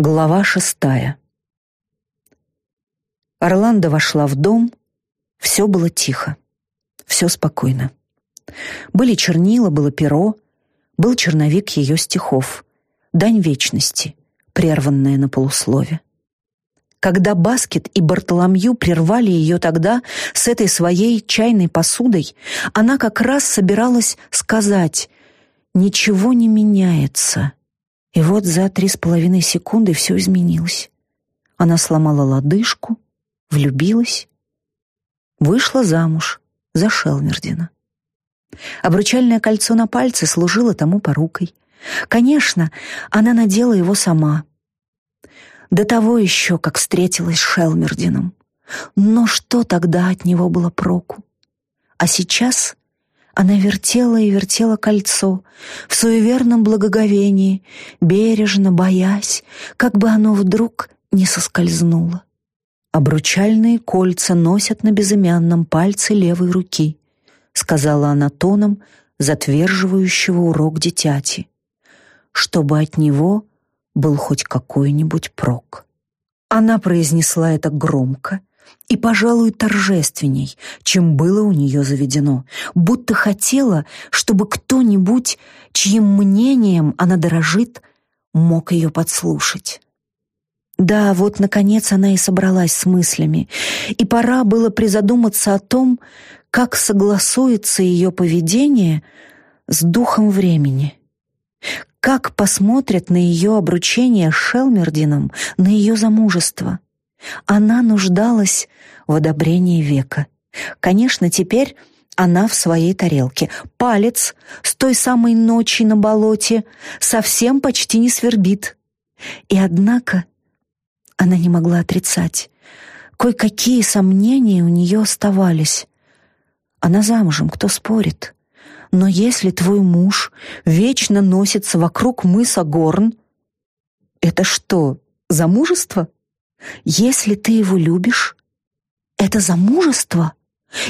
Глава шестая. Орландо вошла в дом. Все было тихо. Все спокойно. Были чернила, было перо, был черновик ее стихов. Дань вечности, прерванная на полуслове. Когда Баскет и Бартоломью прервали ее тогда с этой своей чайной посудой, она как раз собиралась сказать «Ничего не меняется». И вот за три с половиной секунды все изменилось. Она сломала лодыжку, влюбилась, вышла замуж за Шелмердина. Обручальное кольцо на пальце служило тому порукой. Конечно, она надела его сама. До того еще, как встретилась с Шелмердином. Но что тогда от него было проку? А сейчас она вертела и вертела кольцо в суеверном благоговении, бережно боясь, как бы оно вдруг не соскользнуло. «Обручальные кольца носят на безымянном пальце левой руки», сказала она тоном, затверживающего урок дитяти, чтобы от него был хоть какой-нибудь прок. Она произнесла это громко, и, пожалуй, торжественней, чем было у нее заведено, будто хотела, чтобы кто-нибудь, чьим мнением она дорожит, мог ее подслушать. Да, вот, наконец, она и собралась с мыслями, и пора было призадуматься о том, как согласуется ее поведение с духом времени. Как посмотрят на ее обручение с Шелмердином, на ее замужество — она нуждалась в одобрении века. Конечно, теперь она в своей тарелке. Палец с той самой ночи на болоте совсем почти не свербит. И однако она не могла отрицать. Кое-какие сомнения у нее оставались. Она замужем, кто спорит? Но если твой муж вечно носится вокруг мыса Горн, это что, замужество? Если ты его любишь, это замужество?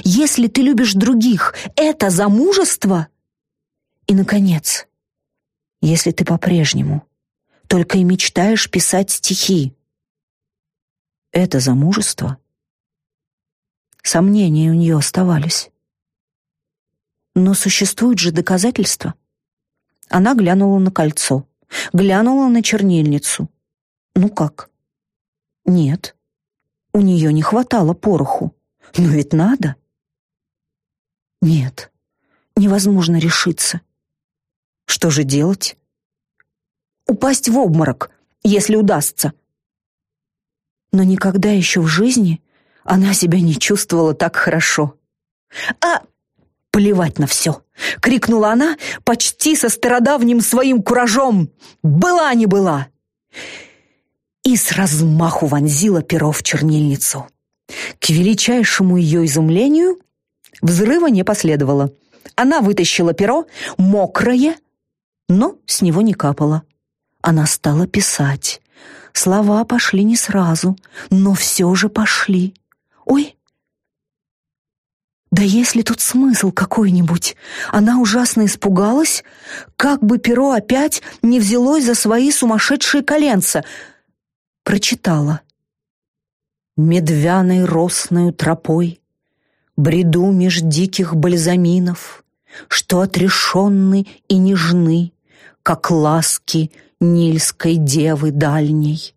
Если ты любишь других, это замужество? И, наконец, если ты по-прежнему только и мечтаешь писать стихи, это замужество? Сомнения у нее оставались. Но существуют же доказательства. Она глянула на кольцо, глянула на чернильницу. Ну как? Нет, у нее не хватало пороху. Но ведь надо. Нет, невозможно решиться. Что же делать? Упасть в обморок, если удастся. Но никогда еще в жизни она себя не чувствовала так хорошо. «А, плевать на все!» — крикнула она почти со стародавним своим куражом. «Была не была!» И с размаху вонзила перо в чернильницу. К величайшему ее изумлению взрыва не последовало. Она вытащила перо, мокрое, но с него не капало. Она стала писать. Слова пошли не сразу, но все же пошли. «Ой, да если тут смысл какой-нибудь? Она ужасно испугалась, как бы перо опять не взялось за свои сумасшедшие коленца — прочитала. Медвяной росною тропой Бреду меж диких бальзаминов, Что отрешенны и нежны, Как ласки нильской девы дальней.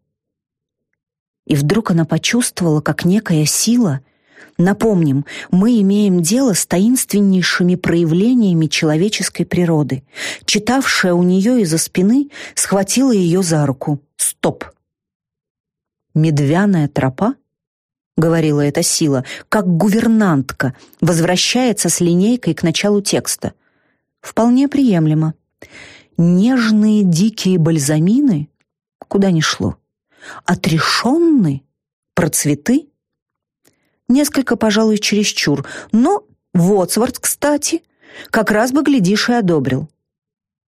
И вдруг она почувствовала, как некая сила — Напомним, мы имеем дело с таинственнейшими проявлениями человеческой природы. Читавшая у нее из-за спины схватила ее за руку. «Стоп! «Медвяная тропа?» — говорила эта сила, как гувернантка возвращается с линейкой к началу текста. Вполне приемлемо. Нежные дикие бальзамины? Куда ни шло. Отрешенные? Про цветы? Несколько, пожалуй, чересчур. Но Вотсворт, кстати, как раз бы, глядишь, и одобрил.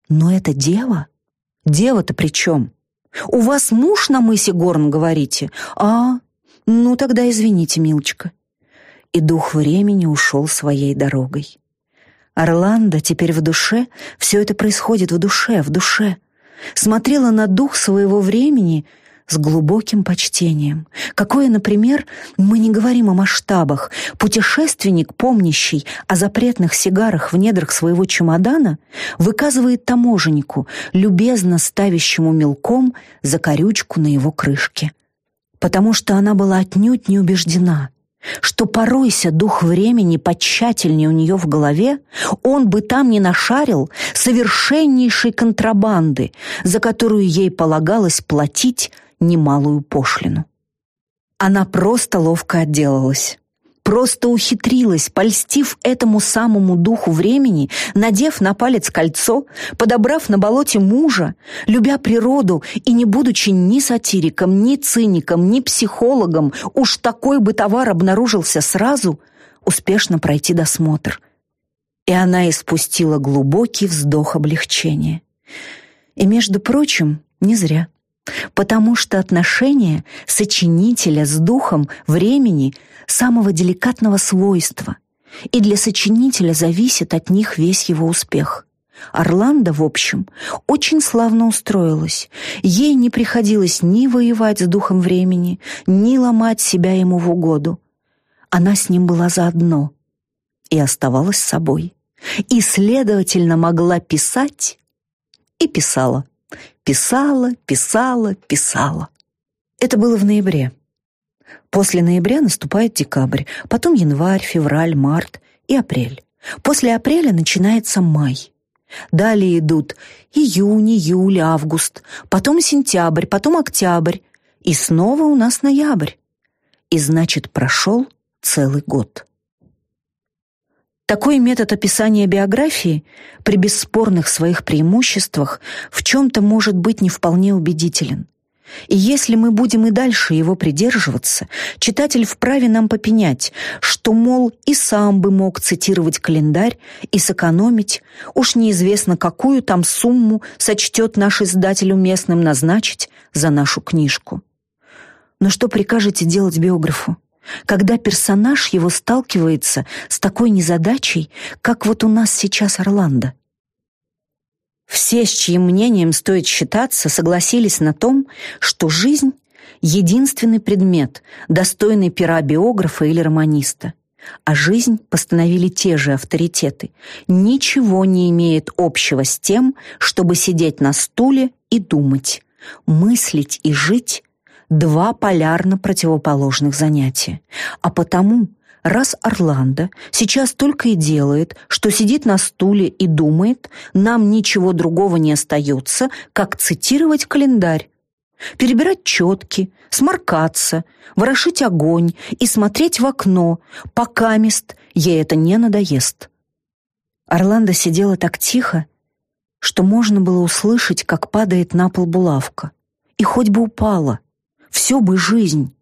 Но это дева? Дева-то при чем? «У вас муж на мысе Горн, говорите?» «А, ну тогда извините, милочка». И дух времени ушел своей дорогой. Орландо теперь в душе, все это происходит в душе, в душе. смотрела на дух своего времени с глубоким почтением. Какое, например, мы не говорим о масштабах. Путешественник, помнящий о запретных сигарах в недрах своего чемодана, выказывает таможеннику, любезно ставящему мелком за корючку на его крышке. Потому что она была отнюдь не убеждена — что поройся дух времени потщательнее у нее в голове, он бы там не нашарил совершеннейшей контрабанды, за которую ей полагалось платить немалую пошлину. Она просто ловко отделалась просто ухитрилась, польстив этому самому духу времени, надев на палец кольцо, подобрав на болоте мужа, любя природу и не будучи ни сатириком, ни циником, ни психологом, уж такой бы товар обнаружился сразу, успешно пройти досмотр. И она испустила глубокий вздох облегчения. И, между прочим, не зря потому что отношения сочинителя с духом времени самого деликатного свойства, и для сочинителя зависит от них весь его успех. Орландо, в общем, очень славно устроилась. Ей не приходилось ни воевать с духом времени, ни ломать себя ему в угоду. Она с ним была заодно и оставалась собой. И, следовательно, могла писать и писала. Писала, писала, писала. Это было в ноябре. После ноября наступает декабрь, потом январь, февраль, март и апрель. После апреля начинается май. Далее идут июнь, июль, август, потом сентябрь, потом октябрь, и снова у нас ноябрь. И значит, прошел целый год. Такой метод описания биографии при бесспорных своих преимуществах в чем-то может быть не вполне убедителен. И если мы будем и дальше его придерживаться, читатель вправе нам попенять, что, мол, и сам бы мог цитировать календарь и сэкономить, уж неизвестно, какую там сумму сочтет наш издатель уместным назначить за нашу книжку. Но что прикажете делать биографу? Когда персонаж его сталкивается с такой незадачей, как вот у нас сейчас Орландо. Все, с чьим мнением стоит считаться, согласились на том, что жизнь — единственный предмет, достойный пера биографа или романиста. А жизнь, постановили те же авторитеты, ничего не имеет общего с тем, чтобы сидеть на стуле и думать. Мыслить и жить — два полярно противоположных занятия. А потому Раз Орландо сейчас только и делает, что сидит на стуле и думает, нам ничего другого не остается, как цитировать календарь, перебирать четки, сморкаться, ворошить огонь и смотреть в окно, пока мест ей это не надоест. Орландо сидела так тихо, что можно было услышать, как падает на пол булавка. И хоть бы упала, все бы жизнь.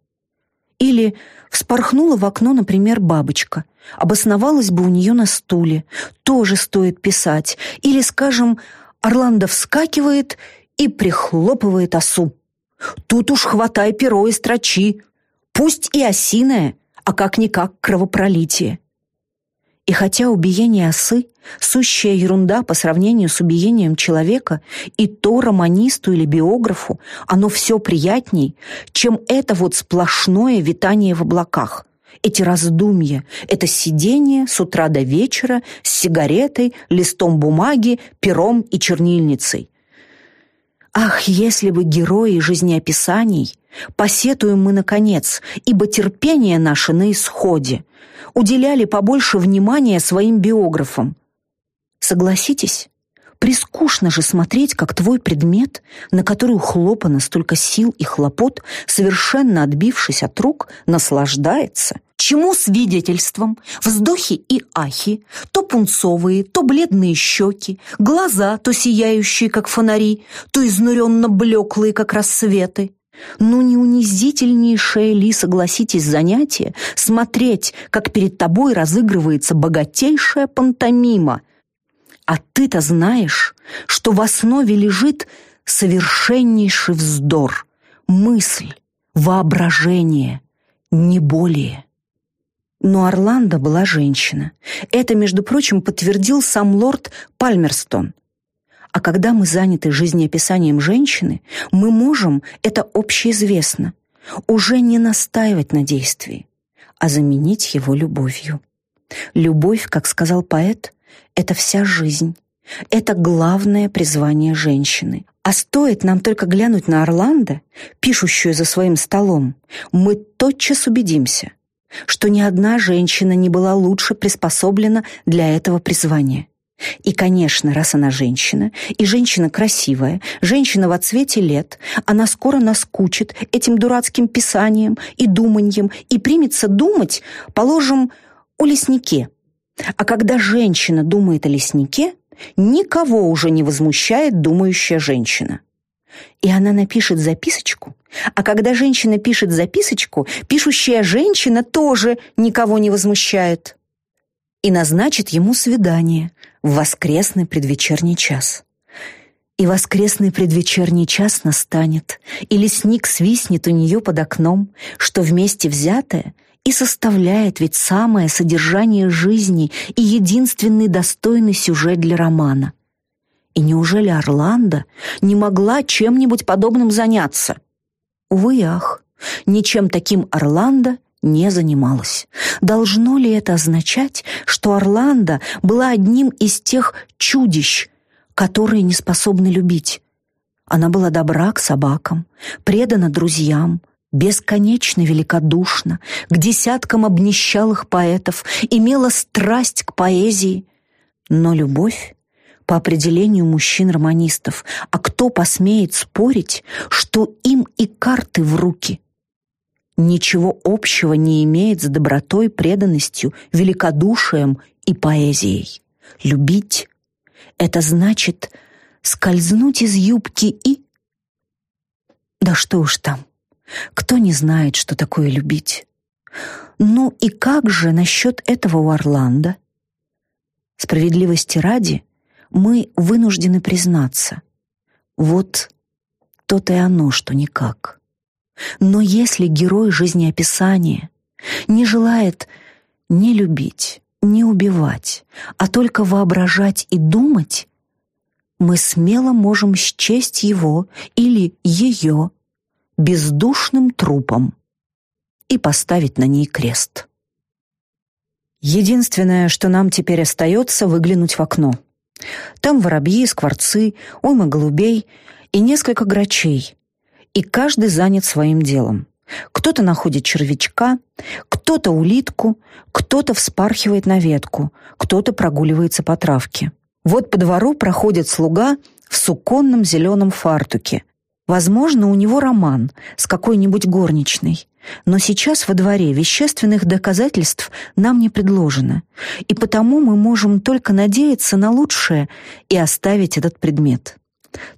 Или вспорхнула в окно, например, бабочка, обосновалась бы у нее на стуле, тоже стоит писать. Или, скажем, Орландо вскакивает и прихлопывает осу. Тут уж хватай перо и строчи. Пусть и осиное, а как-никак кровопролитие. И хотя убиение осы — сущая ерунда по сравнению с убиением человека, и то романисту или биографу оно все приятней, чем это вот сплошное витание в облаках — эти раздумья, это сидение с утра до вечера с сигаретой, листом бумаги, пером и чернильницей. Ах, если бы герои жизнеописаний, посетуем мы, наконец, ибо терпение наше на исходе, уделяли побольше внимания своим биографам. Согласитесь, прискучно же смотреть, как твой предмет, на который ухлопано столько сил и хлопот, совершенно отбившись от рук, наслаждается. Чему свидетельством? Вздохи и ахи, то пунцовые, то бледные щеки, глаза, то сияющие, как фонари, то изнуренно блеклые, как рассветы. Ну не унизительнейшее ли, согласитесь, занятие смотреть, как перед тобой разыгрывается богатейшая пантомима. А ты-то знаешь, что в основе лежит совершеннейший вздор, мысль, воображение, не более. Но Орландо была женщина. Это, между прочим, подтвердил сам лорд Пальмерстон. А когда мы заняты жизнеописанием женщины, мы можем, это общеизвестно, уже не настаивать на действии, а заменить его любовью. Любовь, как сказал поэт, это вся жизнь. Это главное призвание женщины. А стоит нам только глянуть на Орландо, пишущую за своим столом, мы тотчас убедимся, что ни одна женщина не была лучше приспособлена для этого призвания. И, конечно, раз она женщина, и женщина красивая, женщина во цвете лет, она скоро наскучит этим дурацким писанием и думаньем и примется думать, положим, о леснике. А когда женщина думает о леснике, никого уже не возмущает думающая женщина. И она напишет записочку, а когда женщина пишет записочку, пишущая женщина тоже никого не возмущает. И назначит ему свидание в воскресный предвечерний час. И воскресный предвечерний час настанет, и лесник свистнет у нее под окном, что вместе взятое и составляет ведь самое содержание жизни и единственный достойный сюжет для романа. И неужели Орландо не могла чем-нибудь подобным заняться? Увы ах, ничем таким Орландо не занималась. Должно ли это означать, что Орландо была одним из тех чудищ, которые не способны любить? Она была добра к собакам, предана друзьям, бесконечно великодушна, к десяткам обнищалых поэтов, имела страсть к поэзии. Но любовь, по определению мужчин-романистов, а кто посмеет спорить, что им и карты в руки? Ничего общего не имеет с добротой, преданностью, великодушием и поэзией. Любить — это значит скользнуть из юбки и... Да что уж там. Кто не знает, что такое любить? Ну и как же насчет этого у Орландо? Справедливости ради, мы вынуждены признаться. Вот то-то и оно, что никак. Но если герой жизнеописания не желает не любить, не убивать, а только воображать и думать, мы смело можем счесть его или ее бездушным трупом и поставить на ней крест. Единственное, что нам теперь остается, выглянуть в окно. Там воробьи, скворцы, уйма голубей и несколько грачей, и каждый занят своим делом. Кто-то находит червячка, кто-то улитку, кто-то вспархивает на ветку, кто-то прогуливается по травке. Вот по двору проходит слуга в суконном зеленом фартуке, Возможно, у него роман с какой-нибудь горничной. Но сейчас во дворе вещественных доказательств нам не предложено, и потому мы можем только надеяться на лучшее и оставить этот предмет.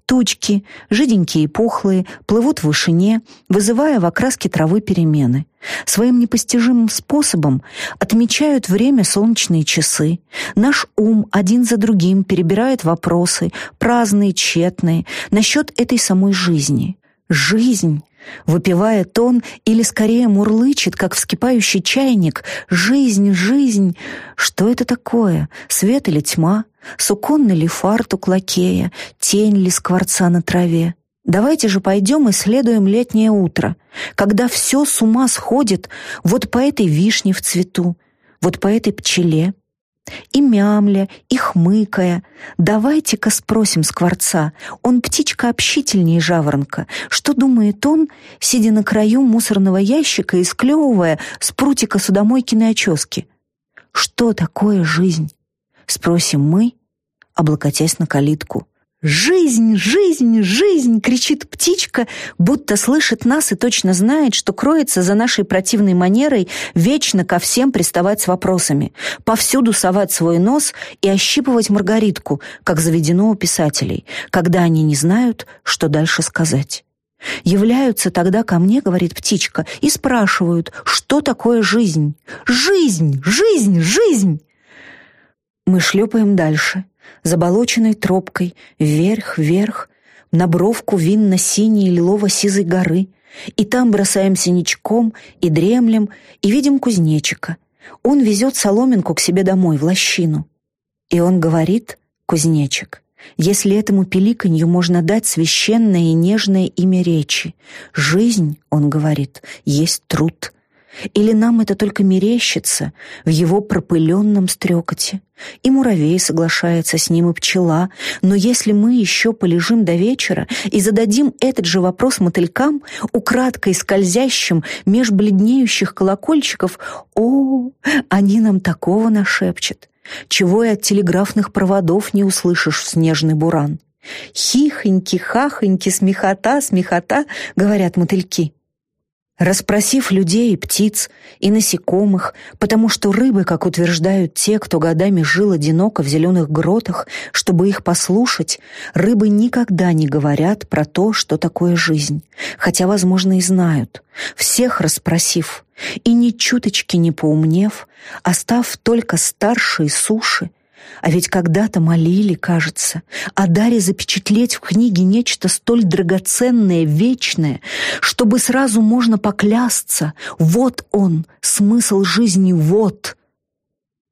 Тучки, жиденькие и пухлые, плывут в вышине, вызывая в окраске травы перемены. Своим непостижимым способом отмечают время солнечные часы. Наш ум один за другим перебирает вопросы, праздные, тщетные, насчет этой самой жизни. Жизнь Выпивает он или скорее мурлычет, как вскипающий чайник. «Жизнь, жизнь! Что это такое? Свет или тьма? Суконный ли фартук лакея? Тень ли скворца на траве?» Давайте же пойдем исследуем летнее утро, когда все с ума сходит вот по этой вишне в цвету, вот по этой пчеле, и мямля, и хмыкая. Давайте-ка спросим скворца, он птичка общительнее жаворонка. Что думает он, сидя на краю мусорного ящика и склевывая с прутика судомойкиной очески? Что такое жизнь? Спросим мы, облокотясь на калитку. «Жизнь, жизнь, жизнь!» — кричит птичка, будто слышит нас и точно знает, что кроется за нашей противной манерой вечно ко всем приставать с вопросами, повсюду совать свой нос и ощипывать маргаритку, как заведено у писателей, когда они не знают, что дальше сказать. Являются тогда ко мне, говорит птичка, и спрашивают, что такое жизнь? Жизнь, жизнь, жизнь! Мы шлепаем дальше — заболоченной тропкой, вверх, вверх, на бровку винно-синей лилово-сизой горы, и там бросаемся ничком и дремлем, и видим кузнечика. Он везет соломинку к себе домой, в лощину. И он говорит, кузнечик, если этому пеликанью можно дать священное и нежное имя речи. Жизнь, он говорит, есть труд. Или нам это только мерещится в его пропыленном стрекоте? И муравей соглашается с ним, и пчела. Но если мы еще полежим до вечера и зададим этот же вопрос мотылькам, украдкой скользящим меж бледнеющих колокольчиков, о, они нам такого нашепчут, чего и от телеграфных проводов не услышишь в снежный буран. «Хихоньки, хахоньки, смехота, смехота», — говорят мотыльки. Распросив людей и птиц, и насекомых, потому что рыбы, как утверждают те, кто годами жил одиноко в зеленых гротах, чтобы их послушать, рыбы никогда не говорят про то, что такое жизнь, хотя, возможно, и знают. Всех расспросив, и ни чуточки не поумнев, остав только старшие суши, а ведь когда-то молили, кажется, о даре запечатлеть в книге нечто столь драгоценное, вечное, чтобы сразу можно поклясться. Вот он, смысл жизни, вот.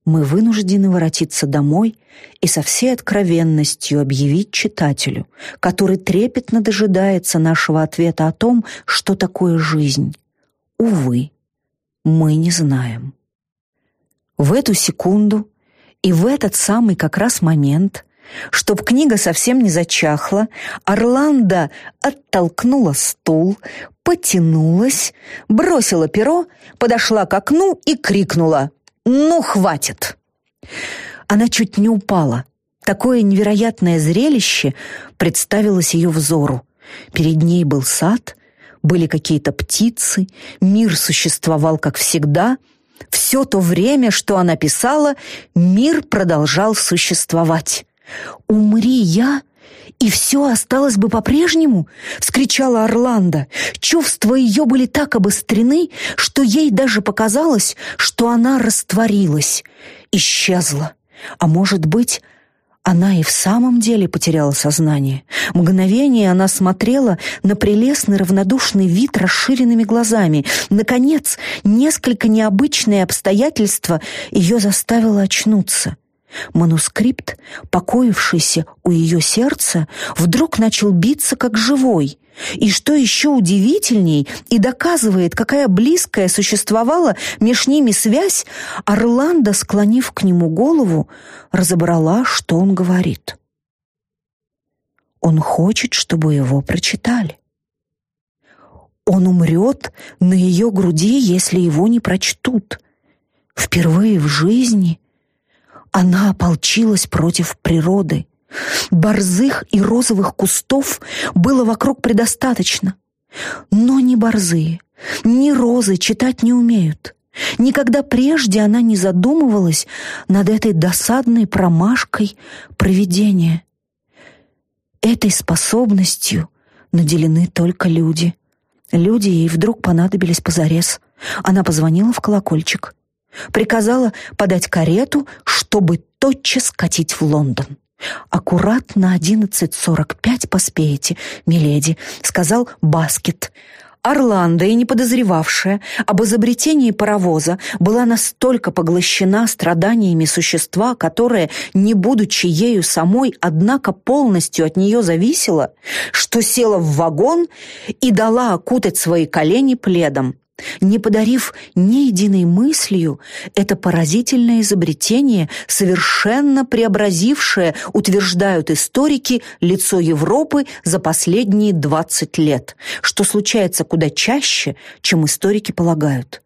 Мы вынуждены воротиться домой и со всей откровенностью объявить читателю, который трепетно дожидается нашего ответа о том, что такое жизнь. Увы, мы не знаем. В эту секунду и в этот самый как раз момент, чтоб книга совсем не зачахла, Орландо оттолкнула стул, потянулась, бросила перо, подошла к окну и крикнула «Ну, хватит!». Она чуть не упала. Такое невероятное зрелище представилось ее взору. Перед ней был сад, были какие-то птицы, мир существовал, как всегда — все то время, что она писала, мир продолжал существовать. «Умри я, и все осталось бы по-прежнему?» — вскричала Орландо. Чувства ее были так обострены, что ей даже показалось, что она растворилась, исчезла. А может быть, она и в самом деле потеряла сознание. Мгновение она смотрела на прелестный равнодушный вид расширенными глазами. Наконец, несколько необычное обстоятельство ее заставило очнуться. Манускрипт, покоившийся у ее сердца, вдруг начал биться как живой. И что еще удивительней и доказывает, какая близкая существовала меж ними связь, Орландо, склонив к нему голову, разобрала, что он говорит. Он хочет, чтобы его прочитали. Он умрет на ее груди, если его не прочтут. Впервые в жизни она ополчилась против природы. Борзых и розовых кустов было вокруг предостаточно. Но ни борзые, ни розы читать не умеют. Никогда прежде она не задумывалась над этой досадной промашкой проведения. Этой способностью наделены только люди. Люди ей вдруг понадобились позарез. Она позвонила в колокольчик. Приказала подать карету, чтобы тотчас катить в Лондон. «Аккурат на одиннадцать сорок пять поспеете, миледи», — сказал Баскет. Орландо, и не подозревавшая об изобретении паровоза, была настолько поглощена страданиями существа, которое, не будучи ею самой, однако полностью от нее зависело, что села в вагон и дала окутать свои колени пледом. Не подарив ни единой мыслью, это поразительное изобретение, совершенно преобразившее, утверждают историки, лицо Европы за последние 20 лет, что случается куда чаще, чем историки полагают.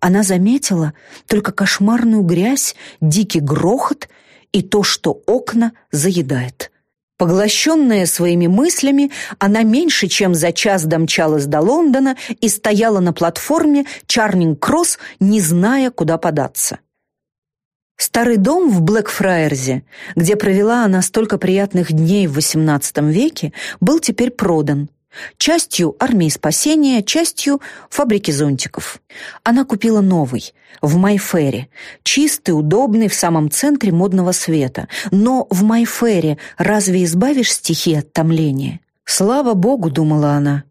Она заметила только кошмарную грязь, дикий грохот и то, что окна заедает. Поглощенная своими мыслями, она меньше чем за час домчалась до Лондона и стояла на платформе Чарнинг-Кросс, не зная, куда податься. Старый дом в Блэкфраерзе, где провела она столько приятных дней в XVIII веке, был теперь продан. Частью армии спасения, частью фабрики зонтиков. Она купила новый, в Майфере, чистый, удобный, в самом центре модного света. Но в Майфере разве избавишь стихи от томления? Слава богу, думала она,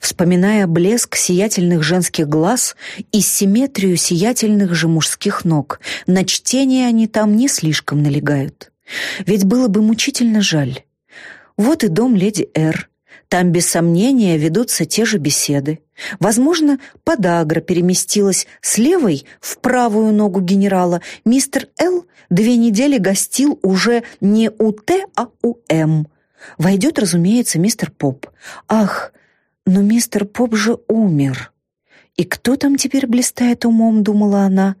вспоминая блеск сиятельных женских глаз и симметрию сиятельных же мужских ног. На чтение они там не слишком налегают. Ведь было бы мучительно жаль. Вот и дом леди Р. Там, без сомнения, ведутся те же беседы. Возможно, подагра переместилась с левой в правую ногу генерала. Мистер Л. две недели гостил уже не у Т, а у М. Войдет, разумеется, мистер Поп. Ах, но мистер Поп же умер. И кто там теперь блистает умом, думала она.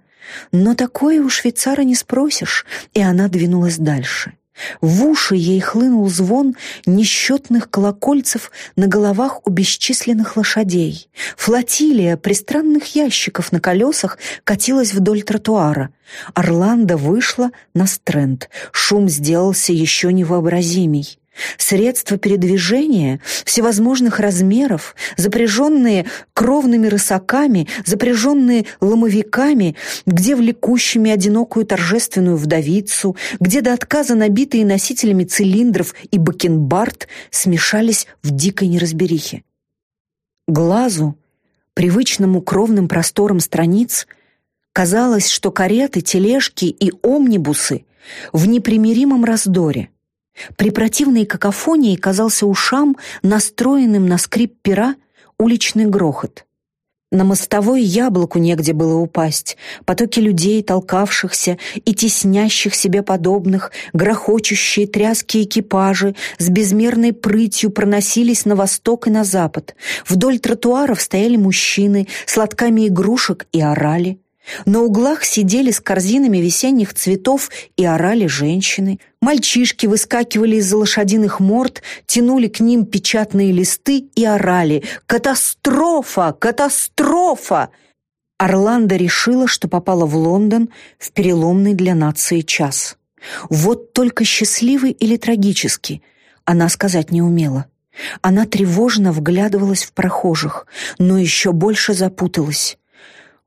Но такое у швейцара не спросишь, и она двинулась дальше. В уши ей хлынул звон несчетных колокольцев на головах у бесчисленных лошадей. Флотилия пристранных ящиков на колесах катилась вдоль тротуара. Орландо вышла на стренд. Шум сделался еще невообразимей. Средства передвижения всевозможных размеров, запряженные кровными рысаками, запряженные ломовиками, где влекущими одинокую торжественную вдовицу, где до отказа набитые носителями цилиндров и бакенбард смешались в дикой неразберихе. Глазу, привычному кровным просторам страниц, казалось, что кареты, тележки и омнибусы в непримиримом раздоре — при противной какофонии казался ушам, настроенным на скрип пера, уличный грохот. На мостовой яблоку негде было упасть. Потоки людей, толкавшихся и теснящих себе подобных, грохочущие тряски экипажи с безмерной прытью проносились на восток и на запад. Вдоль тротуаров стояли мужчины с лотками игрушек и орали. На углах сидели с корзинами весенних цветов и орали женщины. Мальчишки выскакивали из-за лошадиных морд, тянули к ним печатные листы и орали «Катастрофа! Катастрофа!» Орландо решила, что попала в Лондон в переломный для нации час. Вот только счастливый или трагический, она сказать не умела. Она тревожно вглядывалась в прохожих, но еще больше запуталась.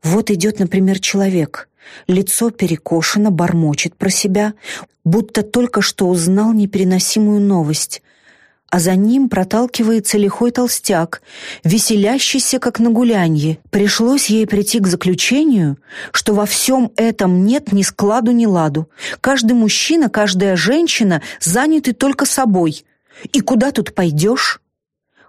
Вот идет, например, человек. Лицо перекошено, бормочет про себя, будто только что узнал непереносимую новость. А за ним проталкивается лихой толстяк, веселящийся, как на гулянье. Пришлось ей прийти к заключению, что во всем этом нет ни складу, ни ладу. Каждый мужчина, каждая женщина заняты только собой. И куда тут пойдешь?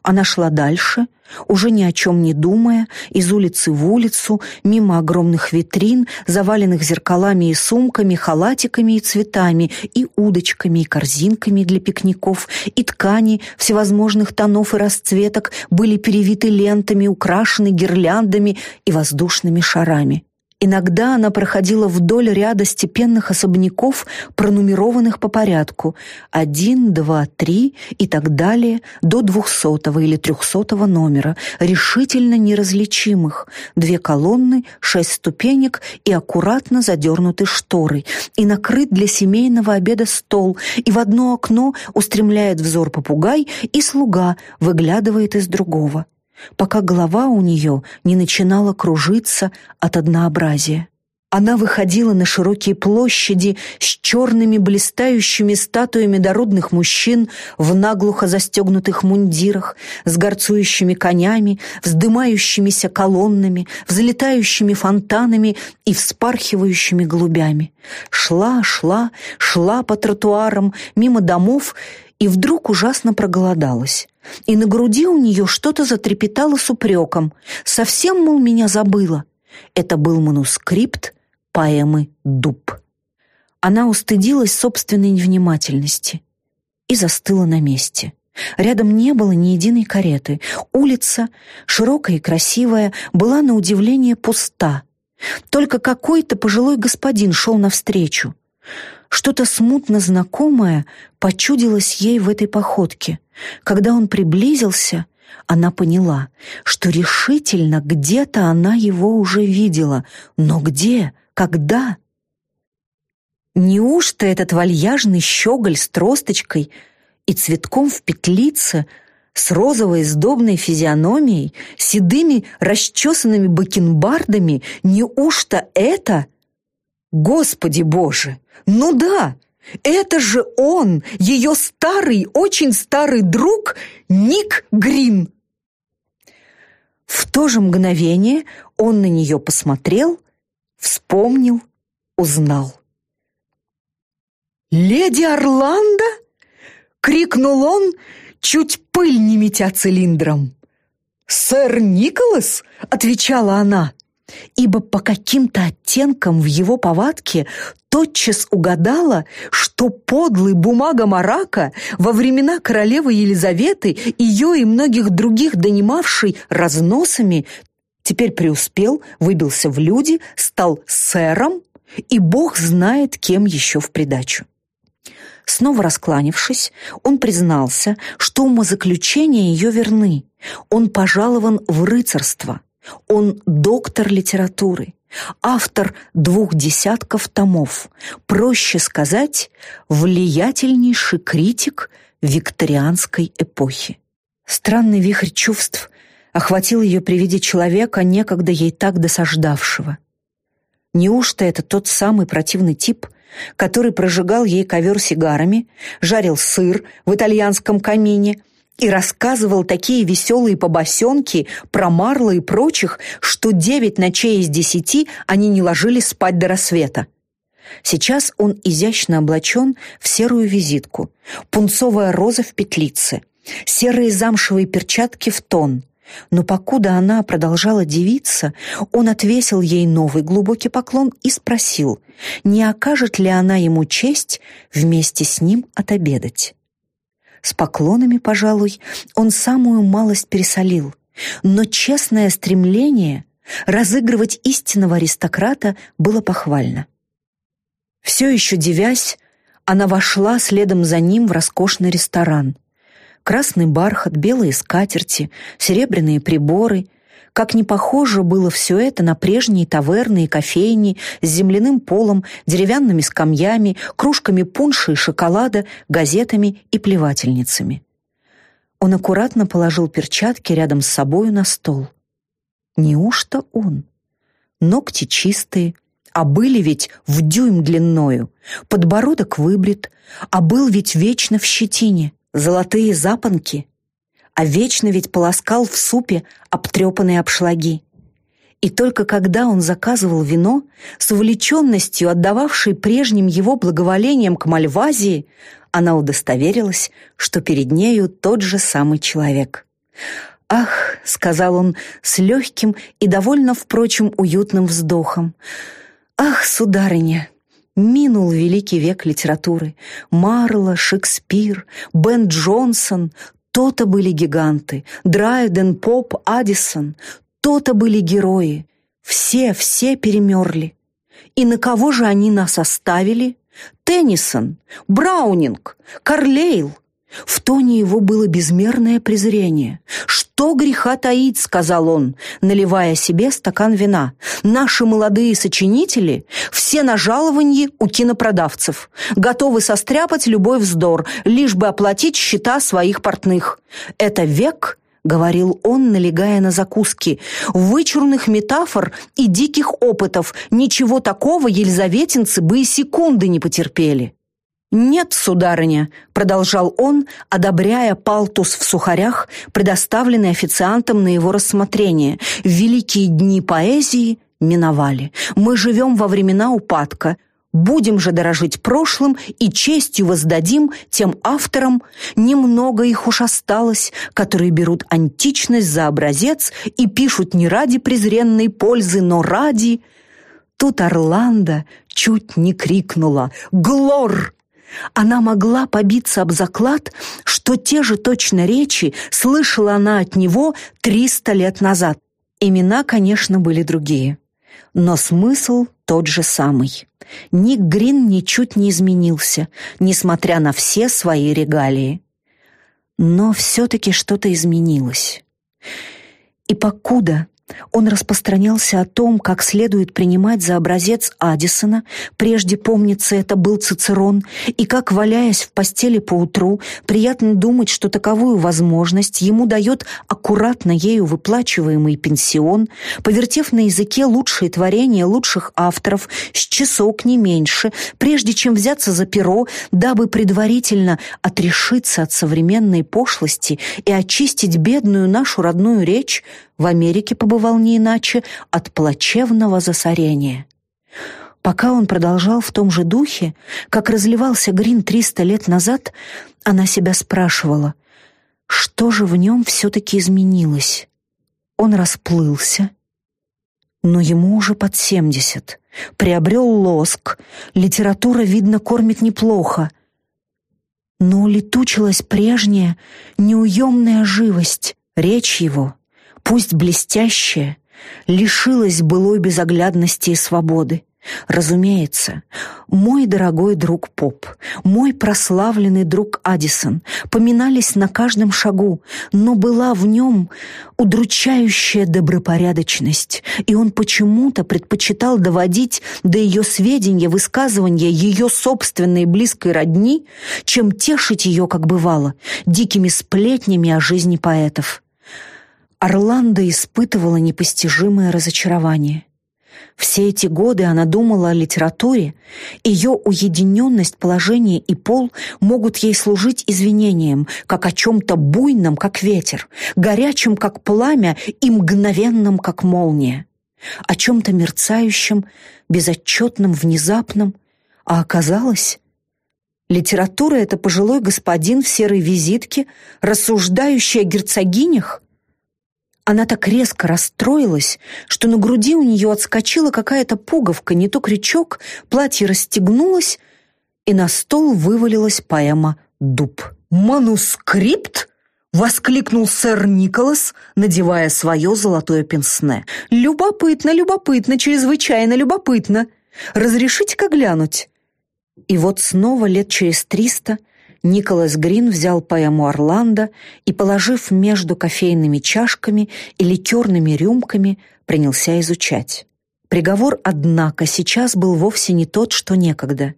Она шла дальше, уже ни о чем не думая, из улицы в улицу, мимо огромных витрин, заваленных зеркалами и сумками, халатиками и цветами, и удочками, и корзинками для пикников, и ткани всевозможных тонов и расцветок были перевиты лентами, украшены гирляндами и воздушными шарами. Иногда она проходила вдоль ряда степенных особняков, пронумерованных по порядку один, два, три и так далее до двухсотого или трехсотого номера, решительно неразличимых, две колонны, шесть ступенек и аккуратно задернуты шторы, и накрыт для семейного обеда стол, и в одно окно устремляет взор попугай, и слуга выглядывает из другого пока голова у нее не начинала кружиться от однообразия. Она выходила на широкие площади с черными блистающими статуями дородных мужчин в наглухо застегнутых мундирах, с горцующими конями, вздымающимися колоннами, взлетающими фонтанами и вспархивающими голубями. Шла, шла, шла по тротуарам, мимо домов и вдруг ужасно проголодалась. И на груди у нее что-то затрепетало с упреком. Совсем, мол, меня забыла. Это был манускрипт поэмы «Дуб». Она устыдилась собственной невнимательности и застыла на месте. Рядом не было ни единой кареты. Улица, широкая и красивая, была на удивление пуста. Только какой-то пожилой господин шел навстречу. Что-то смутно знакомое почудилось ей в этой походке. Когда он приблизился, она поняла, что решительно где-то она его уже видела. Но где? Когда? Неужто этот вальяжный щеголь с тросточкой и цветком в петлице с розовой сдобной физиономией, седыми расчесанными бакенбардами, неужто это? Господи Боже! Ну да, это же он, ее старый, очень старый друг Ник Грин. В то же мгновение он на нее посмотрел, вспомнил, узнал. «Леди Орландо?» — крикнул он, чуть пыль не метя цилиндром. «Сэр Николас?» — отвечала она, ибо по каким-то оттенкам в его повадке тотчас угадала, что подлый бумага Марака во времена королевы Елизаветы, ее и многих других донимавший разносами, теперь преуспел, выбился в люди, стал сэром, и бог знает, кем еще в придачу. Снова раскланившись, он признался, что умозаключения ее верны. Он пожалован в рыцарство. Он доктор литературы, автор двух десятков томов. Проще сказать, влиятельнейший критик викторианской эпохи. Странный вихрь чувств охватил ее при виде человека, некогда ей так досаждавшего. Неужто это тот самый противный тип – который прожигал ей ковер сигарами, жарил сыр в итальянском камине и рассказывал такие веселые побосенки про Марло и прочих, что девять ночей из десяти они не ложились спать до рассвета. Сейчас он изящно облачен в серую визитку, пунцовая роза в петлице, серые замшевые перчатки в тон, но покуда она продолжала дивиться, он отвесил ей новый глубокий поклон и спросил, не окажет ли она ему честь вместе с ним отобедать. С поклонами, пожалуй, он самую малость пересолил, но честное стремление разыгрывать истинного аристократа было похвально. Все еще девясь, она вошла следом за ним в роскошный ресторан — Красный бархат, белые скатерти, серебряные приборы. Как не похоже было все это на прежние таверны и кофейни с земляным полом, деревянными скамьями, кружками пунша и шоколада, газетами и плевательницами. Он аккуратно положил перчатки рядом с собою на стол. Неужто он? Ногти чистые, а были ведь в дюйм длиною, подбородок выбрит, а был ведь вечно в щетине золотые запонки, а вечно ведь полоскал в супе обтрепанные обшлаги. И только когда он заказывал вино, с увлеченностью отдававшей прежним его благоволением к Мальвазии, она удостоверилась, что перед нею тот же самый человек. «Ах», — сказал он с легким и довольно, впрочем, уютным вздохом, «ах, сударыня, Минул великий век литературы. Марло, Шекспир, Бен Джонсон, то-то были гиганты. Драйден, Поп, Адисон, то-то были герои. Все, все перемерли. И на кого же они нас оставили? Теннисон, Браунинг, Карлейл — в тоне его было безмерное презрение. «Что греха таить?» — сказал он, наливая себе стакан вина. «Наши молодые сочинители все на жалованье у кинопродавцев, готовы состряпать любой вздор, лишь бы оплатить счета своих портных. Это век...» — говорил он, налегая на закуски. «Вычурных метафор и диких опытов ничего такого елизаветинцы бы и секунды не потерпели». «Нет, сударыня», — продолжал он, одобряя палтус в сухарях, предоставленный официантом на его рассмотрение. «Великие дни поэзии миновали. Мы живем во времена упадка. Будем же дорожить прошлым и честью воздадим тем авторам, немного их уж осталось, которые берут античность за образец и пишут не ради презренной пользы, но ради...» Тут Орландо чуть не крикнула «Глор!» Она могла побиться об заклад, что те же точно речи слышала она от него 300 лет назад. Имена, конечно, были другие, но смысл тот же самый. Ник Грин ничуть не изменился, несмотря на все свои регалии. Но все-таки что-то изменилось. И покуда он распространялся о том, как следует принимать за образец Аддисона, прежде, помнится, это был Цицерон, и как, валяясь в постели поутру, приятно думать, что таковую возможность ему дает аккуратно ею выплачиваемый пенсион, повертев на языке лучшие творения лучших авторов, с часок не меньше, прежде чем взяться за перо, дабы предварительно отрешиться от современной пошлости и очистить бедную нашу родную речь, в Америке побывал не иначе от плачевного засорения. Пока он продолжал в том же духе, как разливался Грин триста лет назад, она себя спрашивала, что же в нем все-таки изменилось. Он расплылся, но ему уже под семьдесят. Приобрел лоск, литература, видно, кормит неплохо. Но улетучилась прежняя неуемная живость. Речь его, пусть блестящая, лишилась былой безоглядности и свободы. Разумеется, мой дорогой друг Поп, мой прославленный друг Адисон поминались на каждом шагу, но была в нем удручающая добропорядочность, и он почему-то предпочитал доводить до ее сведения высказывания ее собственной близкой родни, чем тешить ее, как бывало, дикими сплетнями о жизни поэтов. Орландо испытывала непостижимое разочарование. Все эти годы она думала о литературе, ее уединенность, положение и пол могут ей служить извинением, как о чем-то буйном, как ветер, горячем, как пламя и мгновенном, как молния, о чем-то мерцающем, безотчетном, внезапном, а оказалось... Литература — это пожилой господин в серой визитке, рассуждающий о герцогинях — она так резко расстроилась, что на груди у нее отскочила какая-то пуговка, не то крючок, платье расстегнулось, и на стол вывалилась поэма «Дуб». «Манускрипт?» — воскликнул сэр Николас, надевая свое золотое пенсне. «Любопытно, любопытно, чрезвычайно любопытно. Разрешите-ка глянуть?» И вот снова лет через триста Николас Грин взял поэму Орландо и, положив между кофейными чашками и ликерными рюмками, принялся изучать. Приговор, однако, сейчас был вовсе не тот, что некогда.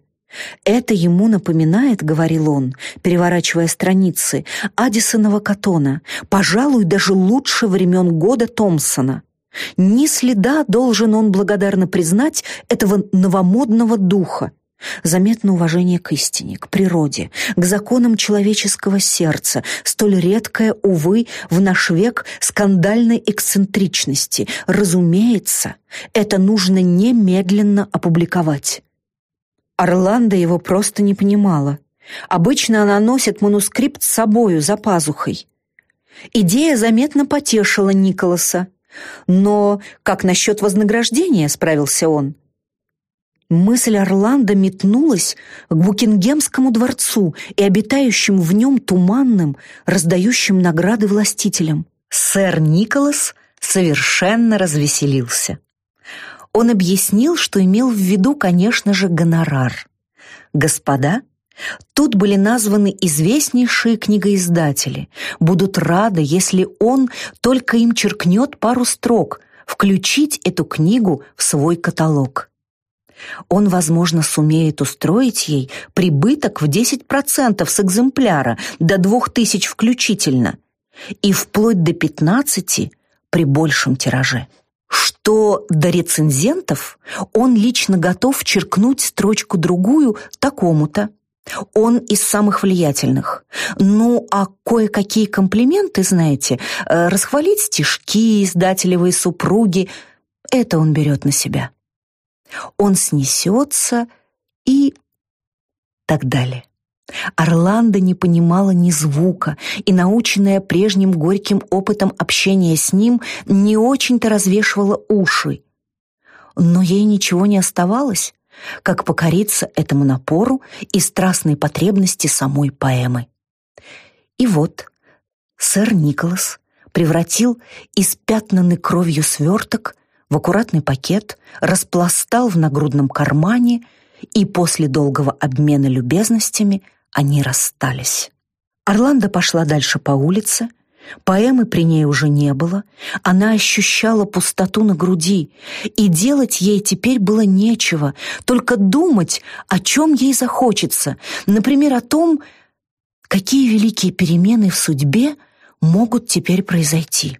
«Это ему напоминает, — говорил он, переворачивая страницы, — Аддисонова Катона, пожалуй, даже лучше времен года Томпсона. Ни следа должен он благодарно признать этого новомодного духа, Заметно уважение к истине, к природе, к законам человеческого сердца, столь редкое, увы, в наш век скандальной эксцентричности. Разумеется, это нужно немедленно опубликовать. Орландо его просто не понимала. Обычно она носит манускрипт с собою за пазухой. Идея заметно потешила Николаса. «Но как насчет вознаграждения?» — справился он. Мысль Орландо метнулась к Букингемскому дворцу и обитающим в нем туманным, раздающим награды властителям. Сэр Николас совершенно развеселился. Он объяснил, что имел в виду, конечно же, гонорар. «Господа, Тут были названы известнейшие книгоиздатели. Будут рады, если он только им черкнет пару строк, включить эту книгу в свой каталог. Он, возможно, сумеет устроить ей прибыток в 10% с экземпляра до 2000 включительно и вплоть до 15 при большем тираже. Что до рецензентов, он лично готов черкнуть строчку-другую такому-то. Он из самых влиятельных. Ну, а кое-какие комплименты, знаете, э, расхвалить стишки издателевой супруги, это он берет на себя он снесется и так далее. Орландо не понимала ни звука, и, наученная прежним горьким опытом общения с ним, не очень-то развешивала уши. Но ей ничего не оставалось, как покориться этому напору и страстной потребности самой поэмы. И вот сэр Николас превратил испятнанный кровью сверток в аккуратный пакет, распластал в нагрудном кармане, и после долгого обмена любезностями они расстались. Орландо пошла дальше по улице, Поэмы при ней уже не было, она ощущала пустоту на груди, и делать ей теперь было нечего, только думать, о чем ей захочется, например, о том, какие великие перемены в судьбе могут теперь произойти.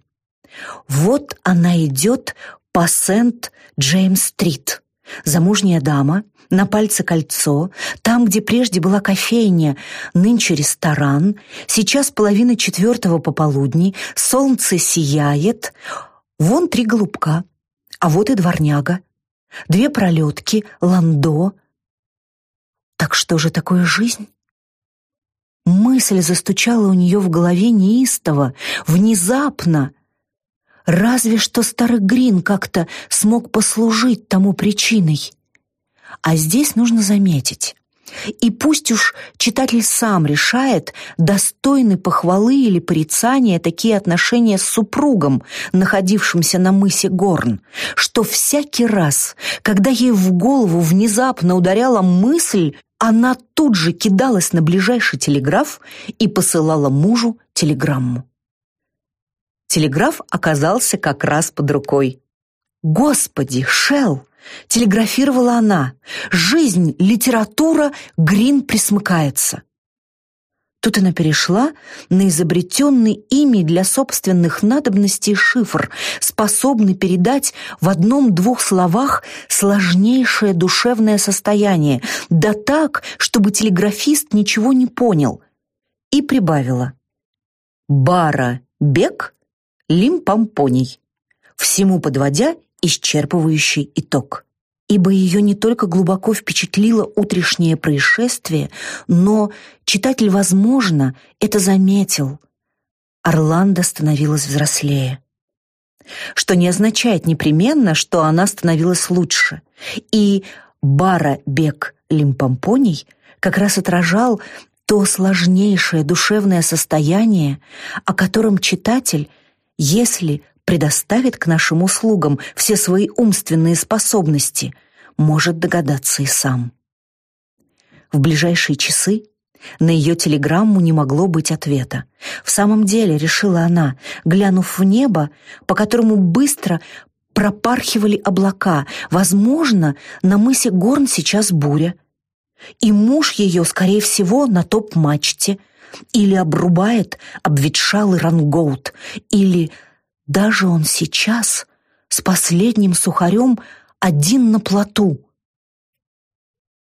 Вот она идет по Сент-Джеймс-стрит. Замужняя дама, на пальце кольцо, там, где прежде была кофейня, нынче ресторан, сейчас половина четвертого пополудни, солнце сияет, вон три голубка, а вот и дворняга. две пролетки, ландо. Так что же такое жизнь? Мысль застучала у нее в голове неистово, внезапно. Разве что старый Грин как-то смог послужить тому причиной. А здесь нужно заметить. И пусть уж читатель сам решает, достойны похвалы или порицания такие отношения с супругом, находившимся на мысе Горн, что всякий раз, когда ей в голову внезапно ударяла мысль, она тут же кидалась на ближайший телеграф и посылала мужу телеграмму. Телеграф оказался как раз под рукой. «Господи, Шелл!» — телеграфировала она. «Жизнь, литература, Грин присмыкается». Тут она перешла на изобретенный ими для собственных надобностей шифр, способный передать в одном-двух словах сложнейшее душевное состояние, да так, чтобы телеграфист ничего не понял, и прибавила. «Бара Бек Лимпампоний», всему подводя исчерпывающий итог ибо ее не только глубоко впечатлило утрешнее происшествие, но читатель, возможно, это заметил. Орландо становилась взрослее. Что не означает непременно, что она становилась лучше. И Бара Бек Лимпомпоний как раз отражал то сложнейшее душевное состояние, о котором читатель, если предоставит к нашим услугам все свои умственные способности, может догадаться и сам. В ближайшие часы на ее телеграмму не могло быть ответа. В самом деле, решила она, глянув в небо, по которому быстро пропархивали облака, возможно, на мысе Горн сейчас буря. И муж ее, скорее всего, на топ-мачте, или обрубает обветшалый рангоут, или даже он сейчас с последним сухарем один на плоту.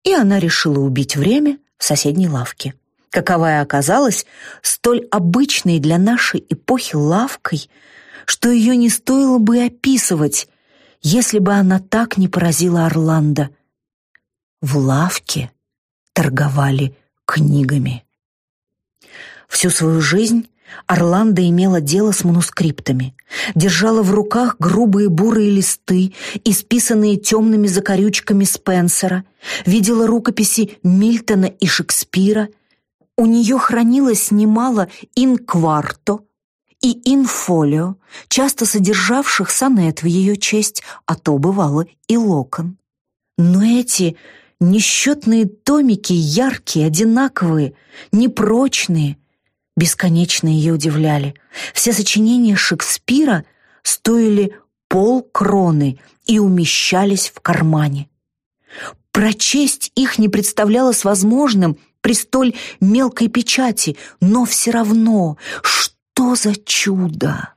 И она решила убить время в соседней лавке. Каковая оказалась столь обычной для нашей эпохи лавкой, что ее не стоило бы описывать, если бы она так не поразила Орландо. В лавке торговали книгами. Всю свою жизнь Орландо имела дело с манускриптами, держала в руках грубые бурые листы, исписанные темными закорючками Спенсера, видела рукописи Мильтона и Шекспира. У нее хранилось немало инкварто и инфолио, часто содержавших сонет в ее честь, а то бывало и локон. Но эти несчетные томики яркие, одинаковые, непрочные — бесконечно ее удивляли. Все сочинения Шекспира стоили полкроны и умещались в кармане. Прочесть их не представлялось возможным при столь мелкой печати, но все равно, что за чудо!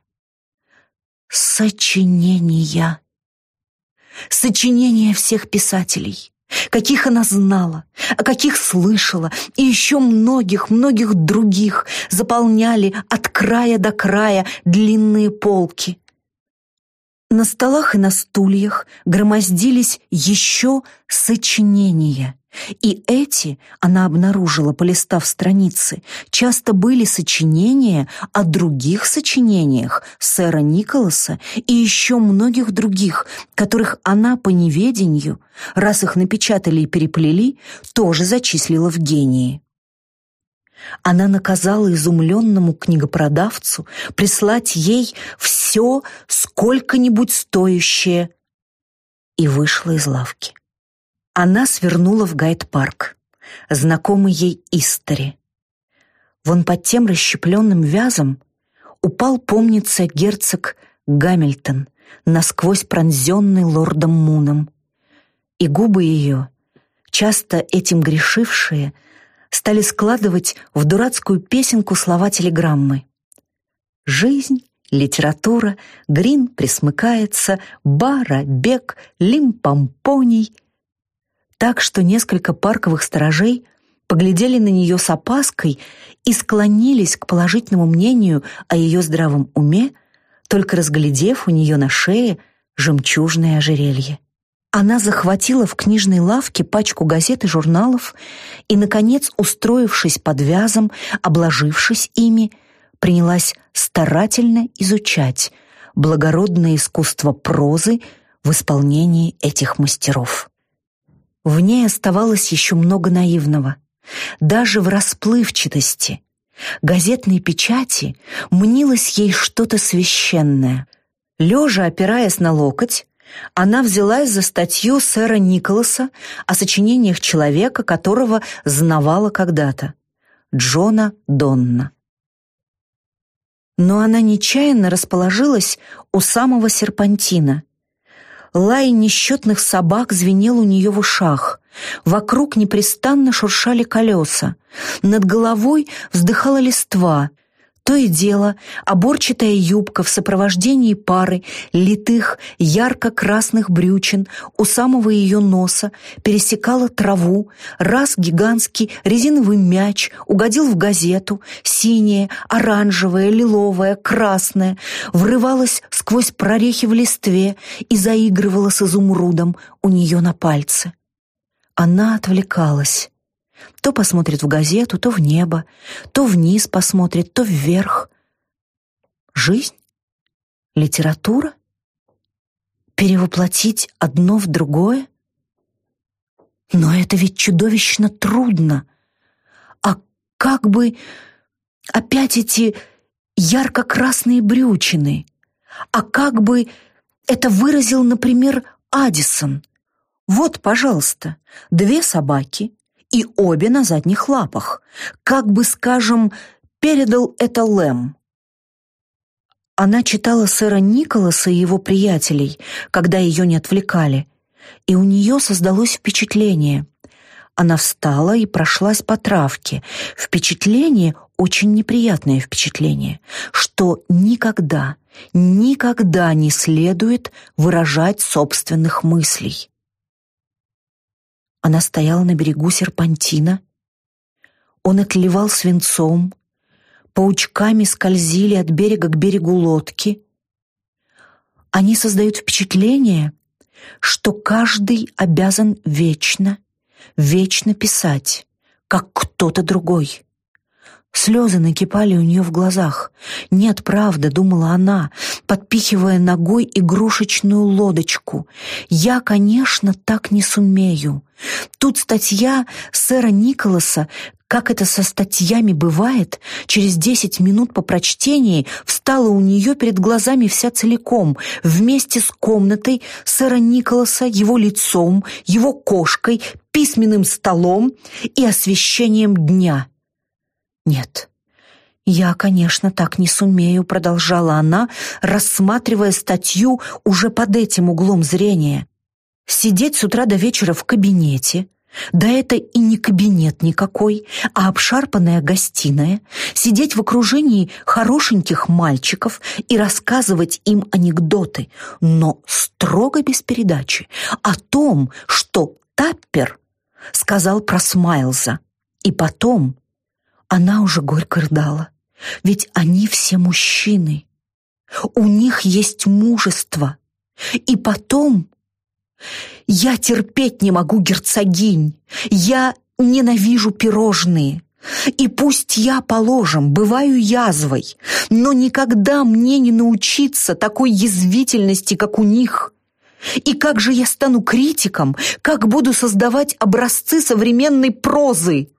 Сочинения. Сочинения всех писателей каких она знала, о каких слышала, и еще многих-многих других заполняли от края до края длинные полки. На столах и на стульях громоздились еще сочинения, и эти, она обнаружила, полистав страницы, часто были сочинения о других сочинениях сэра Николаса и еще многих других, которых она по неведению, раз их напечатали и переплели, тоже зачислила в гении. Она наказала изумленному книгопродавцу прислать ей все сколько-нибудь стоящее и вышла из лавки. Она свернула в гайд-парк, знакомый ей Истори. Вон под тем расщепленным вязом упал, помнится, герцог Гамильтон, насквозь пронзенный лордом Муном. И губы ее, часто этим грешившие, стали складывать в дурацкую песенку слова телеграммы. «Жизнь, литература, Грин присмыкается, Бара, бег, лимпомпоний — так что несколько парковых сторожей поглядели на нее с опаской и склонились к положительному мнению о ее здравом уме, только разглядев у нее на шее жемчужное ожерелье. Она захватила в книжной лавке пачку газет и журналов и, наконец, устроившись под вязом, обложившись ими, принялась старательно изучать благородное искусство прозы в исполнении этих мастеров. В ней оставалось еще много наивного. Даже в расплывчатости, газетной печати мнилось ей что-то священное. Лежа, опираясь на локоть, она взялась за статью сэра Николаса о сочинениях человека, которого знавала когда-то, Джона Донна. Но она нечаянно расположилась у самого серпантина. Лай несчетных собак звенел у нее в ушах. Вокруг непрестанно шуршали колеса. Над головой вздыхала листва — то и дело, оборчатая юбка в сопровождении пары литых ярко-красных брючин у самого ее носа пересекала траву, раз гигантский резиновый мяч угодил в газету, синее, оранжевое, лиловое, красное, врывалось сквозь прорехи в листве и заигрывало с изумрудом у нее на пальце. Она отвлекалась. То посмотрит в газету, то в небо, то вниз посмотрит, то вверх. Жизнь? Литература? Перевоплотить одно в другое? Но это ведь чудовищно трудно. А как бы опять эти ярко-красные брючины? А как бы это выразил, например, Адисон? Вот, пожалуйста, две собаки, и обе на задних лапах, как бы, скажем, передал это Лэм. Она читала сэра Николаса и его приятелей, когда ее не отвлекали, и у нее создалось впечатление. Она встала и прошлась по травке. Впечатление, очень неприятное впечатление, что никогда, никогда не следует выражать собственных мыслей. Она стояла на берегу серпантина. Он отливал свинцом. Паучками скользили от берега к берегу лодки. Они создают впечатление, что каждый обязан вечно, вечно писать, как кто-то другой. Слезы накипали у нее в глазах. «Нет, правда», — думала она, подпихивая ногой игрушечную лодочку. «Я, конечно, так не сумею. Тут статья сэра Николаса, как это со статьями бывает, через десять минут по прочтении встала у нее перед глазами вся целиком, вместе с комнатой сэра Николаса, его лицом, его кошкой, письменным столом и освещением дня. «Нет, я, конечно, так не сумею», — продолжала она, рассматривая статью уже под этим углом зрения. «Сидеть с утра до вечера в кабинете, да это и не кабинет никакой, а обшарпанная гостиная, сидеть в окружении хорошеньких мальчиков и рассказывать им анекдоты, но строго без передачи, о том, что Таппер сказал про Смайлза, и потом она уже горько рыдала. Ведь они все мужчины. У них есть мужество. И потом... Я терпеть не могу герцогинь. Я ненавижу пирожные. И пусть я, положим, бываю язвой, но никогда мне не научиться такой язвительности, как у них. И как же я стану критиком, как буду создавать образцы современной прозы?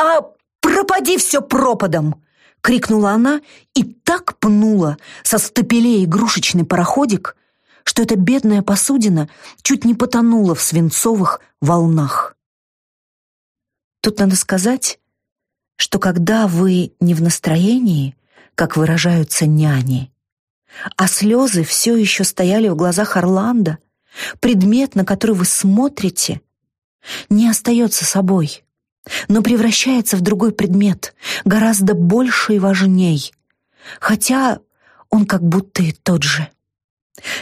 А «Пропади все пропадом!» — крикнула она и так пнула со стапелей игрушечный пароходик, что эта бедная посудина чуть не потонула в свинцовых волнах. Тут надо сказать, что когда вы не в настроении, как выражаются няни, а слезы все еще стояли в глазах Орландо, предмет, на который вы смотрите, не остается собой но превращается в другой предмет, гораздо больше и важней, хотя он как будто и тот же.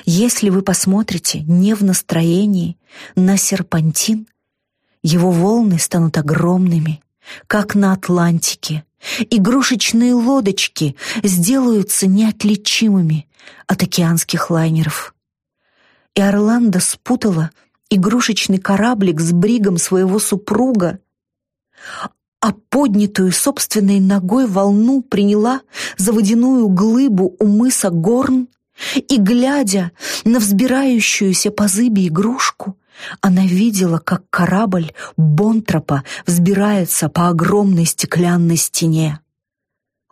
Если вы посмотрите не в настроении на серпантин, его волны станут огромными, как на Атлантике. Игрушечные лодочки сделаются неотличимыми от океанских лайнеров. И Орландо спутала игрушечный кораблик с бригом своего супруга, а поднятую собственной ногой волну приняла за водяную глыбу у мыса Горн, и, глядя на взбирающуюся по зыбе игрушку, она видела, как корабль Бонтропа взбирается по огромной стеклянной стене.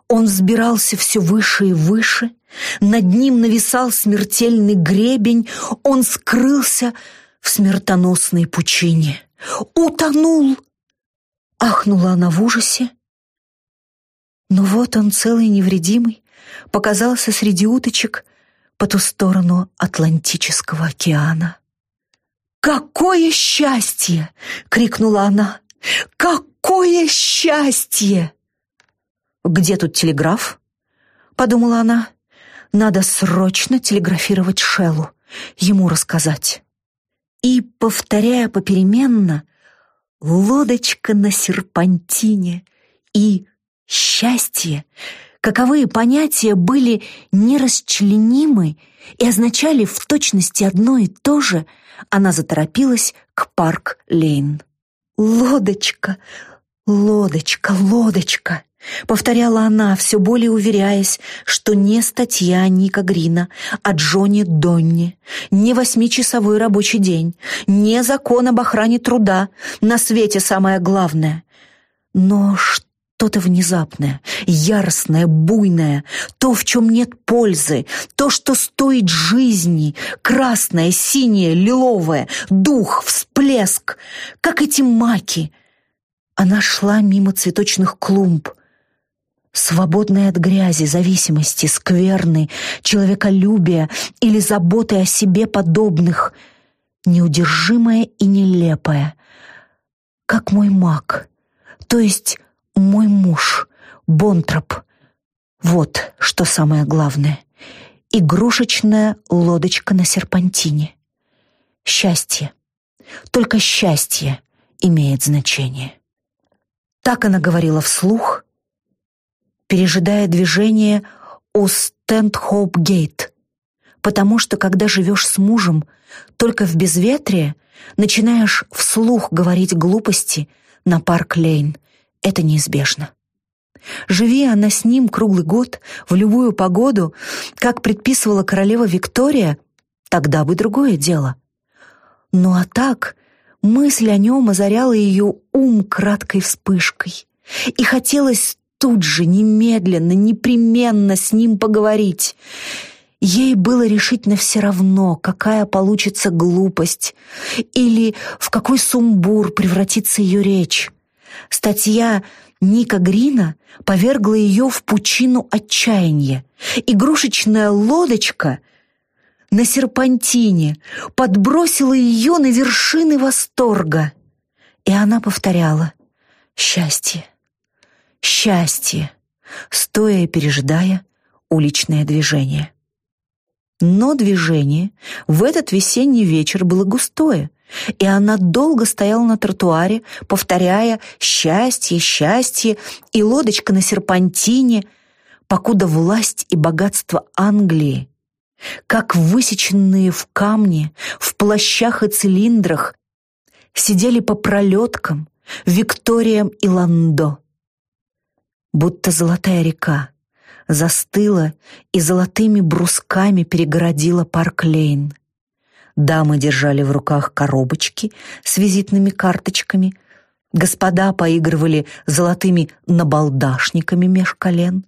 Он взбирался все выше и выше, над ним нависал смертельный гребень, он скрылся в смертоносной пучине. «Утонул!» — ахнула она в ужасе. Но вот он целый невредимый показался среди уточек по ту сторону Атлантического океана. «Какое счастье!» — крикнула она. «Какое счастье!» «Где тут телеграф?» — подумала она. «Надо срочно телеграфировать Шеллу, ему рассказать». И, повторяя попеременно, лодочка на серпантине и счастье, каковые понятия были нерасчленимы и означали в точности одно и то же, она заторопилась к Парк-Лейн. «Лодочка, лодочка, лодочка!» Повторяла она, все более уверяясь, что не статья Ника Грина о Джоне Донне, не восьмичасовой рабочий день, не закон об охране труда, на свете самое главное. Но что-то внезапное, яростное, буйное, то, в чем нет пользы, то, что стоит жизни, красное, синее, лиловое, дух, всплеск, как эти маки. Она шла мимо цветочных клумб, свободной от грязи, зависимости, скверны, человеколюбия или заботы о себе подобных, неудержимая и нелепая, как мой маг, то есть мой муж, Бонтроп. Вот что самое главное. Игрушечная лодочка на серпантине. Счастье. Только счастье имеет значение. Так она говорила вслух, пережидая движение у Стэнхоуп-гейт. Потому что, когда живешь с мужем, только в безветрие начинаешь вслух говорить глупости на Парк-Лейн. Это неизбежно. Живи она с ним круглый год, в любую погоду, как предписывала королева Виктория, тогда бы другое дело. Ну а так, мысль о нем озаряла ее ум краткой вспышкой. И хотелось тут же, немедленно, непременно с ним поговорить. Ей было решительно все равно, какая получится глупость или в какой сумбур превратится ее речь. Статья Ника Грина повергла ее в пучину отчаяния. Игрушечная лодочка на серпантине подбросила ее на вершины восторга. И она повторяла «Счастье, счастье, стоя и пережидая уличное движение. Но движение в этот весенний вечер было густое, и она долго стояла на тротуаре, повторяя «счастье, счастье» и лодочка на серпантине, покуда власть и богатство Англии, как высеченные в камне, в плащах и цилиндрах, сидели по пролеткам, Викториям и Ландо будто золотая река, застыла и золотыми брусками перегородила парк Лейн. Дамы держали в руках коробочки с визитными карточками, господа поигрывали золотыми набалдашниками меж колен.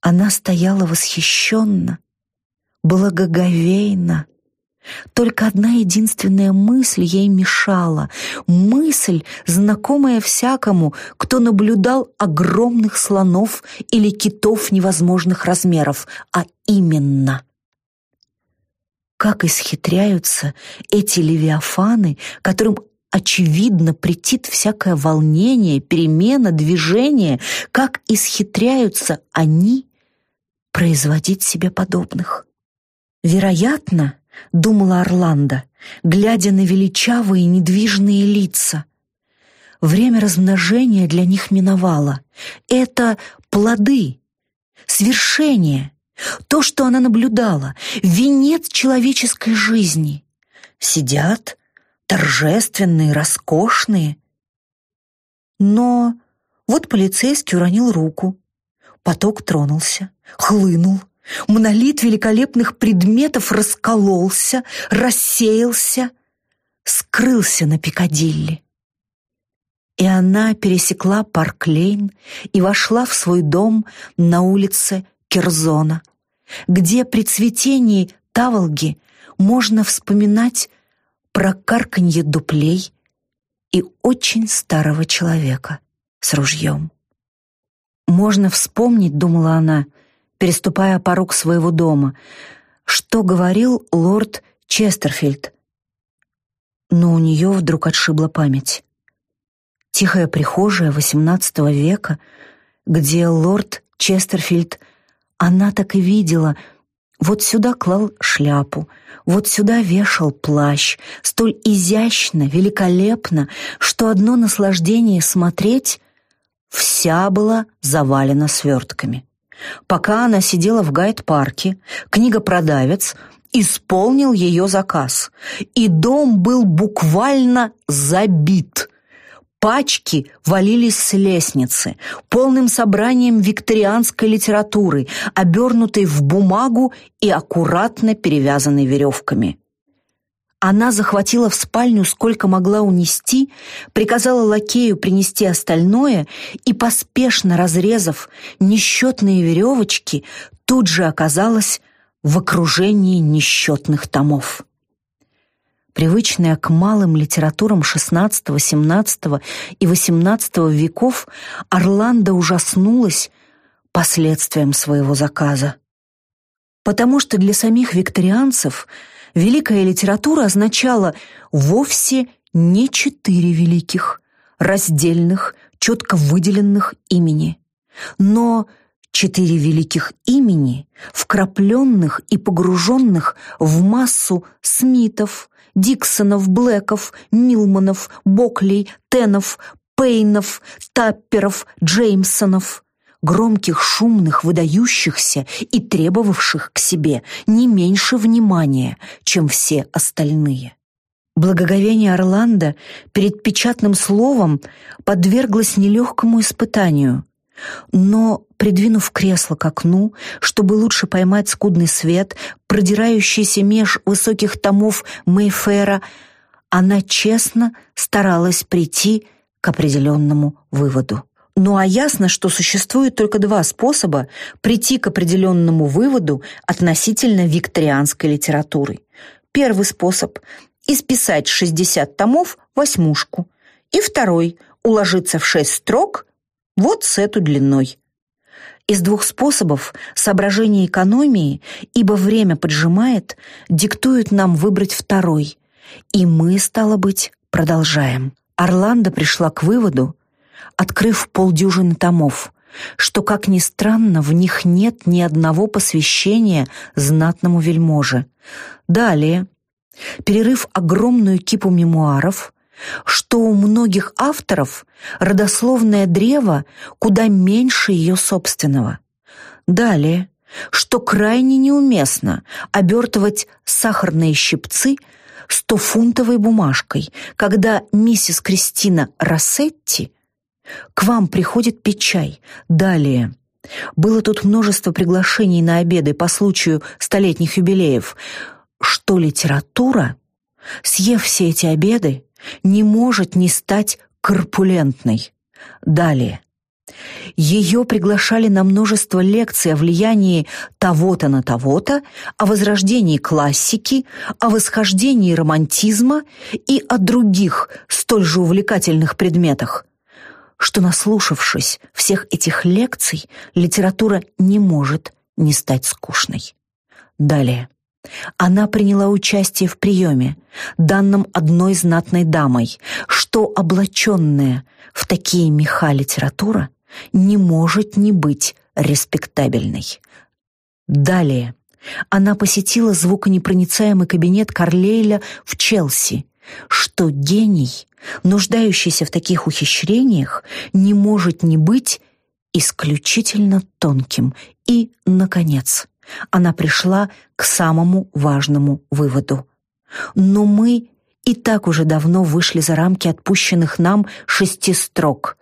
Она стояла восхищенно, благоговейно, только одна единственная мысль ей мешала. Мысль, знакомая всякому, кто наблюдал огромных слонов или китов невозможных размеров, а именно как исхитряются эти левиафаны, которым очевидно претит всякое волнение, перемена, движение, как исхитряются они производить себе подобных. Вероятно, — думала Орландо, глядя на величавые недвижные лица. Время размножения для них миновало. Это плоды, свершение, то, что она наблюдала, венец человеческой жизни. сидят, торжественные, роскошные. Но вот полицейский уронил руку. Поток тронулся, хлынул. Монолит великолепных предметов раскололся, рассеялся, скрылся на Пикадилли. И она пересекла парк Лейн и вошла в свой дом на улице Керзона, где при цветении таволги можно вспоминать про карканье дуплей и очень старого человека с ружьем. Можно вспомнить, думала она, переступая порог своего дома, что говорил лорд Честерфильд. Но у нее вдруг отшибла память. Тихая прихожая XVIII века, где лорд Честерфильд, она так и видела, вот сюда клал шляпу, вот сюда вешал плащ, столь изящно, великолепно, что одно наслаждение смотреть вся была завалена свертками. Пока она сидела в гайд-парке, книгопродавец исполнил ее заказ, и дом был буквально забит. Пачки валились с лестницы, полным собранием викторианской литературы, обернутой в бумагу и аккуратно перевязанной веревками. Она захватила в спальню сколько могла унести, приказала лакею принести остальное и, поспешно разрезав несчетные веревочки, тут же оказалась в окружении несчетных томов. Привычная к малым литературам XVI, XVII и XVIII веков, Орландо ужаснулась последствиям своего заказа. Потому что для самих викторианцев – великая литература означала вовсе не четыре великих, раздельных, четко выделенных имени, но четыре великих имени, вкрапленных и погруженных в массу Смитов, Диксонов, Блэков, Милманов, Боклей, Тенов, Пейнов, Тапперов, Джеймсонов громких, шумных, выдающихся и требовавших к себе не меньше внимания, чем все остальные. Благоговение Орландо перед печатным словом подверглось нелегкому испытанию, но, придвинув кресло к окну, чтобы лучше поймать скудный свет, продирающийся меж высоких томов Мейфера, она честно старалась прийти к определенному выводу. Ну а ясно, что существует только два способа прийти к определенному выводу относительно викторианской литературы. Первый способ – исписать 60 томов восьмушку. И второй – уложиться в 6 строк вот с эту длиной. Из двух способов соображение экономии, ибо время поджимает, диктует нам выбрать второй. И мы, стало быть, продолжаем. Орландо пришла к выводу, открыв полдюжины томов, что, как ни странно, в них нет ни одного посвящения знатному вельможе. Далее, перерыв огромную кипу мемуаров, что у многих авторов родословное древо куда меньше ее собственного. Далее, что крайне неуместно обертывать сахарные щипцы стофунтовой бумажкой, когда миссис Кристина Рассетти к вам приходит пить чай. Далее. Было тут множество приглашений на обеды по случаю столетних юбилеев. Что литература, съев все эти обеды, не может не стать корпулентной. Далее. Ее приглашали на множество лекций о влиянии того-то на того-то, о возрождении классики, о восхождении романтизма и о других столь же увлекательных предметах что, наслушавшись всех этих лекций, литература не может не стать скучной. Далее. Она приняла участие в приеме, данном одной знатной дамой, что облаченная в такие меха литература не может не быть респектабельной. Далее. Она посетила звуконепроницаемый кабинет Карлейля в Челси, что гений нуждающийся в таких ухищрениях, не может не быть исключительно тонким. И, наконец, она пришла к самому важному выводу. Но мы и так уже давно вышли за рамки отпущенных нам шести строк,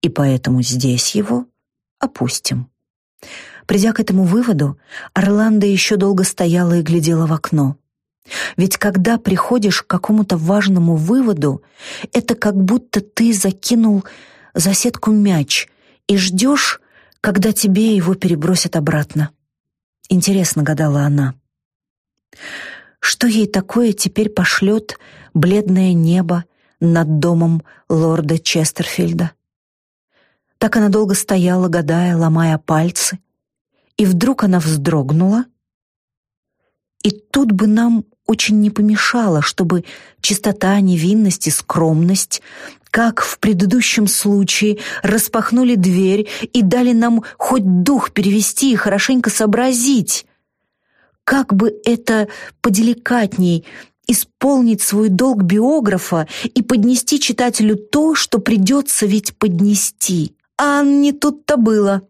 и поэтому здесь его опустим. Придя к этому выводу, Орландо еще долго стояла и глядела в окно. Ведь когда приходишь к какому-то важному выводу, это как будто ты закинул за сетку мяч и ждешь, когда тебе его перебросят обратно. Интересно, гадала она. Что ей такое теперь пошлет бледное небо над домом лорда Честерфильда? Так она долго стояла, гадая, ломая пальцы, и вдруг она вздрогнула. И тут бы нам очень не помешало, чтобы чистота, невинность и скромность, как в предыдущем случае, распахнули дверь и дали нам хоть дух перевести и хорошенько сообразить. Как бы это поделикатней исполнить свой долг биографа и поднести читателю то, что придется ведь поднести. А не тут-то было.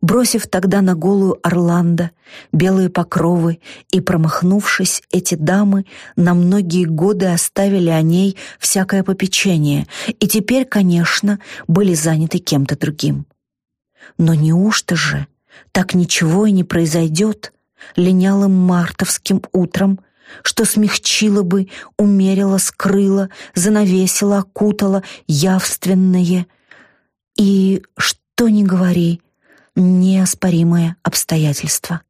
Бросив тогда на голую Орландо белые покровы и промахнувшись, эти дамы на многие годы оставили о ней всякое попечение и теперь, конечно, были заняты кем-то другим. Но неужто же так ничего и не произойдет линялым мартовским утром, что смягчило бы, умерило, скрыло, занавесило, окутало явственное. И что ни говори, неоспоримое обстоятельство.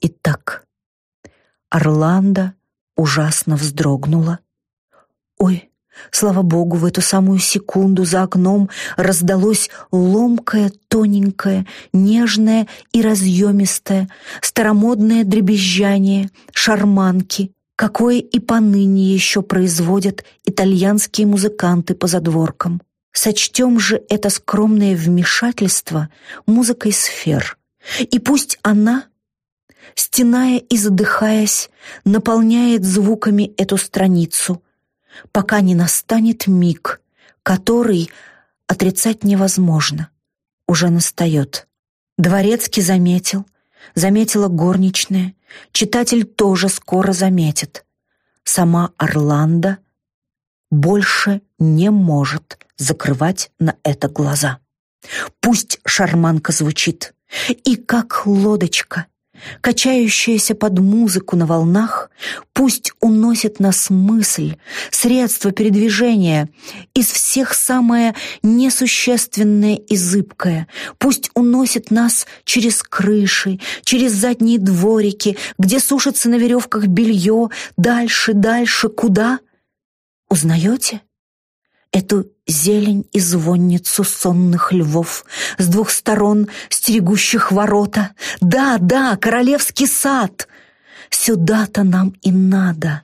Итак, Орландо ужасно вздрогнула. Ой, слава богу, в эту самую секунду за окном раздалось ломкое, тоненькое, нежное и разъемистое, старомодное дребезжание, шарманки, какое и поныне еще производят итальянские музыканты по задворкам. Сочтем же это скромное вмешательство музыкой сфер, и пусть она, стеная и задыхаясь, наполняет звуками эту страницу, пока не настанет миг, который отрицать невозможно, уже настает. Дворецкий заметил, заметила горничная, читатель тоже скоро заметит. Сама Орландо больше не может закрывать на это глаза. Пусть шарманка звучит, и как лодочка, качающаяся под музыку на волнах, пусть уносит нас мысль, средство передвижения, из всех самое несущественное и зыбкое, пусть уносит нас через крыши, через задние дворики, где сушится на веревках белье, дальше, дальше, куда? Узнаете? Эту зелень и звонницу сонных львов, с двух сторон стерегущих ворота. Да, да, королевский сад! Сюда-то нам и надо.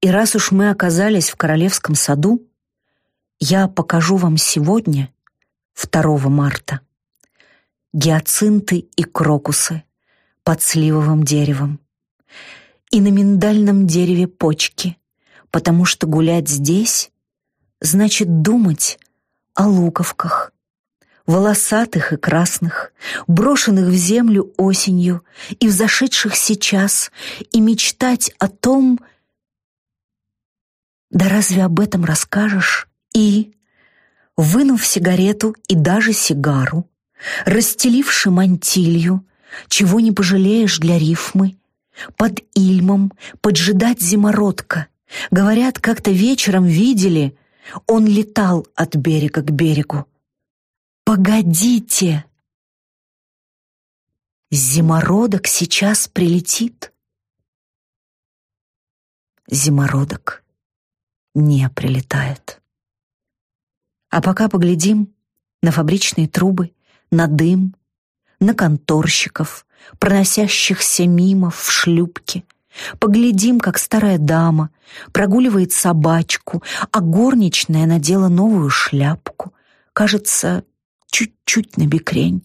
И раз уж мы оказались в королевском саду, я покажу вам сегодня, 2 марта, гиацинты и крокусы под сливовым деревом и на миндальном дереве почки, потому что гулять здесь значит думать о луковках, волосатых и красных, брошенных в землю осенью и взошедших сейчас, и мечтать о том, да разве об этом расскажешь? И, вынув сигарету и даже сигару, расстеливши мантилью, чего не пожалеешь для рифмы, под ильмом поджидать зимородка. Говорят, как-то вечером видели, он летал от берега к берегу. «Погодите!» Зимородок сейчас прилетит. Зимородок не прилетает. А пока поглядим на фабричные трубы, на дым, на конторщиков, проносящихся мимо в шлюпке, Поглядим, как старая дама прогуливает собачку, а горничная надела новую шляпку. Кажется, чуть-чуть на бекрень.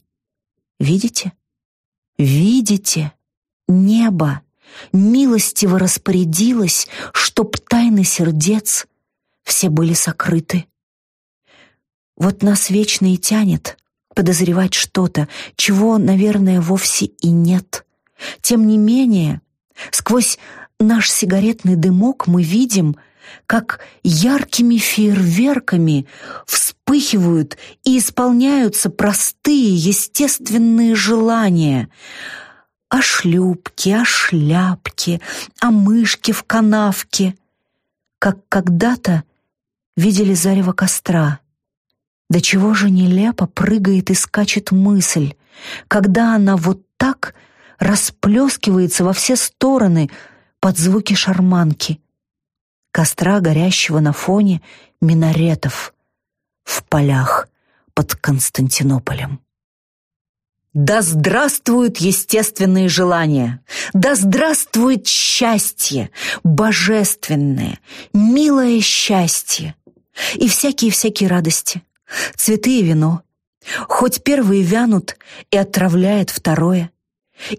Видите? Видите? Небо милостиво распорядилось, чтоб тайны сердец все были сокрыты. Вот нас вечно и тянет подозревать что-то, чего, наверное, вовсе и нет. Тем не менее, Сквозь наш сигаретный дымок мы видим, как яркими фейерверками вспыхивают и исполняются простые естественные желания о шлюпке, о шляпке, о мышке в канавке, как когда-то видели зарево костра. До чего же нелепо прыгает и скачет мысль, когда она вот так расплескивается во все стороны под звуки шарманки, костра, горящего на фоне минаретов в полях под Константинополем. Да здравствуют естественные желания! Да здравствует счастье, божественное, милое счастье! И всякие-всякие радости, цветы и вино. Хоть первые вянут и отравляет второе.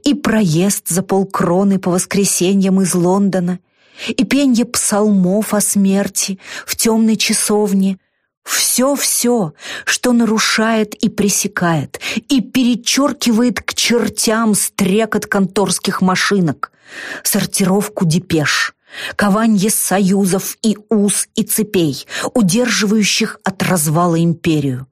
И проезд за полкроны по воскресеньям из Лондона, и пенье псалмов о смерти в темной часовне. Все-все, что нарушает и пресекает, и перечеркивает к чертям стрекот конторских машинок, сортировку депеш, кованье союзов и уз и цепей, удерживающих от развала империю.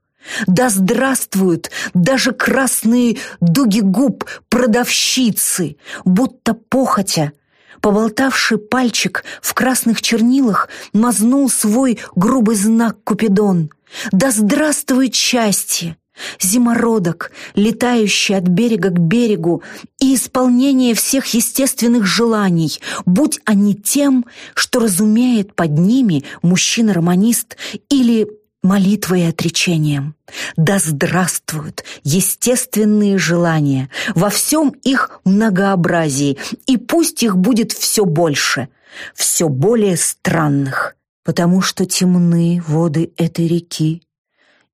Да здравствуют даже красные дуги губ продавщицы, будто похотя. Поболтавший пальчик в красных чернилах мазнул свой грубый знак Купидон. Да здравствует счастье! Зимородок, летающий от берега к берегу, и исполнение всех естественных желаний, будь они тем, что разумеет под ними мужчина-романист или молитвой и отречением. Да здравствуют естественные желания во всем их многообразии, и пусть их будет все больше, все более странных, потому что темны воды этой реки,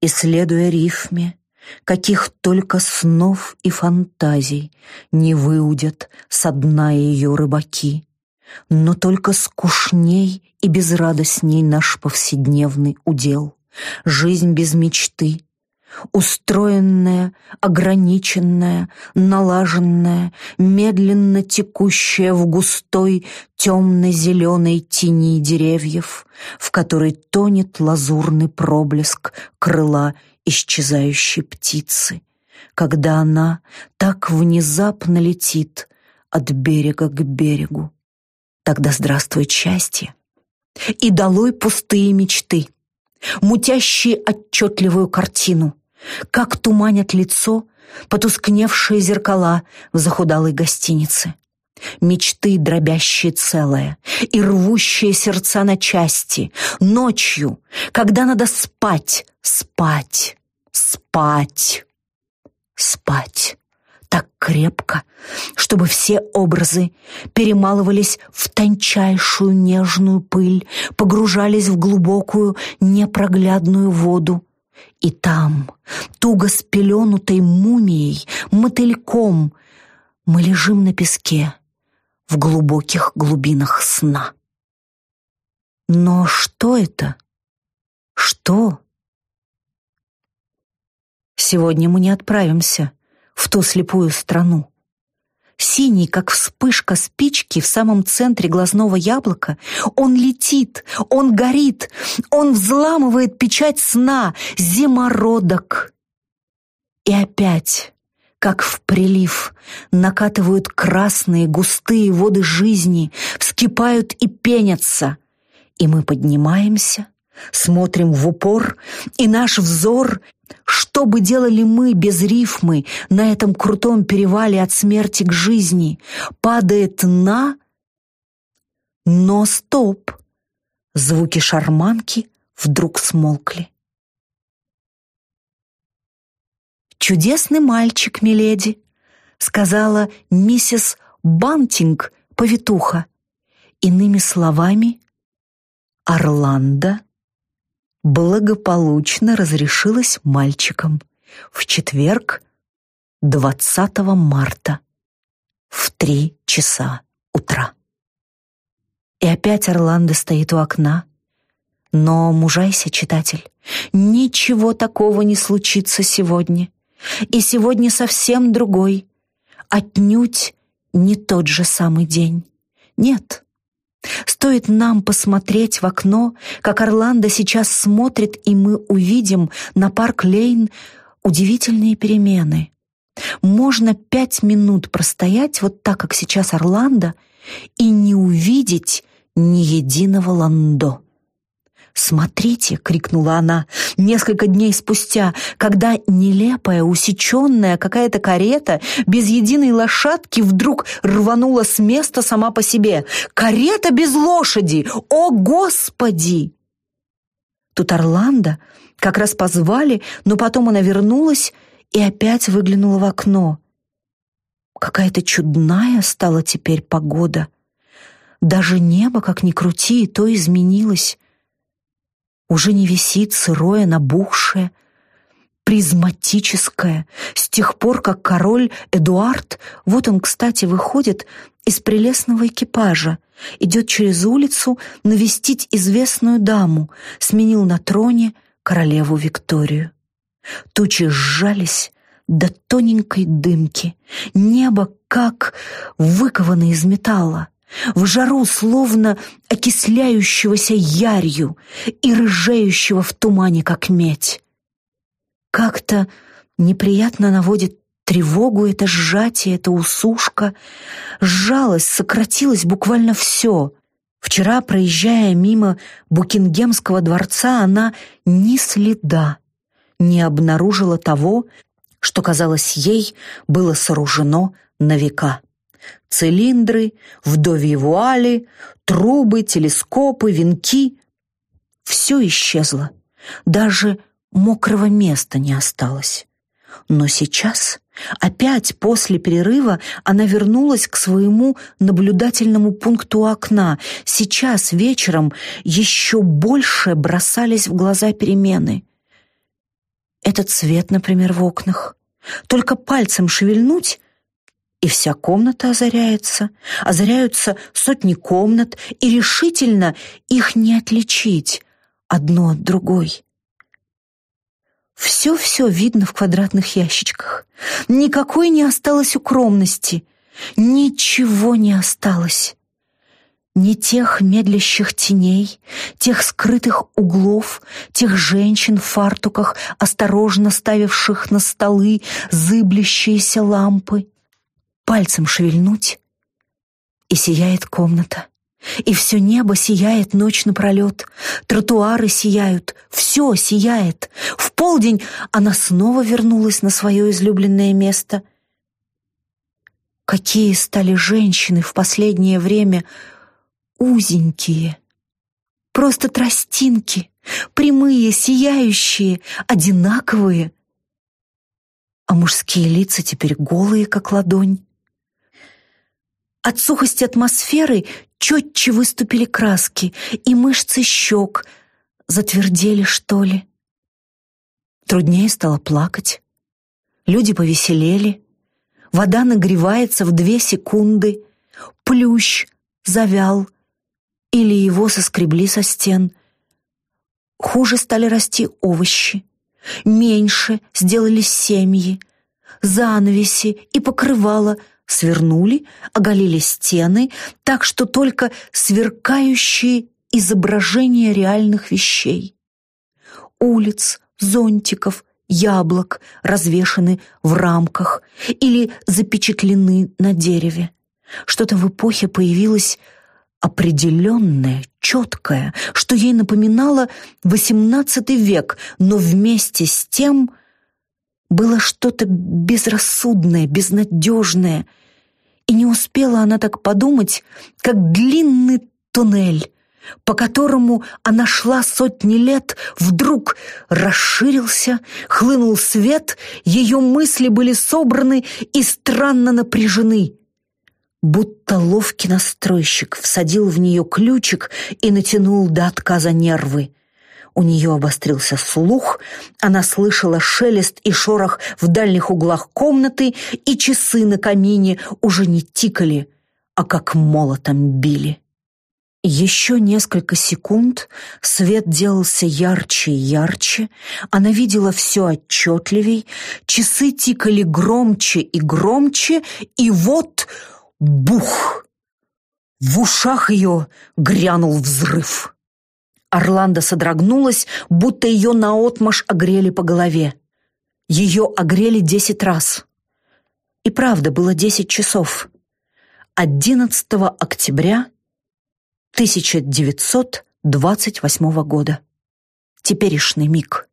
исследуя рифме, каких только снов и фантазий не выудят со дна ее рыбаки. Но только скучней и безрадостней наш повседневный удел. Жизнь без мечты, устроенная, ограниченная, налаженная, медленно текущая в густой темно-зеленой тени деревьев, в которой тонет лазурный проблеск крыла исчезающей птицы, когда она так внезапно летит от берега к берегу. Тогда здравствует счастье, и долой пустые мечты — мутящие отчетливую картину, как туманят лицо потускневшие зеркала в захудалой гостинице. Мечты, дробящие целое и рвущие сердца на части. Ночью, когда надо спать, спать, спать, спать так крепко, чтобы все образы перемалывались в тончайшую нежную пыль, погружались в глубокую непроглядную воду. И там, туго спеленутой мумией, мотыльком, мы лежим на песке в глубоких глубинах сна. Но что это? Что? Сегодня мы не отправимся в ту слепую страну. Синий, как вспышка спички в самом центре глазного яблока, он летит, он горит, он взламывает печать сна, зимородок. И опять, как в прилив, накатывают красные густые воды жизни, вскипают и пенятся. И мы поднимаемся, смотрим в упор, и наш взор что бы делали мы без рифмы на этом крутом перевале от смерти к жизни? Падает на... Но стоп! Звуки шарманки вдруг смолкли. «Чудесный мальчик, миледи», — сказала миссис Бантинг, повитуха. Иными словами, Орландо благополучно разрешилась мальчиком в четверг 20 марта в три часа утра. И опять Орландо стоит у окна. Но мужайся, читатель, ничего такого не случится сегодня. И сегодня совсем другой, отнюдь не тот же самый день. Нет. Стоит нам посмотреть в окно, как Орландо сейчас смотрит, и мы увидим на парк Лейн удивительные перемены. Можно пять минут простоять вот так, как сейчас Орландо, и не увидеть ни единого ландо. «Смотрите!» — крикнула она несколько дней спустя, когда нелепая, усеченная какая-то карета без единой лошадки вдруг рванула с места сама по себе. «Карета без лошади! О, Господи!» Тут Орландо как раз позвали, но потом она вернулась и опять выглянула в окно. Какая-то чудная стала теперь погода. Даже небо, как ни крути, то изменилось уже не висит сырое, набухшее, призматическое, с тех пор, как король Эдуард, вот он, кстати, выходит из прелестного экипажа, идет через улицу навестить известную даму, сменил на троне королеву Викторию. Тучи сжались до тоненькой дымки, небо как выковано из металла, в жару словно окисляющегося ярью и рыжеющего в тумане, как медь. Как-то неприятно наводит тревогу это сжатие, эта усушка. Сжалось, сократилось буквально все. Вчера, проезжая мимо Букингемского дворца, она ни следа не обнаружила того, что, казалось ей, было сооружено на века цилиндры, вдовьи вуали, трубы, телескопы, венки. Все исчезло, даже мокрого места не осталось. Но сейчас, опять после перерыва, она вернулась к своему наблюдательному пункту окна. Сейчас, вечером, еще больше бросались в глаза перемены. Этот цвет, например, в окнах. Только пальцем шевельнуть, и вся комната озаряется, озаряются сотни комнат, и решительно их не отличить одно от другой. Все-все видно в квадратных ящичках. Никакой не осталось укромности. Ничего не осталось. Ни тех медлящих теней, тех скрытых углов, тех женщин в фартуках, осторожно ставивших на столы зыблящиеся лампы пальцем шевельнуть, и сияет комната. И все небо сияет ночь напролет, тротуары сияют, все сияет. В полдень она снова вернулась на свое излюбленное место. Какие стали женщины в последнее время узенькие, просто тростинки, прямые, сияющие, одинаковые. А мужские лица теперь голые, как ладонь. От сухости атмосферы четче выступили краски, и мышцы щек затвердели, что ли. Труднее стало плакать. Люди повеселели. Вода нагревается в две секунды. Плющ завял. Или его соскребли со стен. Хуже стали расти овощи. Меньше сделались семьи. Занавеси и покрывала – свернули, оголили стены, так что только сверкающие изображения реальных вещей. Улиц, зонтиков, яблок развешаны в рамках или запечатлены на дереве. Что-то в эпохе появилось определенное, четкое, что ей напоминало XVIII век, но вместе с тем было что-то безрассудное, безнадежное — и не успела она так подумать, как длинный туннель, по которому она шла сотни лет, вдруг расширился, хлынул свет, ее мысли были собраны и странно напряжены. Будто ловкий настройщик всадил в нее ключик и натянул до отказа нервы. У нее обострился слух, она слышала шелест и шорох в дальних углах комнаты, и часы на камине уже не тикали, а как молотом били. Еще несколько секунд свет делался ярче и ярче, она видела все отчетливей, часы тикали громче и громче, и вот бух! В ушах ее грянул взрыв. Орландо содрогнулась, будто ее наотмашь огрели по голове. Ее огрели десять раз. И правда, было десять часов. 11 октября 1928 года. Теперешний миг.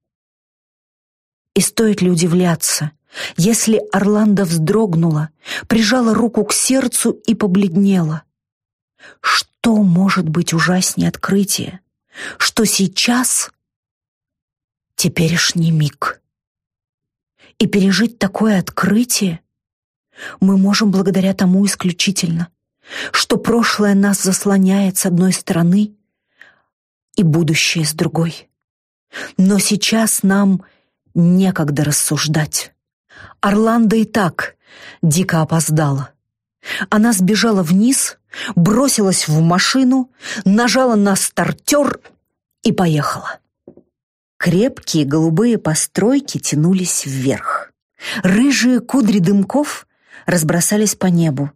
И стоит ли удивляться, если Орландо вздрогнула, прижала руку к сердцу и побледнела? Что может быть ужаснее открытия? Что сейчас теперешний миг. И пережить такое открытие мы можем благодаря тому исключительно, что прошлое нас заслоняет с одной стороны и будущее с другой. Но сейчас нам некогда рассуждать. Орландо и так дико опоздала. Она сбежала вниз, бросилась в машину, нажала на стартер и поехала. Крепкие голубые постройки тянулись вверх. Рыжие кудри дымков разбросались по небу.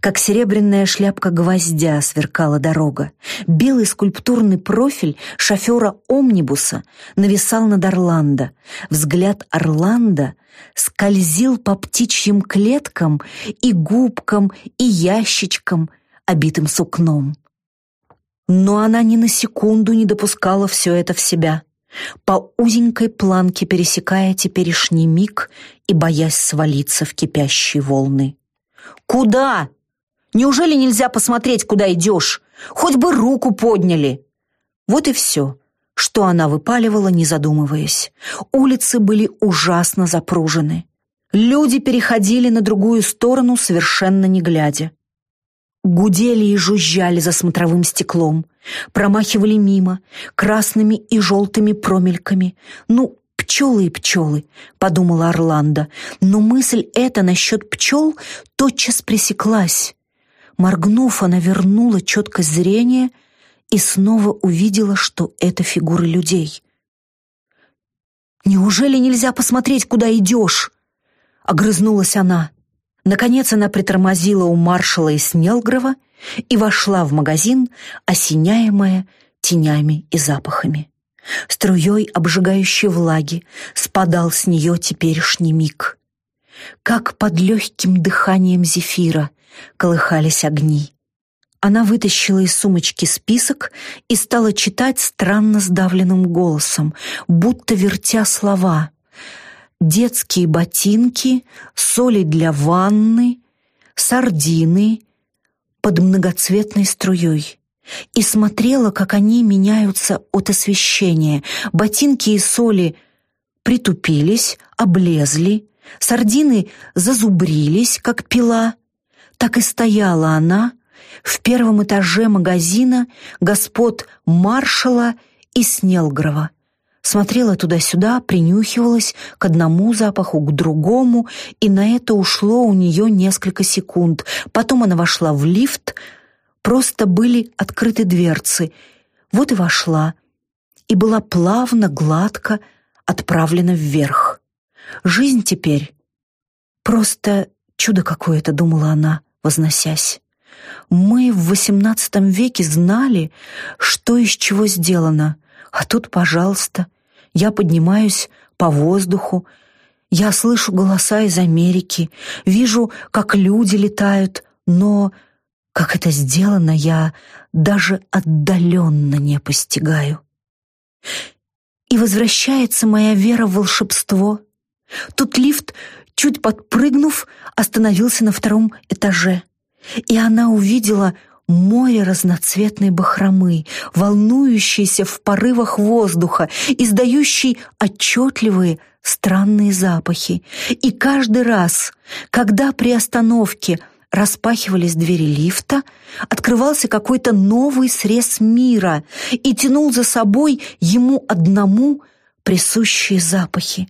Как серебряная шляпка гвоздя сверкала дорога. Белый скульптурный профиль шофера омнибуса нависал над Орландо. Взгляд Орландо скользил по птичьим клеткам и губкам, и ящичкам, обитым сукном. Но она ни на секунду не допускала все это в себя, по узенькой планке пересекая теперешний миг и боясь свалиться в кипящие волны. «Куда? Неужели нельзя посмотреть, куда идешь? Хоть бы руку подняли!» Вот и все, что она выпаливала, не задумываясь. Улицы были ужасно запружены. Люди переходили на другую сторону, совершенно не глядя. Гудели и жужжали за смотровым стеклом, промахивали мимо, красными и желтыми промельками. Ну, пчелы и пчелы, подумала Орландо, но мысль эта насчет пчел тотчас пресеклась. Моргнув, она вернула четкость зрения и снова увидела, что это фигуры людей. «Неужели нельзя посмотреть, куда идешь?» — огрызнулась она. Наконец она притормозила у маршала и Снелгрова и вошла в магазин, осеняемая тенями и запахами. Струей обжигающей влаги спадал с нее теперешний миг. Как под легким дыханием зефира колыхались огни. Она вытащила из сумочки список и стала читать странно сдавленным голосом, будто вертя слова. «Детские ботинки, соли для ванны, сардины» под многоцветной струей и смотрела, как они меняются от освещения. Ботинки и соли притупились, облезли, сардины зазубрились, как пила. Так и стояла она в первом этаже магазина господ Маршала и Снелгрова. Смотрела туда-сюда, принюхивалась к одному запаху, к другому, и на это ушло у нее несколько секунд. Потом она вошла в лифт — Просто были открыты дверцы. Вот и вошла. И была плавно, гладко отправлена вверх. Жизнь теперь просто чудо какое-то, думала она, возносясь. Мы в XVIII веке знали, что из чего сделано, а тут, пожалуйста, я поднимаюсь по воздуху, я слышу голоса из Америки, вижу, как люди летают, но как это сделано, я даже отдаленно не постигаю. И возвращается моя вера в волшебство. Тут лифт, чуть подпрыгнув, остановился на втором этаже, и она увидела море разноцветной бахромы, волнующейся в порывах воздуха, издающей отчетливые странные запахи. И каждый раз, когда при остановке – распахивались двери лифта, открывался какой-то новый срез мира и тянул за собой ему одному присущие запахи.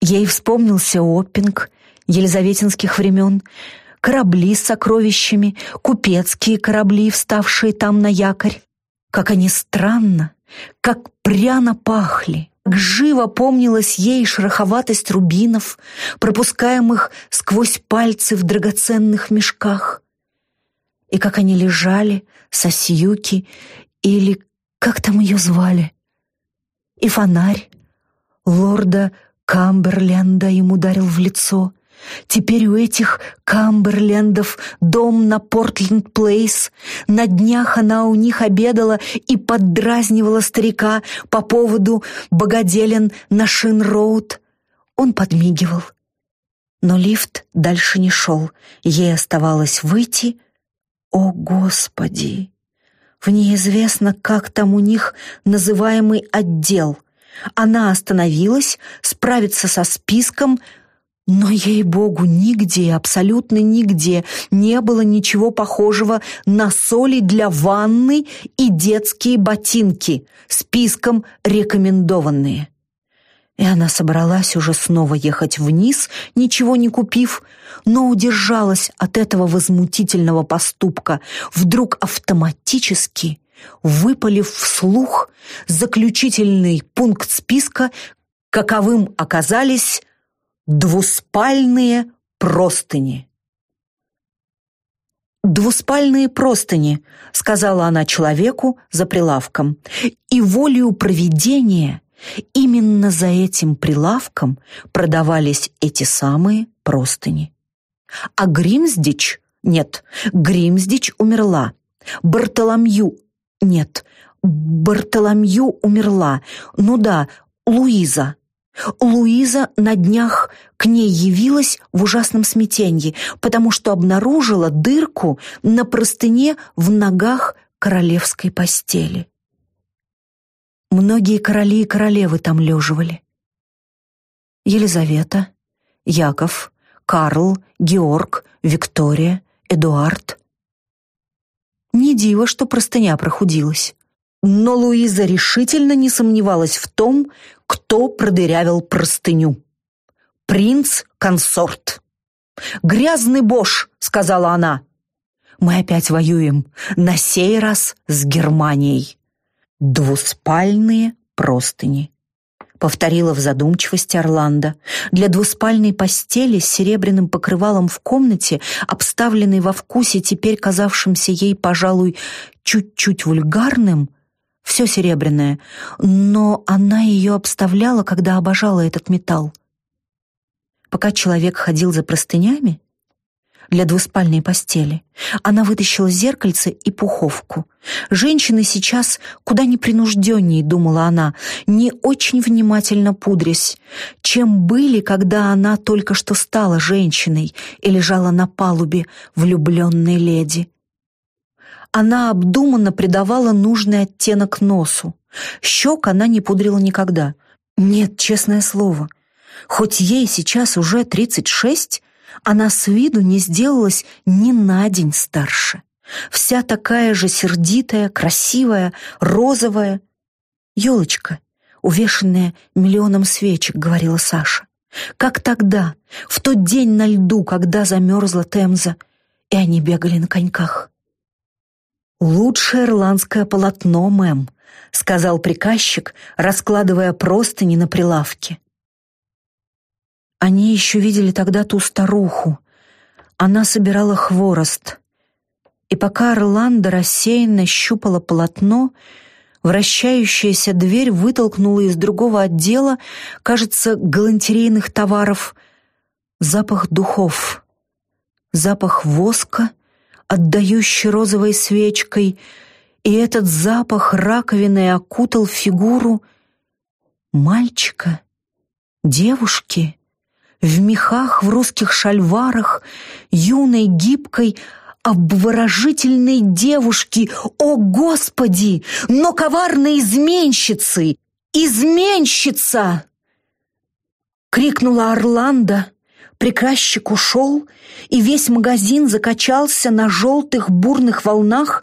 Ей вспомнился оппинг елизаветинских времен, корабли с сокровищами, купецкие корабли, вставшие там на якорь. Как они странно, как пряно пахли. Живо помнилась ей шероховатость рубинов, пропускаемых сквозь пальцы в драгоценных мешках. И как они лежали, Сосьюки, или как там ее звали. И фонарь лорда Камберленда им ударил в лицо. Теперь у этих Камберлендов дом на Портленд-Плейс. На днях она у них обедала и поддразнивала старика по поводу богоделен на Шин-Роуд. Он подмигивал. Но лифт дальше не шел. Ей оставалось выйти. О, Господи! В неизвестно, как там у них называемый отдел. Она остановилась, справиться со списком, но, ей-богу, нигде, абсолютно нигде не было ничего похожего на соли для ванны и детские ботинки, списком рекомендованные. И она собралась уже снова ехать вниз, ничего не купив, но удержалась от этого возмутительного поступка, вдруг автоматически выпалив вслух заключительный пункт списка, каковым оказались двуспальные простыни. «Двуспальные простыни», — сказала она человеку за прилавком, и волею провидения именно за этим прилавком продавались эти самые простыни. А Гримсдич, нет, Гримсдич умерла, Бартоломью, нет, Бартоломью умерла, ну да, Луиза. Луиза на днях к ней явилась в ужасном смятении, потому что обнаружила дырку на простыне в ногах королевской постели. Многие короли и королевы там леживали. Елизавета, Яков, Карл, Георг, Виктория, Эдуард. Не диво, что простыня прохудилась. Но Луиза решительно не сомневалась в том, кто продырявил простыню. «Принц-консорт». «Грязный бош», — сказала она. «Мы опять воюем, на сей раз с Германией». «Двуспальные простыни», — повторила в задумчивости Орландо. Для двуспальной постели с серебряным покрывалом в комнате, обставленной во вкусе, теперь казавшимся ей, пожалуй, чуть-чуть вульгарным, все серебряное, но она ее обставляла, когда обожала этот металл. Пока человек ходил за простынями для двуспальной постели, она вытащила зеркальце и пуховку. Женщины сейчас куда непринужденнее, думала она, не очень внимательно пудрясь, чем были, когда она только что стала женщиной и лежала на палубе влюбленной леди. Она обдуманно придавала нужный оттенок носу. Щек она не пудрила никогда. Нет, честное слово. Хоть ей сейчас уже 36, она с виду не сделалась ни на день старше. Вся такая же сердитая, красивая, розовая. «Елочка, увешанная миллионом свечек», — говорила Саша. «Как тогда, в тот день на льду, когда замерзла Темза, и они бегали на коньках». «Лучшее ирландское полотно, мэм», — сказал приказчик, раскладывая простыни на прилавке. Они еще видели тогда ту старуху. Она собирала хворост. И пока Орландо рассеянно щупала полотно, вращающаяся дверь вытолкнула из другого отдела, кажется, галантерейных товаров, запах духов, запах воска — отдающий розовой свечкой, и этот запах раковины окутал фигуру мальчика, девушки, в мехах, в русских шальварах, юной, гибкой, обворожительной девушки. О, Господи! Но коварной изменщицы! Изменщица! Крикнула Орландо, Приказчик ушел, и весь магазин закачался на желтых бурных волнах,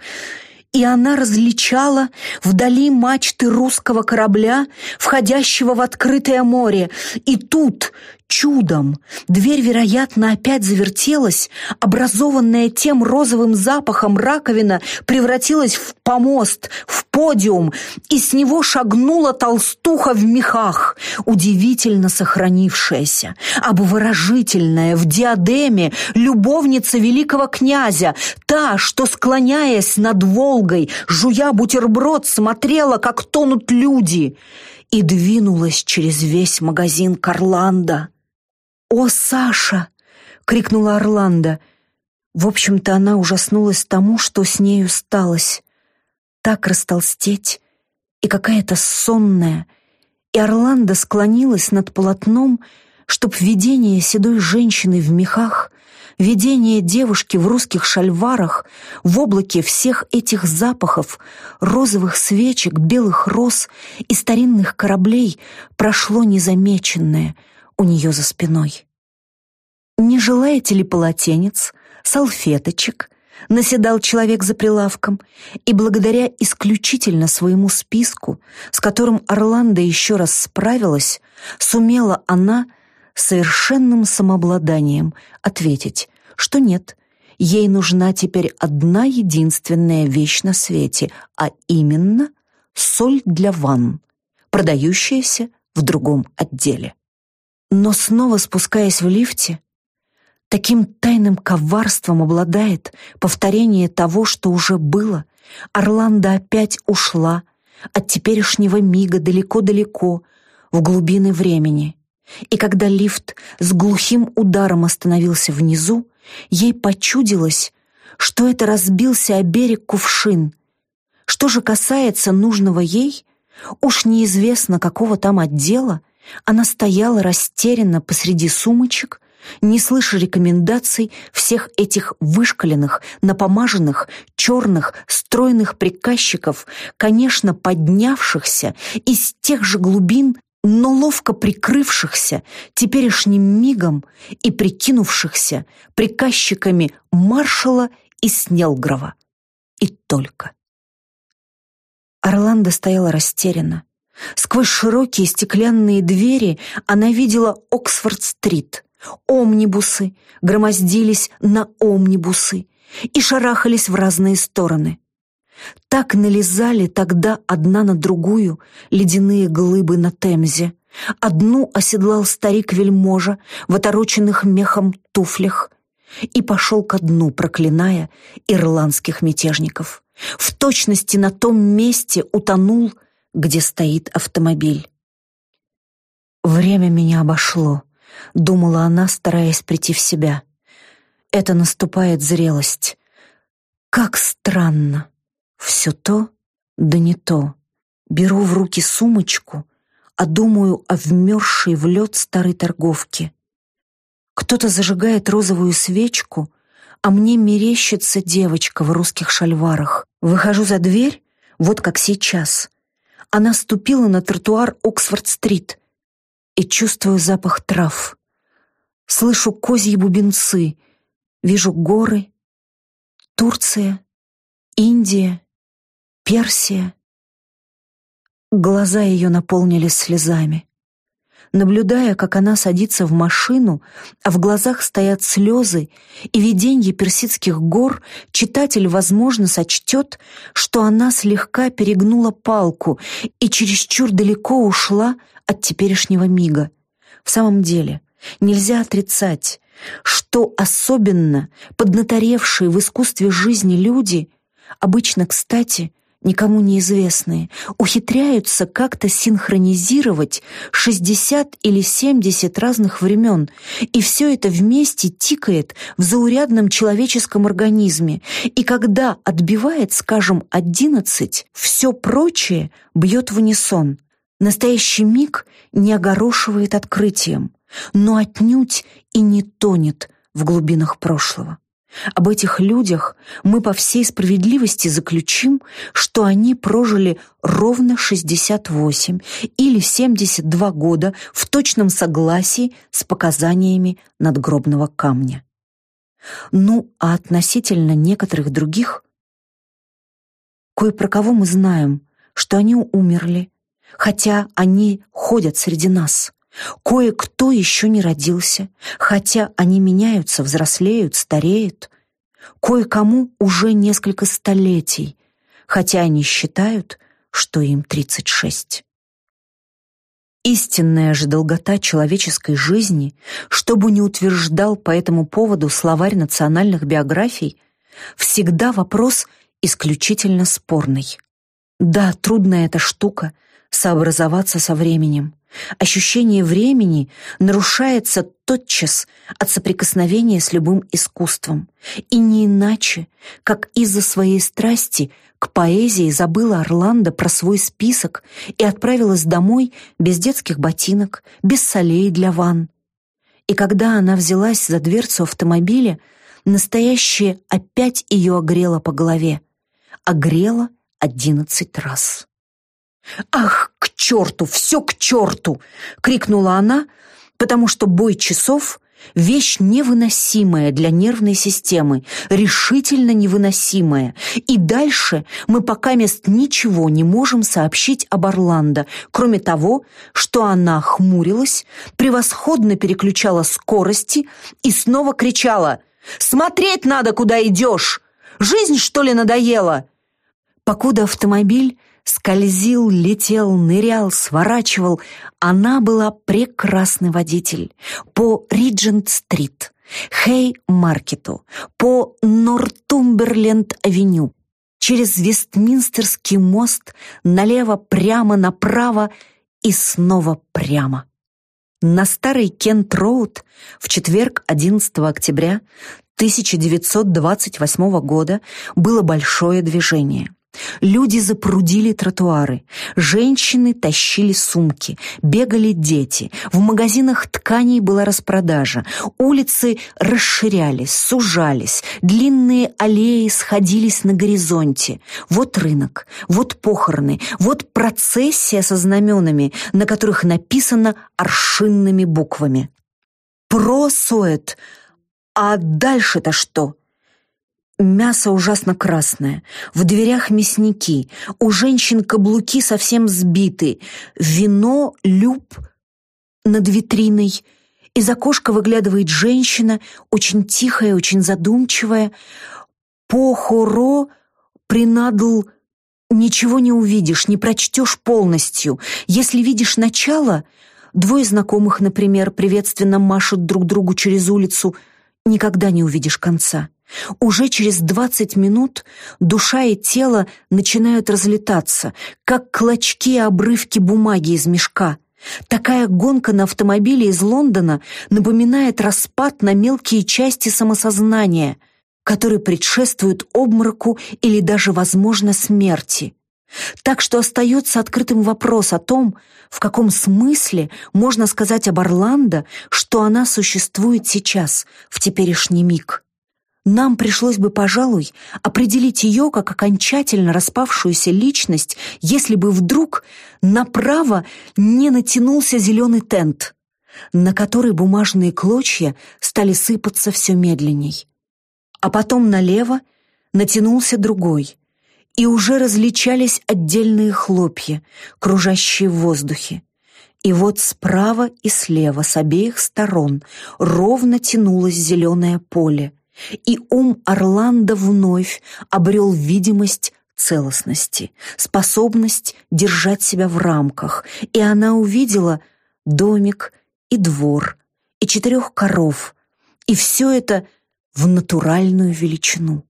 и она различала вдали мачты русского корабля, входящего в открытое море. И тут, Чудом дверь, вероятно, опять завертелась, образованная тем розовым запахом раковина превратилась в помост, в подиум, и с него шагнула толстуха в мехах, удивительно сохранившаяся, обворожительная, в диадеме, любовница великого князя, та, что, склоняясь над Волгой, жуя бутерброд, смотрела, как тонут люди, и двинулась через весь магазин Карланда. «О, Саша!» — крикнула Орландо. В общем-то, она ужаснулась тому, что с нею сталось. Так растолстеть, и какая-то сонная, и Орландо склонилась над полотном, чтоб видение седой женщины в мехах, видение девушки в русских шальварах, в облаке всех этих запахов, розовых свечек, белых роз и старинных кораблей прошло незамеченное — у нее за спиной. «Не желаете ли полотенец, салфеточек?» наседал человек за прилавком, и благодаря исключительно своему списку, с которым Орландо еще раз справилась, сумела она совершенным самообладанием ответить, что нет, ей нужна теперь одна единственная вещь на свете, а именно соль для ванн, продающаяся в другом отделе. Но снова спускаясь в лифте, таким тайным коварством обладает повторение того, что уже было. Орландо опять ушла от теперешнего мига далеко-далеко, в глубины времени. И когда лифт с глухим ударом остановился внизу, ей почудилось, что это разбился о берег кувшин. Что же касается нужного ей, уж неизвестно какого там отдела, она стояла растерянно посреди сумочек, не слыша рекомендаций всех этих вышкаленных, напомаженных, черных, стройных приказчиков, конечно, поднявшихся из тех же глубин, но ловко прикрывшихся теперешним мигом и прикинувшихся приказчиками маршала и Снелгрова. И только. Орландо стояла растерянно, Сквозь широкие стеклянные двери она видела Оксфорд-стрит. Омнибусы громоздились на омнибусы и шарахались в разные стороны. Так налезали тогда одна на другую ледяные глыбы на Темзе. Одну оседлал старик-вельможа в отороченных мехом туфлях и пошел ко дну, проклиная ирландских мятежников. В точности на том месте утонул где стоит автомобиль. «Время меня обошло», — думала она, стараясь прийти в себя. «Это наступает зрелость. Как странно. Все то, да не то. Беру в руки сумочку, а думаю о вмерзшей в лед старой торговке. Кто-то зажигает розовую свечку, а мне мерещится девочка в русских шальварах. Выхожу за дверь, вот как сейчас, она ступила на тротуар Оксфорд-стрит и чувствую запах трав. Слышу козьи бубенцы, вижу горы, Турция, Индия, Персия. Глаза ее наполнились слезами. Наблюдая, как она садится в машину, а в глазах стоят слезы и виденье персидских гор, читатель, возможно, сочтет, что она слегка перегнула палку и чересчур далеко ушла от теперешнего мига. В самом деле, нельзя отрицать, что особенно поднаторевшие в искусстве жизни люди, обычно, кстати, никому неизвестные, ухитряются как-то синхронизировать 60 или 70 разных времен, и все это вместе тикает в заурядном человеческом организме, и когда отбивает, скажем, 11, все прочее бьет в унисон. Настоящий миг не огорошивает открытием, но отнюдь и не тонет в глубинах прошлого. Об этих людях мы по всей справедливости заключим, что они прожили ровно 68 или 72 года в точном согласии с показаниями надгробного камня. Ну, а относительно некоторых других, кое про кого мы знаем, что они умерли, хотя они ходят среди нас, Кое-кто еще не родился, хотя они меняются, взрослеют, стареют. Кое-кому уже несколько столетий, хотя они считают, что им 36. Истинная же долгота человеческой жизни, что бы ни утверждал по этому поводу словарь национальных биографий, всегда вопрос исключительно спорный. Да, трудная эта штука — сообразоваться со временем. Ощущение времени нарушается тотчас от соприкосновения с любым искусством. И не иначе, как из-за своей страсти к поэзии забыла Орландо про свой список и отправилась домой без детских ботинок, без солей для ванн. И когда она взялась за дверцу автомобиля, настоящее опять ее огрело по голове. Огрело одиннадцать раз. «Ах, к черту, все к черту!» — крикнула она, потому что бой часов — вещь невыносимая для нервной системы, решительно невыносимая. И дальше мы пока мест ничего не можем сообщить об Орландо, кроме того, что она хмурилась, превосходно переключала скорости и снова кричала «Смотреть надо, куда идешь! Жизнь, что ли, надоела?» Покуда автомобиль скользил, летел, нырял, сворачивал. Она была прекрасный водитель. По Риджент-стрит, Хей-маркету, по Нортумберленд-авеню, через Вестминстерский мост, налево, прямо, направо и снова прямо. На старый Кент-Роуд в четверг 11 октября 1928 года было большое движение – Люди запрудили тротуары, женщины тащили сумки, бегали дети, в магазинах тканей была распродажа, улицы расширялись, сужались, длинные аллеи сходились на горизонте. Вот рынок, вот похороны, вот процессия со знаменами, на которых написано аршинными буквами. Просует. А дальше-то что? Мясо ужасно красное, в дверях мясники, у женщин каблуки совсем сбиты, вино, люб над витриной. Из окошка выглядывает женщина, очень тихая, очень задумчивая. По хоро принадл ничего не увидишь, не прочтешь полностью. Если видишь начало, двое знакомых, например, приветственно машут друг другу через улицу, никогда не увидишь конца. Уже через двадцать минут душа и тело начинают разлетаться, как клочки и обрывки бумаги из мешка. Такая гонка на автомобиле из Лондона напоминает распад на мелкие части самосознания, который предшествует обмороку или даже, возможно, смерти. Так что остается открытым вопрос о том, в каком смысле можно сказать об Орландо, что она существует сейчас, в теперешний миг нам пришлось бы, пожалуй, определить ее как окончательно распавшуюся личность, если бы вдруг направо не натянулся зеленый тент, на который бумажные клочья стали сыпаться все медленней. А потом налево натянулся другой, и уже различались отдельные хлопья, кружащие в воздухе. И вот справа и слева, с обеих сторон, ровно тянулось зеленое поле — и ум Орландо вновь обрел видимость целостности, способность держать себя в рамках, и она увидела домик и двор, и четырех коров, и все это в натуральную величину.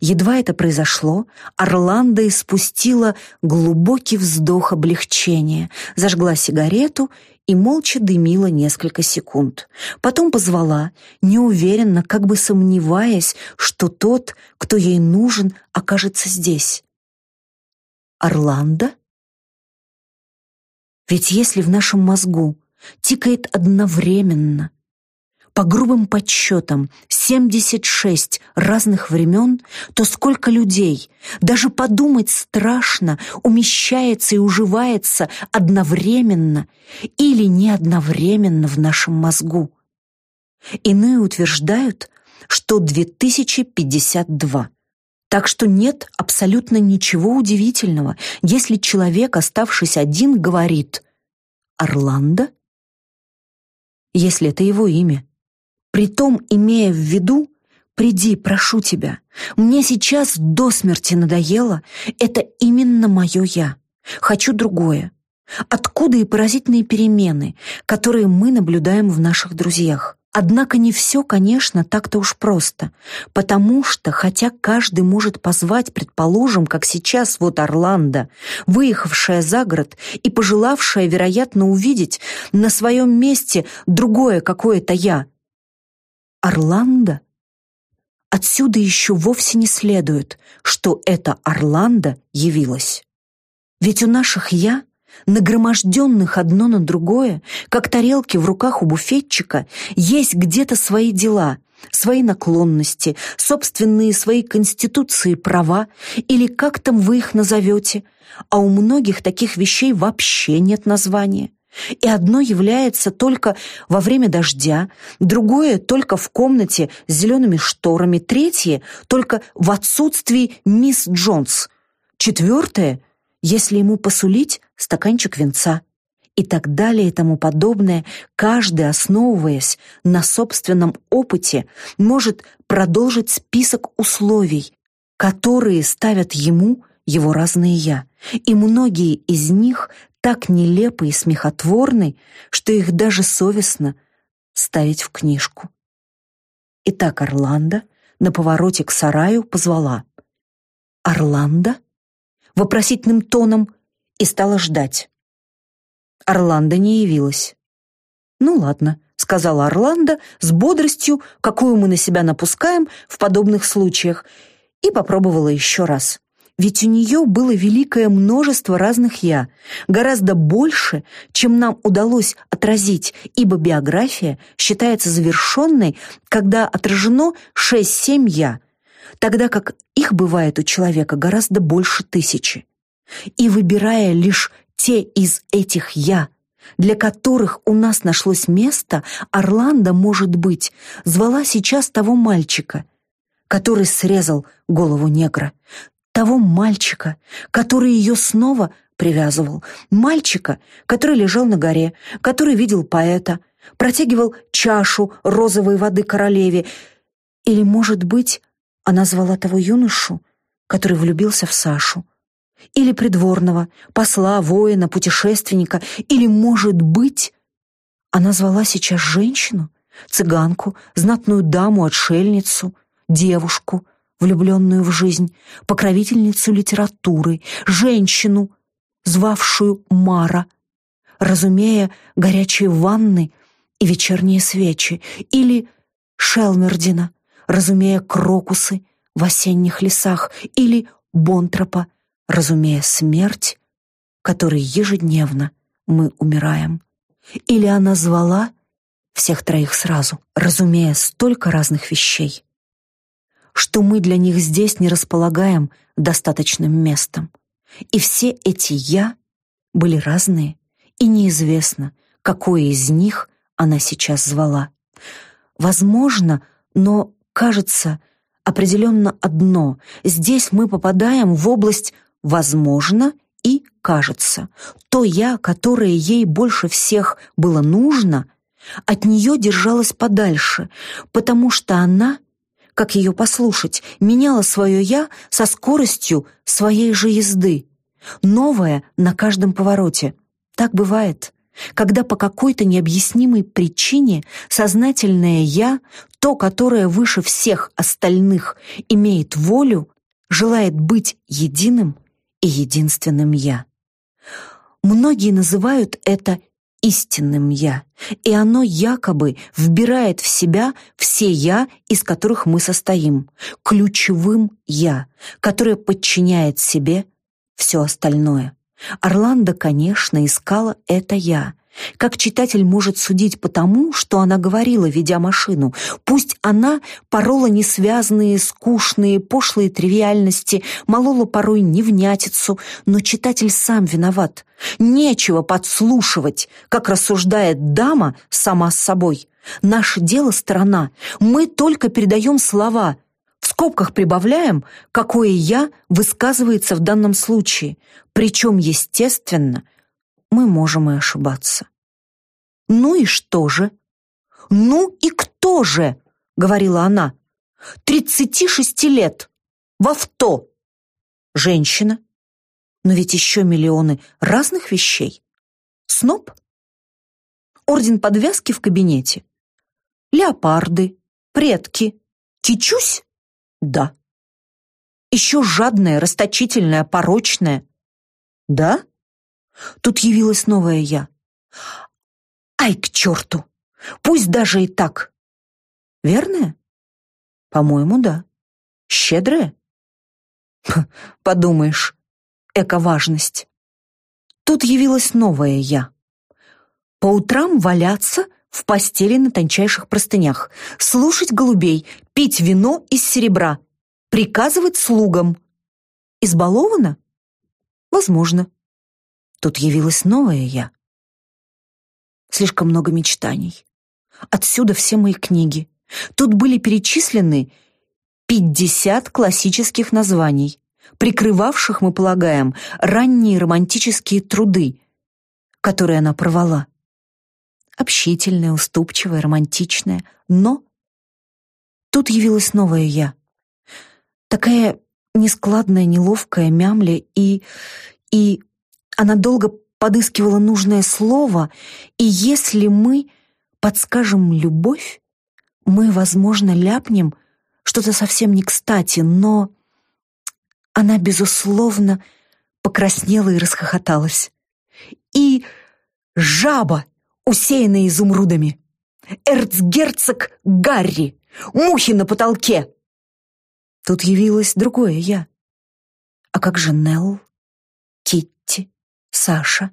Едва это произошло, Орландо испустила глубокий вздох облегчения, зажгла сигарету и молча дымила несколько секунд. Потом позвала, неуверенно, как бы сомневаясь, что тот, кто ей нужен, окажется здесь. «Орландо?» Ведь если в нашем мозгу тикает одновременно по грубым подсчетам 76 разных времен, то сколько людей, даже подумать страшно, умещается и уживается одновременно или не одновременно в нашем мозгу. Иные утверждают, что 2052. Так что нет абсолютно ничего удивительного, если человек, оставшись один, говорит «Орландо?» если это его имя. Притом, имея в виду, «Приди, прошу тебя, мне сейчас до смерти надоело, это именно мое «я». Хочу другое. Откуда и поразительные перемены, которые мы наблюдаем в наших друзьях. Однако не все, конечно, так-то уж просто, потому что, хотя каждый может позвать, предположим, как сейчас вот Орландо, выехавшая за город и пожелавшая, вероятно, увидеть на своем месте другое какое-то «я». Орландо? Отсюда еще вовсе не следует, что это Орландо явилась. Ведь у наших «я» нагроможденных одно на другое, как тарелки в руках у буфетчика, есть где-то свои дела, свои наклонности, собственные свои конституции права, или как там вы их назовете, а у многих таких вещей вообще нет названия. И одно является только во время дождя, другое только в комнате с зелеными шторами, третье только в отсутствии мисс Джонс, четвертое если ему посулить стаканчик венца. И так далее и тому подобное, каждый, основываясь на собственном опыте, может продолжить список условий, которые ставят ему его разные «я», и многие из них так нелепы и смехотворны, что их даже совестно ставить в книжку. Итак, Орландо на повороте к сараю позвала. «Орландо?» вопросительным тоном и стала ждать. Орландо не явилась. «Ну ладно», — сказала Орландо с бодростью, какую мы на себя напускаем в подобных случаях, и попробовала еще раз. Ведь у нее было великое множество разных «я», гораздо больше, чем нам удалось отразить, ибо биография считается завершенной, когда отражено 6-7 «я», тогда как их бывает у человека гораздо больше тысячи. И выбирая лишь те из этих «я», для которых у нас нашлось место, Орландо, может быть, звала сейчас того мальчика, который срезал голову негра, того мальчика, который ее снова привязывал, мальчика, который лежал на горе, который видел поэта, протягивал чашу розовой воды королеве, или, может быть, она звала того юношу, который влюбился в Сашу, или придворного, посла, воина, путешественника, или, может быть, она звала сейчас женщину, цыганку, знатную даму, отшельницу, девушку, влюбленную в жизнь, покровительницу литературы, женщину, звавшую Мара, разумея горячие ванны и вечерние свечи, или Шелмердина, разумея крокусы в осенних лесах, или Бонтропа, разумея смерть, которой ежедневно мы умираем. Или она звала всех троих сразу, разумея столько разных вещей, что мы для них здесь не располагаем достаточным местом. И все эти «я» были разные, и неизвестно, какое из них она сейчас звала. Возможно, но кажется определенно одно. Здесь мы попадаем в область «возможно» и «кажется». То «я», которое ей больше всех было нужно, от нее держалась подальше, потому что она, как ее послушать, меняла свое «я» со скоростью своей же езды. Новое на каждом повороте. Так бывает когда по какой-то необъяснимой причине сознательное «я», то, которое выше всех остальных имеет волю, желает быть единым и единственным «я». Многие называют это истинным «я», и оно якобы вбирает в себя все «я», из которых мы состоим, ключевым «я», которое подчиняет себе все остальное. Орландо, конечно, искала это я. Как читатель может судить по тому, что она говорила, ведя машину? Пусть она порола несвязные, скучные, пошлые тривиальности, молола порой невнятицу, но читатель сам виноват. Нечего подслушивать, как рассуждает дама сама с собой. Наше дело сторона. Мы только передаем слова, в скобках прибавляем, какое «я» высказывается в данном случае, причем, естественно, мы можем и ошибаться. Ну и что же? «Ну и кто же?» — говорила она. «Тридцати шести лет. В авто. Женщина. Но ведь еще миллионы разных вещей. Сноб? Орден подвязки в кабинете. Леопарды, предки. Кичусь? Да. Еще жадная, расточительная, порочная. Да? Тут явилась новая я. Ай, к черту! Пусть даже и так. Верная? По-моему, да. Щедрая? Подумаешь, эко-важность. Тут явилась новая я. По утрам валяться в постели на тончайших простынях, слушать голубей, пить вино из серебра, приказывать слугам. Избалована? Возможно. Тут явилась новая я. Слишком много мечтаний. Отсюда все мои книги. Тут были перечислены 50 классических названий, прикрывавших, мы полагаем, ранние романтические труды, которые она порвала. Общительная, уступчивая, романтичная, но тут явилась новая я. Такая нескладная, неловкая мямля, и... и она долго подыскивала нужное слово, и если мы подскажем «любовь», мы, возможно, ляпнем что-то совсем не кстати, но она, безусловно, покраснела и расхохоталась. И жаба, усеянная изумрудами. Эрцгерцог Гарри, мухи на потолке. Тут явилось другое я. А как же Нелл, Саша?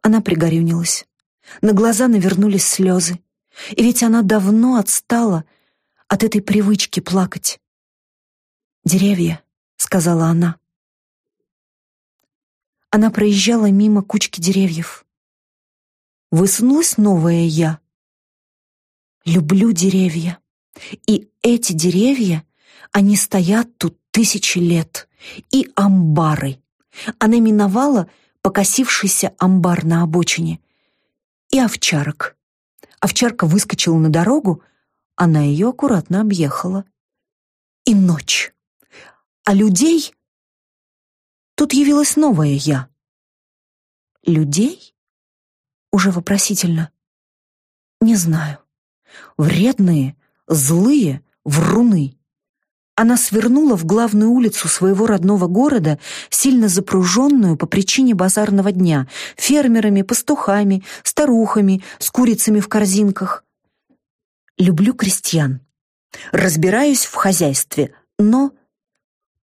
Она пригорюнилась. На глаза навернулись слезы. И ведь она давно отстала от этой привычки плакать. «Деревья», — сказала она. Она проезжала мимо кучки деревьев. Высунулась новое «я». «Люблю деревья. И эти деревья, они стоят тут тысячи лет. И амбары». Она миновала покосившийся амбар на обочине. И овчарок. Овчарка выскочила на дорогу, она ее аккуратно объехала. И ночь. А людей... Тут явилась новая я. Людей? Уже вопросительно. Не знаю. Вредные, злые, вруны. Она свернула в главную улицу своего родного города, сильно запруженную по причине базарного дня, фермерами, пастухами, старухами с курицами в корзинках. Люблю крестьян. Разбираюсь в хозяйстве, но...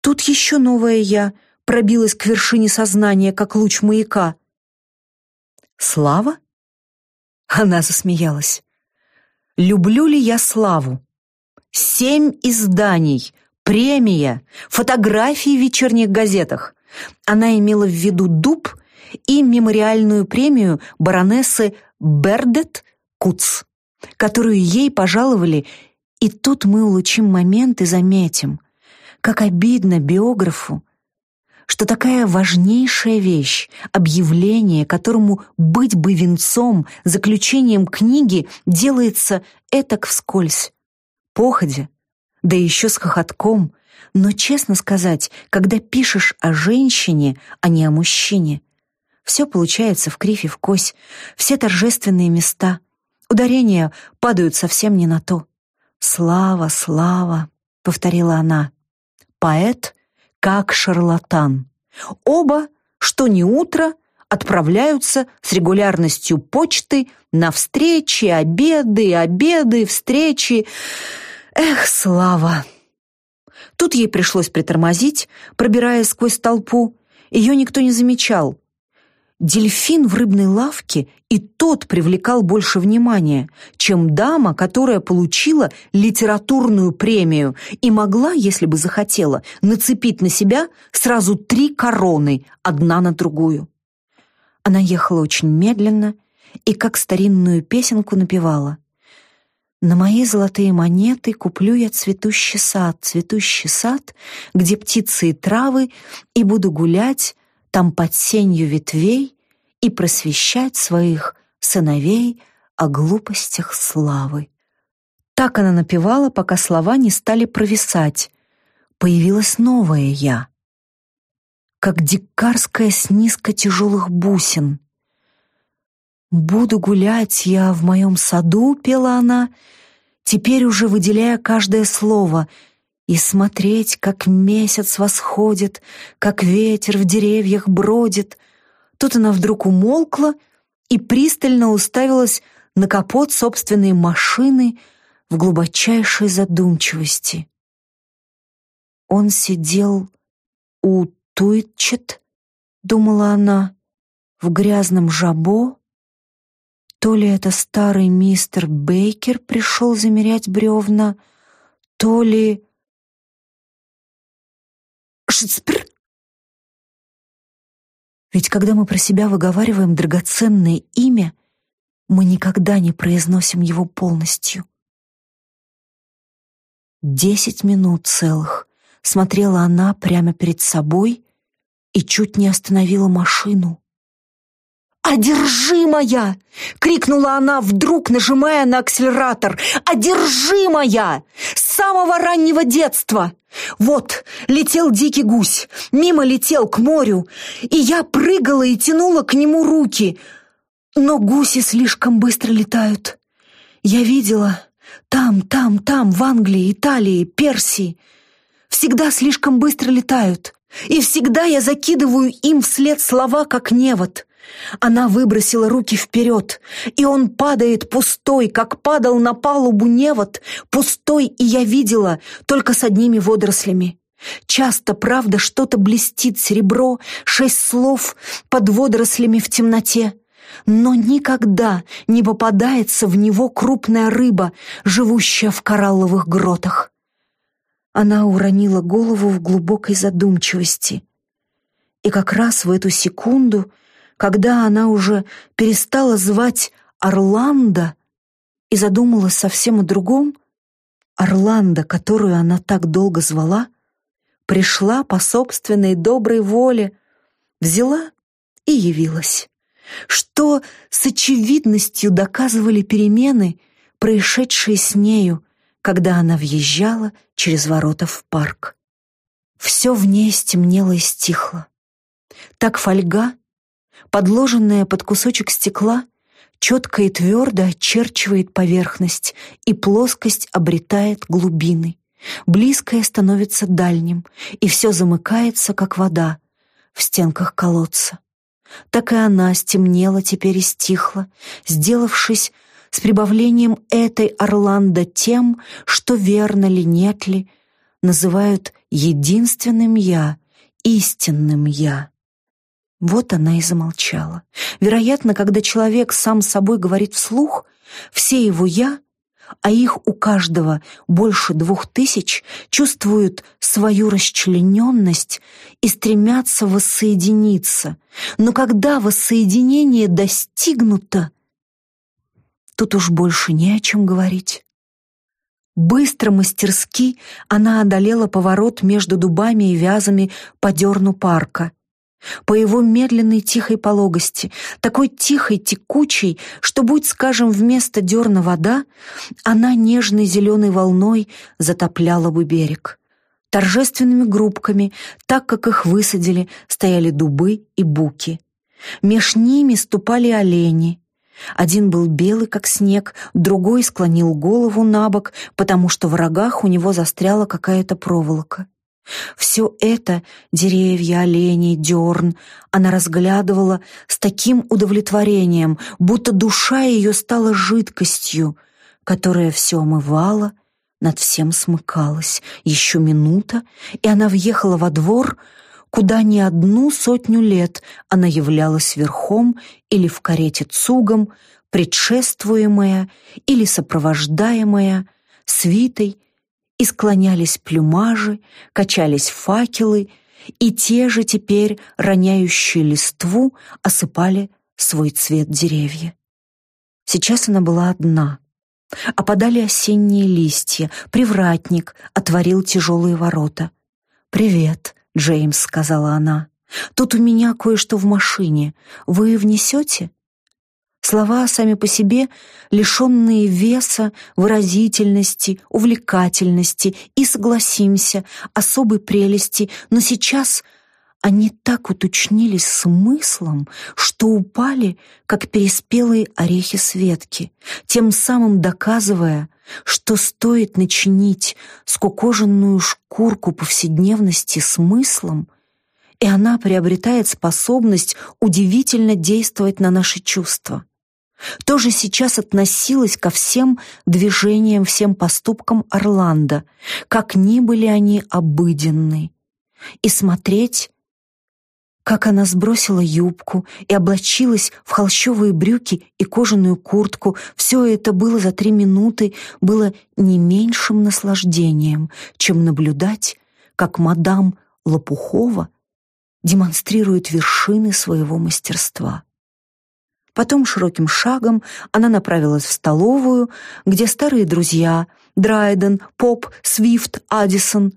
Тут еще новая я пробилась к вершине сознания, как луч маяка. Слава? Она засмеялась. Люблю ли я славу? Семь изданий, премия, фотографии в вечерних газетах. Она имела в виду дуб и мемориальную премию баронессы Бердет Куц, которую ей пожаловали, и тут мы улучим момент и заметим, как обидно биографу, что такая важнейшая вещь, объявление, которому быть бы венцом, заключением книги, делается этак вскользь, походя, да еще с хохотком. Но, честно сказать, когда пишешь о женщине, а не о мужчине, все получается в кривь в кось, все торжественные места, ударения падают совсем не на то. «Слава, слава», — повторила она, — «поэт как шарлатан. Оба, что не утро, отправляются с регулярностью почты на встречи, обеды, обеды, встречи. Эх, Слава! Тут ей пришлось притормозить, пробираясь сквозь толпу. Ее никто не замечал. Дельфин в рыбной лавке и тот привлекал больше внимания, чем дама, которая получила литературную премию и могла, если бы захотела, нацепить на себя сразу три короны, одна на другую. Она ехала очень медленно и как старинную песенку напевала — на мои золотые монеты куплю я цветущий сад, цветущий сад, где птицы и травы, и буду гулять там под сенью ветвей и просвещать своих сыновей о глупостях славы. Так она напевала, пока слова не стали провисать. Появилось новое «я», как дикарская снизка тяжелых бусин. «Буду гулять я в моем саду», — пела она, теперь уже выделяя каждое слово, и смотреть, как месяц восходит, как ветер в деревьях бродит. Тут она вдруг умолкла и пристально уставилась на капот собственной машины в глубочайшей задумчивости. Он сидел у Туитчет, думала она, в грязном жабо, то ли это старый мистер Бейкер пришел замерять бревна, то ли... Шицпр! Ведь когда мы про себя выговариваем драгоценное имя, мы никогда не произносим его полностью. Десять минут целых смотрела она прямо перед собой и чуть не остановила машину. «Одержимая!» — крикнула она вдруг, нажимая на акселератор. «Одержимая! С самого раннего детства! Вот, летел дикий гусь, мимо летел к морю, и я прыгала и тянула к нему руки. Но гуси слишком быстро летают. Я видела там, там, там, в Англии, Италии, Персии. Всегда слишком быстро летают. И всегда я закидываю им вслед слова, как невод. Она выбросила руки вперед, и он падает пустой, как падал на палубу невод, пустой, и я видела, только с одними водорослями. Часто, правда, что-то блестит серебро, шесть слов под водорослями в темноте. Но никогда не попадается в него крупная рыба, живущая в коралловых гротах. Она уронила голову в глубокой задумчивости. И как раз в эту секунду когда она уже перестала звать Орландо и задумалась совсем о другом, Орландо, которую она так долго звала, пришла по собственной доброй воле, взяла и явилась, что с очевидностью доказывали перемены, происшедшие с нею, когда она въезжала через ворота в парк. Все в ней стемнело и стихло. Так фольга подложенная под кусочек стекла, четко и твердо очерчивает поверхность, и плоскость обретает глубины. Близкое становится дальним, и все замыкается, как вода в стенках колодца. Так и она стемнела теперь и стихла, сделавшись с прибавлением этой Орландо тем, что верно ли, нет ли, называют единственным «я», истинным «я». Вот она и замолчала. Вероятно, когда человек сам с собой говорит вслух, все его «я», а их у каждого больше двух тысяч, чувствуют свою расчлененность и стремятся воссоединиться. Но когда воссоединение достигнуто, тут уж больше не о чем говорить. Быстро, мастерски она одолела поворот между дубами и вязами по дерну парка — по его медленной тихой пологости, такой тихой, текучей, что, будь, скажем, вместо дерна вода, она нежной зеленой волной затопляла бы берег. Торжественными группками, так как их высадили, стояли дубы и буки. Меж ними ступали олени. Один был белый, как снег, другой склонил голову на бок, потому что в рогах у него застряла какая-то проволока. Все это — деревья, олени, дерн — она разглядывала с таким удовлетворением, будто душа ее стала жидкостью, которая все омывала, над всем смыкалась. Еще минута, и она въехала во двор, куда не одну сотню лет она являлась верхом или в карете цугом, предшествуемая или сопровождаемая свитой и склонялись плюмажи, качались факелы, и те же теперь, роняющие листву, осыпали свой цвет деревья. Сейчас она была одна. Опадали осенние листья, привратник отворил тяжелые ворота. «Привет», — Джеймс сказала она. «Тут у меня кое-что в машине. Вы внесете?» Слова сами по себе, лишенные веса, выразительности, увлекательности и, согласимся, особой прелести, но сейчас они так уточнились смыслом, что упали, как переспелые орехи Светки, тем самым доказывая, что стоит начинить скукоженную шкурку повседневности смыслом, и она приобретает способность удивительно действовать на наши чувства. То же сейчас относилось ко всем движениям, всем поступкам Орландо, как ни были они обыденны. И смотреть как она сбросила юбку и облачилась в холщовые брюки и кожаную куртку. Все это было за три минуты, было не меньшим наслаждением, чем наблюдать, как мадам Лопухова демонстрирует вершины своего мастерства. Потом широким шагом она направилась в столовую, где старые друзья Драйден, Поп, Свифт, Адисон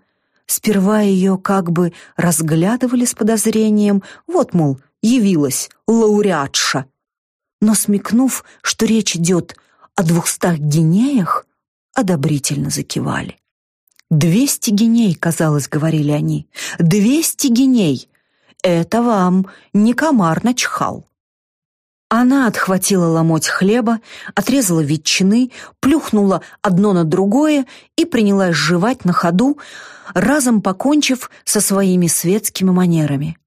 Сперва ее как бы разглядывали с подозрением, вот, мол, явилась лауреатша. Но смекнув, что речь идет о двухстах гинеях, одобрительно закивали. «Двести гиней», — казалось, говорили они, — «двести гиней! Это вам не комар начхал». Она отхватила ломоть хлеба, отрезала ветчины, плюхнула одно на другое и принялась жевать на ходу, разом покончив со своими светскими манерами.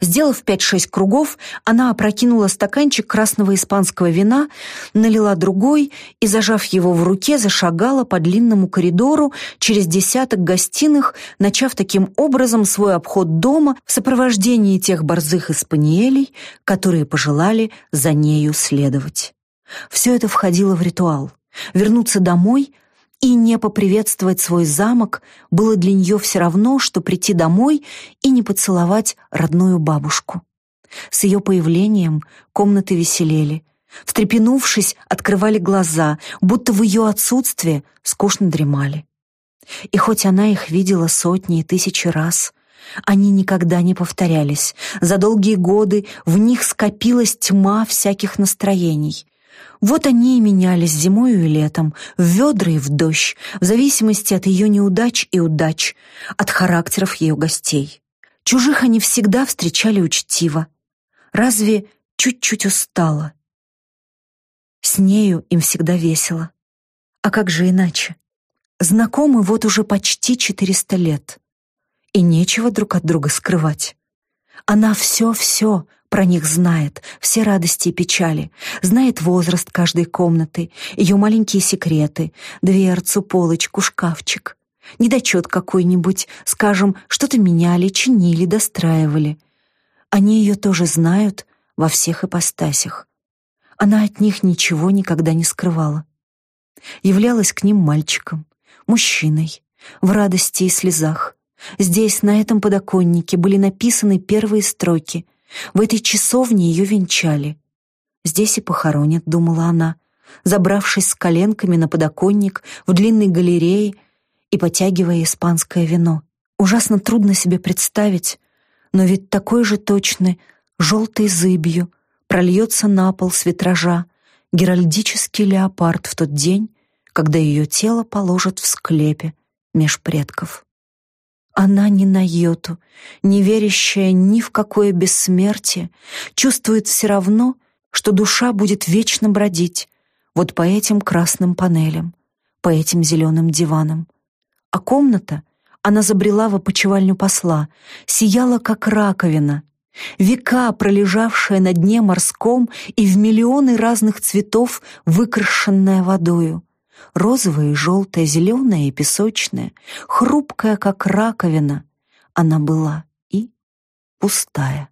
Сделав пять-шесть кругов, она опрокинула стаканчик красного испанского вина, налила другой и, зажав его в руке, зашагала по длинному коридору через десяток гостиных, начав таким образом свой обход дома в сопровождении тех борзых испаниелей, которые пожелали за нею следовать. Все это входило в ритуал. Вернуться домой — и не поприветствовать свой замок было для нее все равно, что прийти домой и не поцеловать родную бабушку. С ее появлением комнаты веселели. Встрепенувшись, открывали глаза, будто в ее отсутствие скучно дремали. И хоть она их видела сотни и тысячи раз, они никогда не повторялись. За долгие годы в них скопилась тьма всяких настроений. Вот они и менялись зимою и летом, в ведра и в дождь, в зависимости от ее неудач и удач, от характеров ее гостей. Чужих они всегда встречали учтиво. Разве чуть-чуть устала? С нею им всегда весело. А как же иначе? Знакомы вот уже почти четыреста лет. И нечего друг от друга скрывать. Она все-все про них знает, все радости и печали, знает возраст каждой комнаты, ее маленькие секреты, дверцу, полочку, шкафчик. Недочет какой-нибудь, скажем, что-то меняли, чинили, достраивали. Они ее тоже знают во всех ипостасях. Она от них ничего никогда не скрывала. Являлась к ним мальчиком, мужчиной, в радости и слезах. Здесь, на этом подоконнике, были написаны первые строки — в этой часовне ее венчали. Здесь и похоронят, думала она, забравшись с коленками на подоконник в длинной галерее и потягивая испанское вино. Ужасно трудно себе представить, но ведь такой же точно желтой зыбью прольется на пол с витража геральдический леопард в тот день, когда ее тело положат в склепе меж предков. Она ни на йоту, не верящая ни в какое бессмертие, чувствует все равно, что душа будет вечно бродить вот по этим красным панелям, по этим зеленым диванам. А комната, она забрела в опочивальню посла, сияла, как раковина, века пролежавшая на дне морском и в миллионы разных цветов выкрашенная водою розовая и желтая, зеленая и песочная, хрупкая, как раковина, она была и пустая.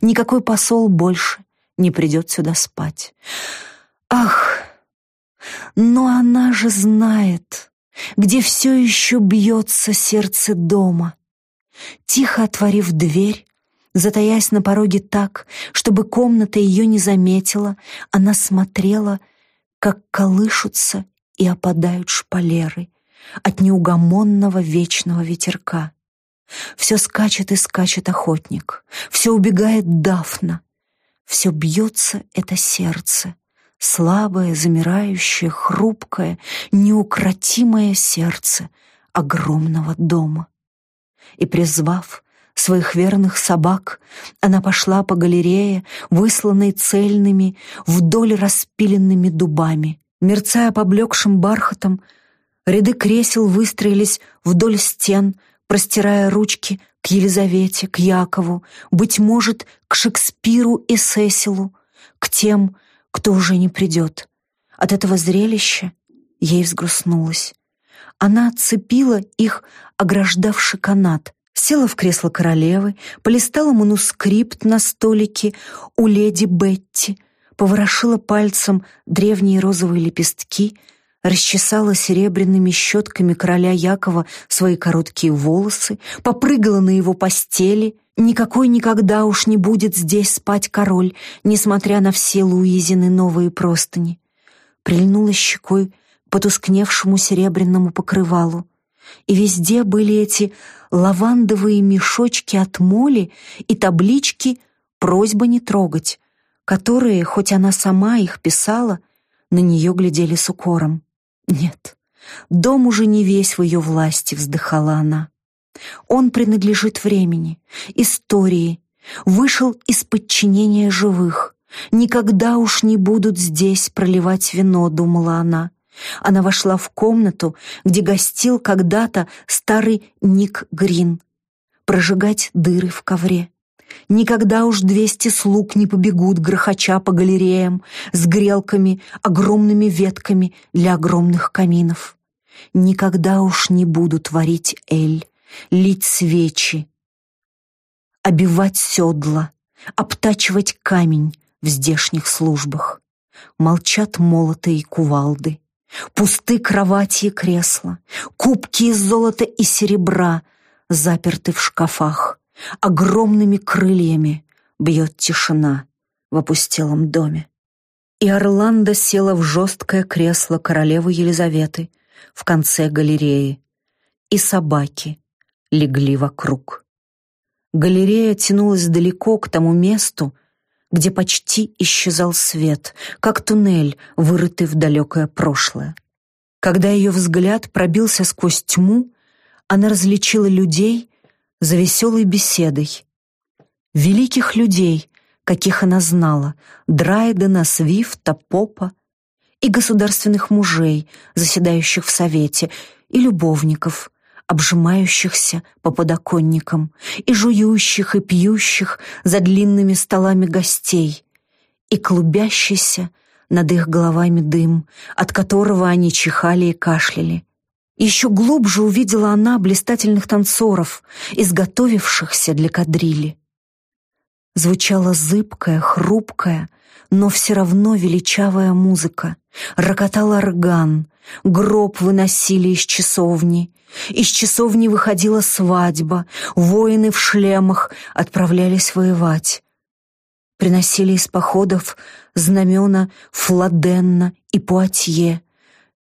Никакой посол больше не придет сюда спать. Ах, но она же знает, где все еще бьется сердце дома. Тихо отворив дверь, затаясь на пороге так, чтобы комната ее не заметила, она смотрела, как колышутся и опадают шпалеры от неугомонного вечного ветерка. Все скачет и скачет охотник, все убегает Дафна. все бьется это сердце, слабое, замирающее, хрупкое, неукротимое сердце огромного дома. И, призвав своих верных собак, она пошла по галерее, высланной цельными, вдоль распиленными дубами. Мерцая поблекшим бархатом, ряды кресел выстроились вдоль стен, простирая ручки к Елизавете, к Якову, быть может, к Шекспиру и Сесилу, к тем, кто уже не придет. От этого зрелища ей взгрустнулось. Она отцепила их, ограждавший канат, села в кресло королевы, полистала манускрипт на столике у леди Бетти, поворошила пальцем древние розовые лепестки, расчесала серебряными щетками короля Якова свои короткие волосы, попрыгала на его постели. Никакой никогда уж не будет здесь спать король, несмотря на все Луизины новые простыни. Прильнула щекой к потускневшему серебряному покрывалу. И везде были эти лавандовые мешочки от моли и таблички «Просьба не трогать», которые, хоть она сама их писала, на нее глядели с укором. Нет, дом уже не весь в ее власти, вздыхала она. Он принадлежит времени, истории, вышел из подчинения живых. Никогда уж не будут здесь проливать вино, думала она. Она вошла в комнату, где гостил когда-то старый Ник Грин, прожигать дыры в ковре. Никогда уж двести слуг не побегут, грохоча по галереям, с грелками, огромными ветками для огромных каминов. Никогда уж не будут варить эль, лить свечи, обивать седла, обтачивать камень в здешних службах. Молчат молоты и кувалды, пусты кровати и кресла, кубки из золота и серебра заперты в шкафах. Огромными крыльями бьет тишина в опустелом доме. И Орландо села в жесткое кресло королевы Елизаветы в конце галереи, и собаки легли вокруг. Галерея тянулась далеко к тому месту, где почти исчезал свет, как туннель, вырытый в далекое прошлое. Когда ее взгляд пробился сквозь тьму, она различила людей за веселой беседой. Великих людей, каких она знала, Драйдена, Свифта, Попа, и государственных мужей, заседающих в совете, и любовников, обжимающихся по подоконникам, и жующих и пьющих за длинными столами гостей, и клубящийся над их головами дым, от которого они чихали и кашляли, еще глубже увидела она блистательных танцоров, изготовившихся для кадрили. Звучала зыбкая, хрупкая, но все равно величавая музыка. Рокотал орган, гроб выносили из часовни. Из часовни выходила свадьба, воины в шлемах отправлялись воевать. Приносили из походов знамена Фладенна и Пуатье,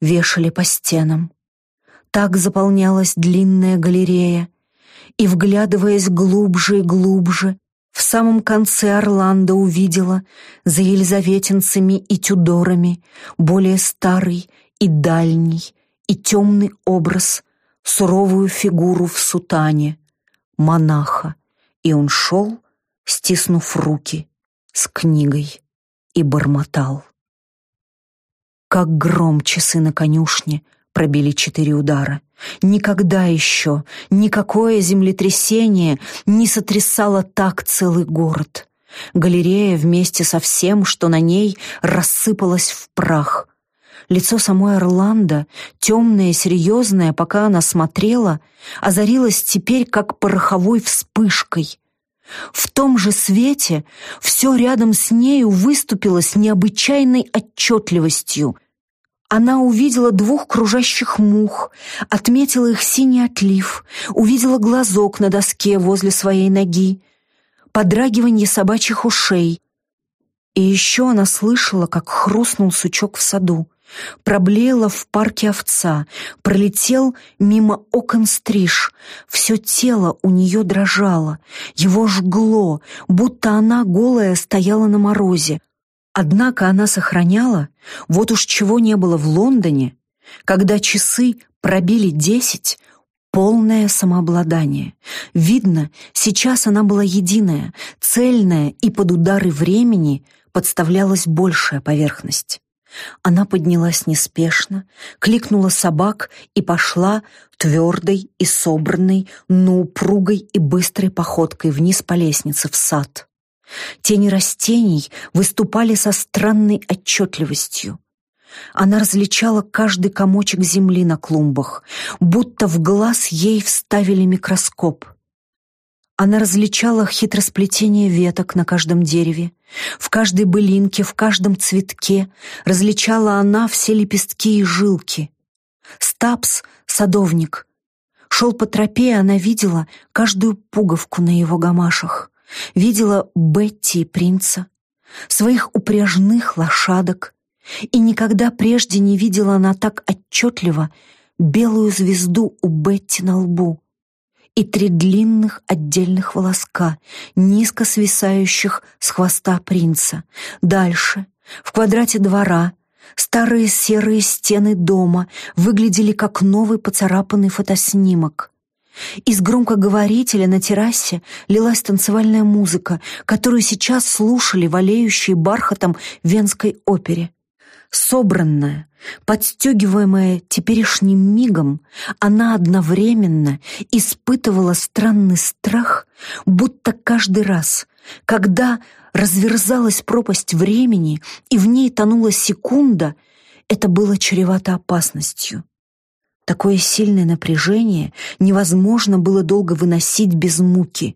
вешали по стенам. Так заполнялась длинная галерея, и, вглядываясь глубже и глубже, в самом конце Орландо увидела за елизаветинцами и тюдорами более старый и дальний и темный образ, суровую фигуру в сутане, монаха, и он шел, стиснув руки, с книгой и бормотал. Как гром часы на конюшне — пробили четыре удара. Никогда еще никакое землетрясение не сотрясало так целый город. Галерея вместе со всем, что на ней, рассыпалась в прах. Лицо самой Орландо, темное, серьезное, пока она смотрела, озарилось теперь как пороховой вспышкой. В том же свете все рядом с нею выступило с необычайной отчетливостью — она увидела двух кружащих мух, отметила их синий отлив, увидела глазок на доске возле своей ноги, подрагивание собачьих ушей. И еще она слышала, как хрустнул сучок в саду, Проблеяла в парке овца, пролетел мимо окон стриж. Все тело у нее дрожало, его жгло, будто она голая стояла на морозе. Однако она сохраняла, вот уж чего не было в Лондоне, когда часы пробили десять, полное самообладание. Видно, сейчас она была единая, цельная, и под удары времени подставлялась большая поверхность. Она поднялась неспешно, кликнула собак и пошла твердой и собранной, но упругой и быстрой походкой вниз по лестнице в сад. Тени растений выступали со странной отчетливостью. Она различала каждый комочек земли на клумбах, будто в глаз ей вставили микроскоп — она различала хитросплетение веток на каждом дереве, в каждой былинке, в каждом цветке, различала она все лепестки и жилки. Стапс, садовник, шел по тропе, и она видела каждую пуговку на его гамашах, видела Бетти и принца, своих упряжных лошадок, и никогда прежде не видела она так отчетливо белую звезду у Бетти на лбу, и три длинных отдельных волоска, низко свисающих с хвоста принца. Дальше, в квадрате двора, старые серые стены дома выглядели как новый поцарапанный фотоснимок. Из громкоговорителя на террасе лилась танцевальная музыка, которую сейчас слушали валеющие бархатом венской опере. Собранная, подстегиваемая теперешним мигом, она одновременно испытывала странный страх, будто каждый раз, когда разверзалась пропасть времени и в ней тонула секунда, это было чревато опасностью. Такое сильное напряжение невозможно было долго выносить без муки.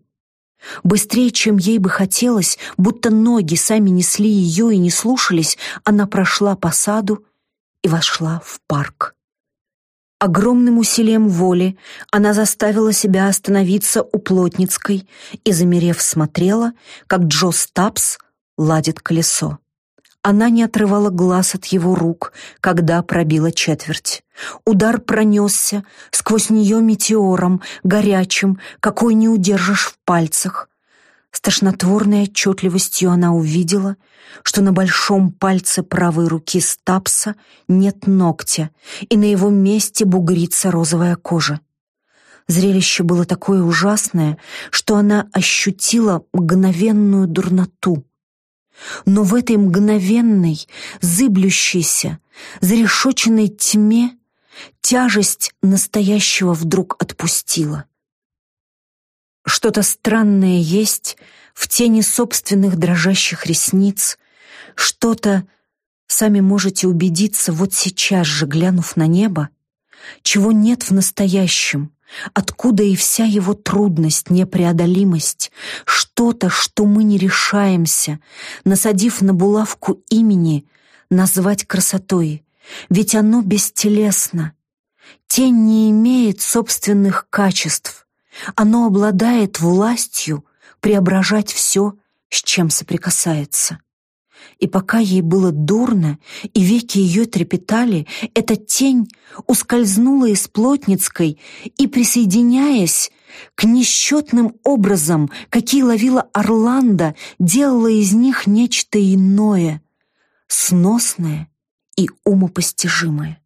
Быстрее, чем ей бы хотелось, будто ноги сами несли ее и не слушались, она прошла по саду и вошла в парк. Огромным усилием воли она заставила себя остановиться у Плотницкой и, замерев, смотрела, как Джо Стапс ладит колесо. Она не отрывала глаз от его рук, когда пробила четверть. Удар пронесся сквозь нее метеором, горячим, какой не удержишь в пальцах. С тошнотворной отчетливостью она увидела, что на большом пальце правой руки Стапса нет ногтя, и на его месте бугрится розовая кожа. Зрелище было такое ужасное, что она ощутила мгновенную дурноту. Но в этой мгновенной, зыблющейся, зарешоченной тьме тяжесть настоящего вдруг отпустила. Что-то странное есть в тени собственных дрожащих ресниц, что-то, сами можете убедиться вот сейчас же, глянув на небо, чего нет в настоящем, откуда и вся его трудность, непреодолимость, что-то, что мы не решаемся, насадив на булавку имени, назвать красотой, ведь оно бестелесно. Тень не имеет собственных качеств, оно обладает властью преображать все, с чем соприкасается. И пока ей было дурно, и веки ее трепетали, эта тень ускользнула из Плотницкой и, присоединяясь к несчетным образам, какие ловила Орландо, делала из них нечто иное, сносное и умопостижимое.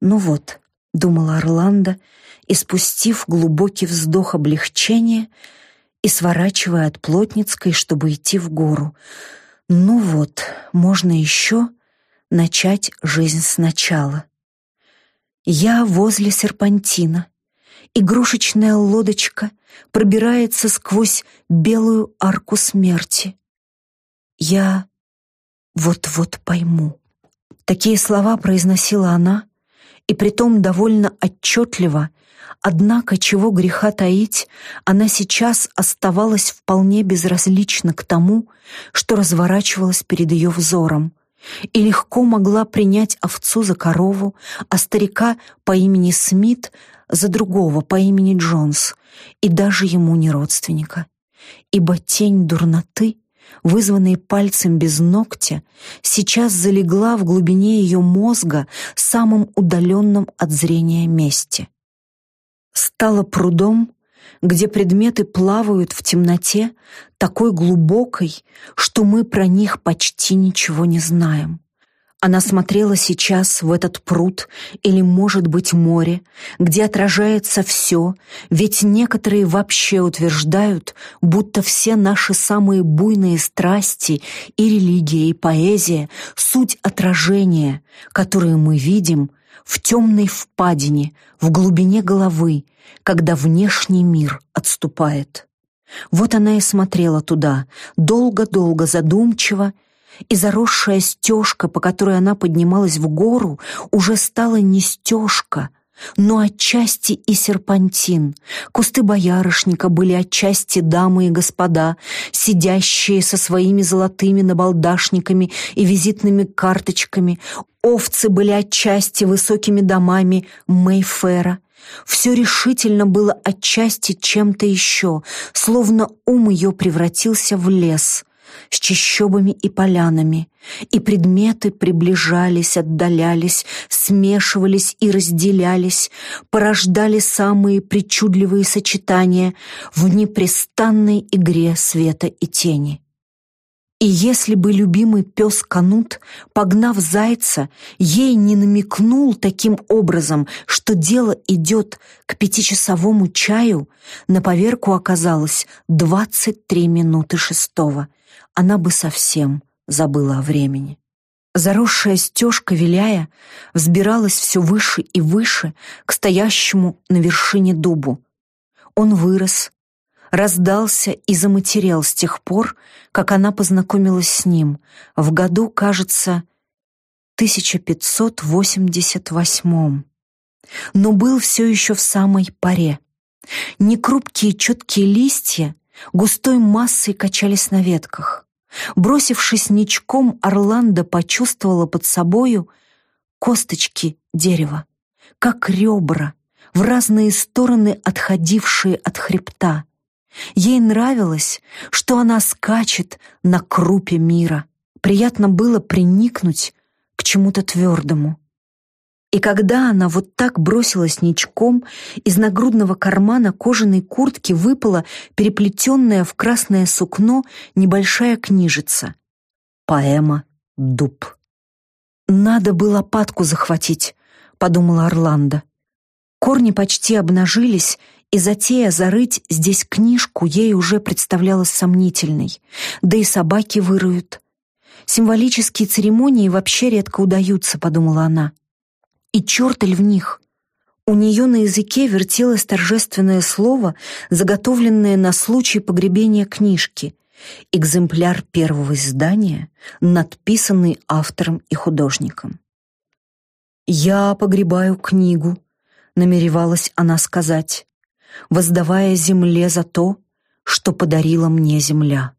«Ну вот», — думала Орландо, и, спустив глубокий вздох облегчения и сворачивая от Плотницкой, чтобы идти в гору — ну вот, можно еще начать жизнь сначала. Я возле серпантина. Игрушечная лодочка пробирается сквозь белую арку смерти. Я вот-вот пойму. Такие слова произносила она, и притом довольно отчетливо Однако, чего греха таить, она сейчас оставалась вполне безразлична к тому, что разворачивалось перед ее взором, и легко могла принять овцу за корову, а старика по имени Смит за другого по имени Джонс, и даже ему не родственника. Ибо тень дурноты вызванной пальцем без ногтя, сейчас залегла в глубине ее мозга самым удаленном от зрения месте. Стала прудом, где предметы плавают в темноте такой глубокой, что мы про них почти ничего не знаем. Она смотрела сейчас в этот пруд или, может быть, море, где отражается все, ведь некоторые вообще утверждают, будто все наши самые буйные страсти и религия, и поэзия — суть отражения, которые мы видим в темной впадине, в глубине головы, когда внешний мир отступает. Вот она и смотрела туда, долго-долго задумчиво, и заросшая стежка, по которой она поднималась в гору, уже стала не стежка, но отчасти и серпантин. Кусты боярышника были отчасти дамы и господа, сидящие со своими золотыми набалдашниками и визитными карточками. Овцы были отчасти высокими домами Мейфера. Все решительно было отчасти чем-то еще, словно ум ее превратился в лес — с чащобами и полянами, и предметы приближались, отдалялись, смешивались и разделялись, порождали самые причудливые сочетания в непрестанной игре света и тени. И если бы любимый пес Канут, погнав зайца, ей не намекнул таким образом, что дело идет к пятичасовому чаю, на поверку оказалось двадцать три минуты шестого, она бы совсем забыла о времени. Заросшая стежка, виляя, взбиралась все выше и выше к стоящему на вершине дубу. Он вырос, раздался и заматерел с тех пор, как она познакомилась с ним, в году, кажется, 1588 но был все еще в самой паре. Некрупкие четкие листья густой массой качались на ветках. Бросившись ничком, Орландо почувствовала под собою косточки дерева, как ребра, в разные стороны отходившие от хребта. Ей нравилось, что она скачет на крупе мира. Приятно было приникнуть к чему-то твердому. И когда она вот так бросилась ничком, из нагрудного кармана кожаной куртки выпала переплетенная в красное сукно небольшая книжица. Поэма «Дуб». «Надо бы лопатку захватить», — подумала Орландо. Корни почти обнажились, и затея зарыть здесь книжку ей уже представлялась сомнительной. Да и собаки выруют. Символические церемонии вообще редко удаются, подумала она. И чертель в них. У нее на языке вертелось торжественное слово, заготовленное на случай погребения книжки. Экземпляр первого издания, надписанный автором и художником. «Я погребаю книгу», — намеревалась она сказать, воздавая земле за то, что подарила мне земля.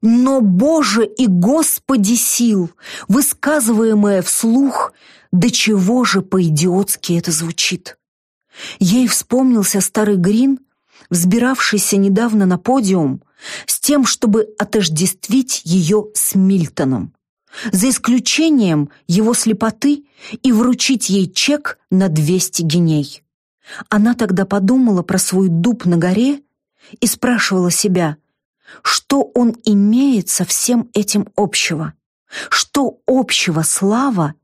Но, Боже и Господи сил, высказываемое вслух, до чего же по-идиотски это звучит? Ей вспомнился старый Грин, взбиравшийся недавно на подиум, с тем, чтобы отождествить ее с Мильтоном, за исключением его слепоты и вручить ей чек на 200 геней. Она тогда подумала про свой дуб на горе и спрашивала себя, что он имеет со всем этим общего, что общего слава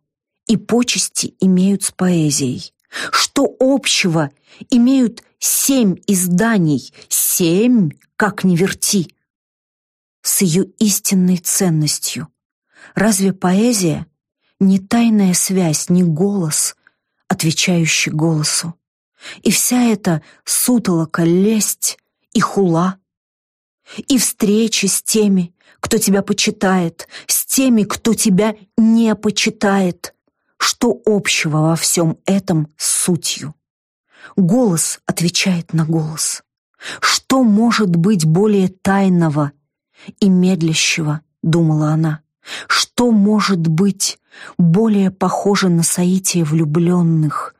и почести имеют с поэзией? Что общего имеют семь изданий, семь, как ни верти, с ее истинной ценностью? Разве поэзия не тайная связь, не голос, отвечающий голосу? И вся эта сутолока, лесть и хула, и встречи с теми, кто тебя почитает, с теми, кто тебя не почитает, что общего во всем этом с сутью? Голос отвечает на голос. Что может быть более тайного и медлящего, думала она? Что может быть более похоже на соитие влюбленных,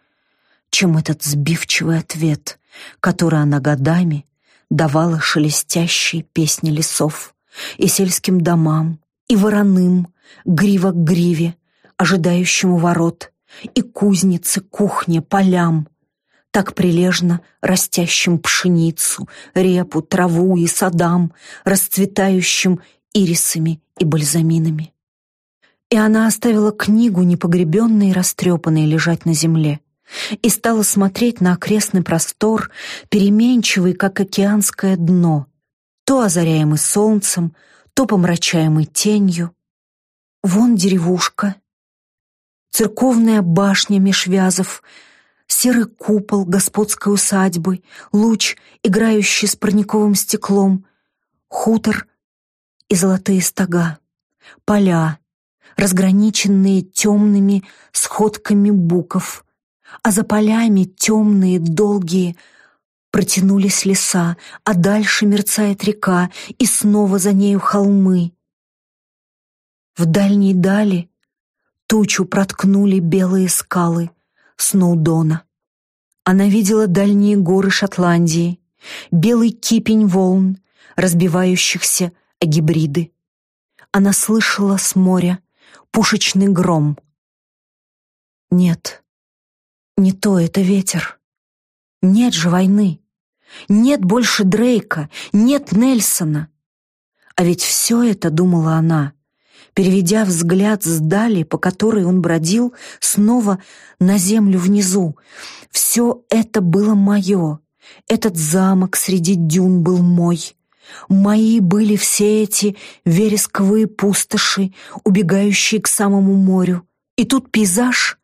чем этот сбивчивый ответ, который она годами давала шелестящей песне лесов, и сельским домам, и вороным, грива к гриве, ожидающему ворот, и кузнице, кухне, полям, так прилежно растящим пшеницу, репу, траву и садам, расцветающим ирисами и бальзаминами. И она оставила книгу, непогребенной и растрепанной, лежать на земле, и стала смотреть на окрестный простор, переменчивый, как океанское дно, то озаряемый солнцем, то помрачаемый тенью. Вон деревушка, церковная башня меж вязов, серый купол господской усадьбы, луч, играющий с парниковым стеклом, хутор и золотые стога, поля, разграниченные темными сходками буков, а за полями темные, долгие, протянулись леса, а дальше мерцает река, и снова за нею холмы. В дальней дали тучу проткнули белые скалы Сноудона. Она видела дальние горы Шотландии, белый кипень волн, разбивающихся о гибриды. Она слышала с моря пушечный гром. Нет, не то это ветер. Нет же войны. Нет больше Дрейка, нет Нельсона. А ведь все это, думала она, переведя взгляд с дали, по которой он бродил, снова на землю внизу. Все это было мое. Этот замок среди дюн был мой. Мои были все эти вересковые пустоши, убегающие к самому морю. И тут пейзаж,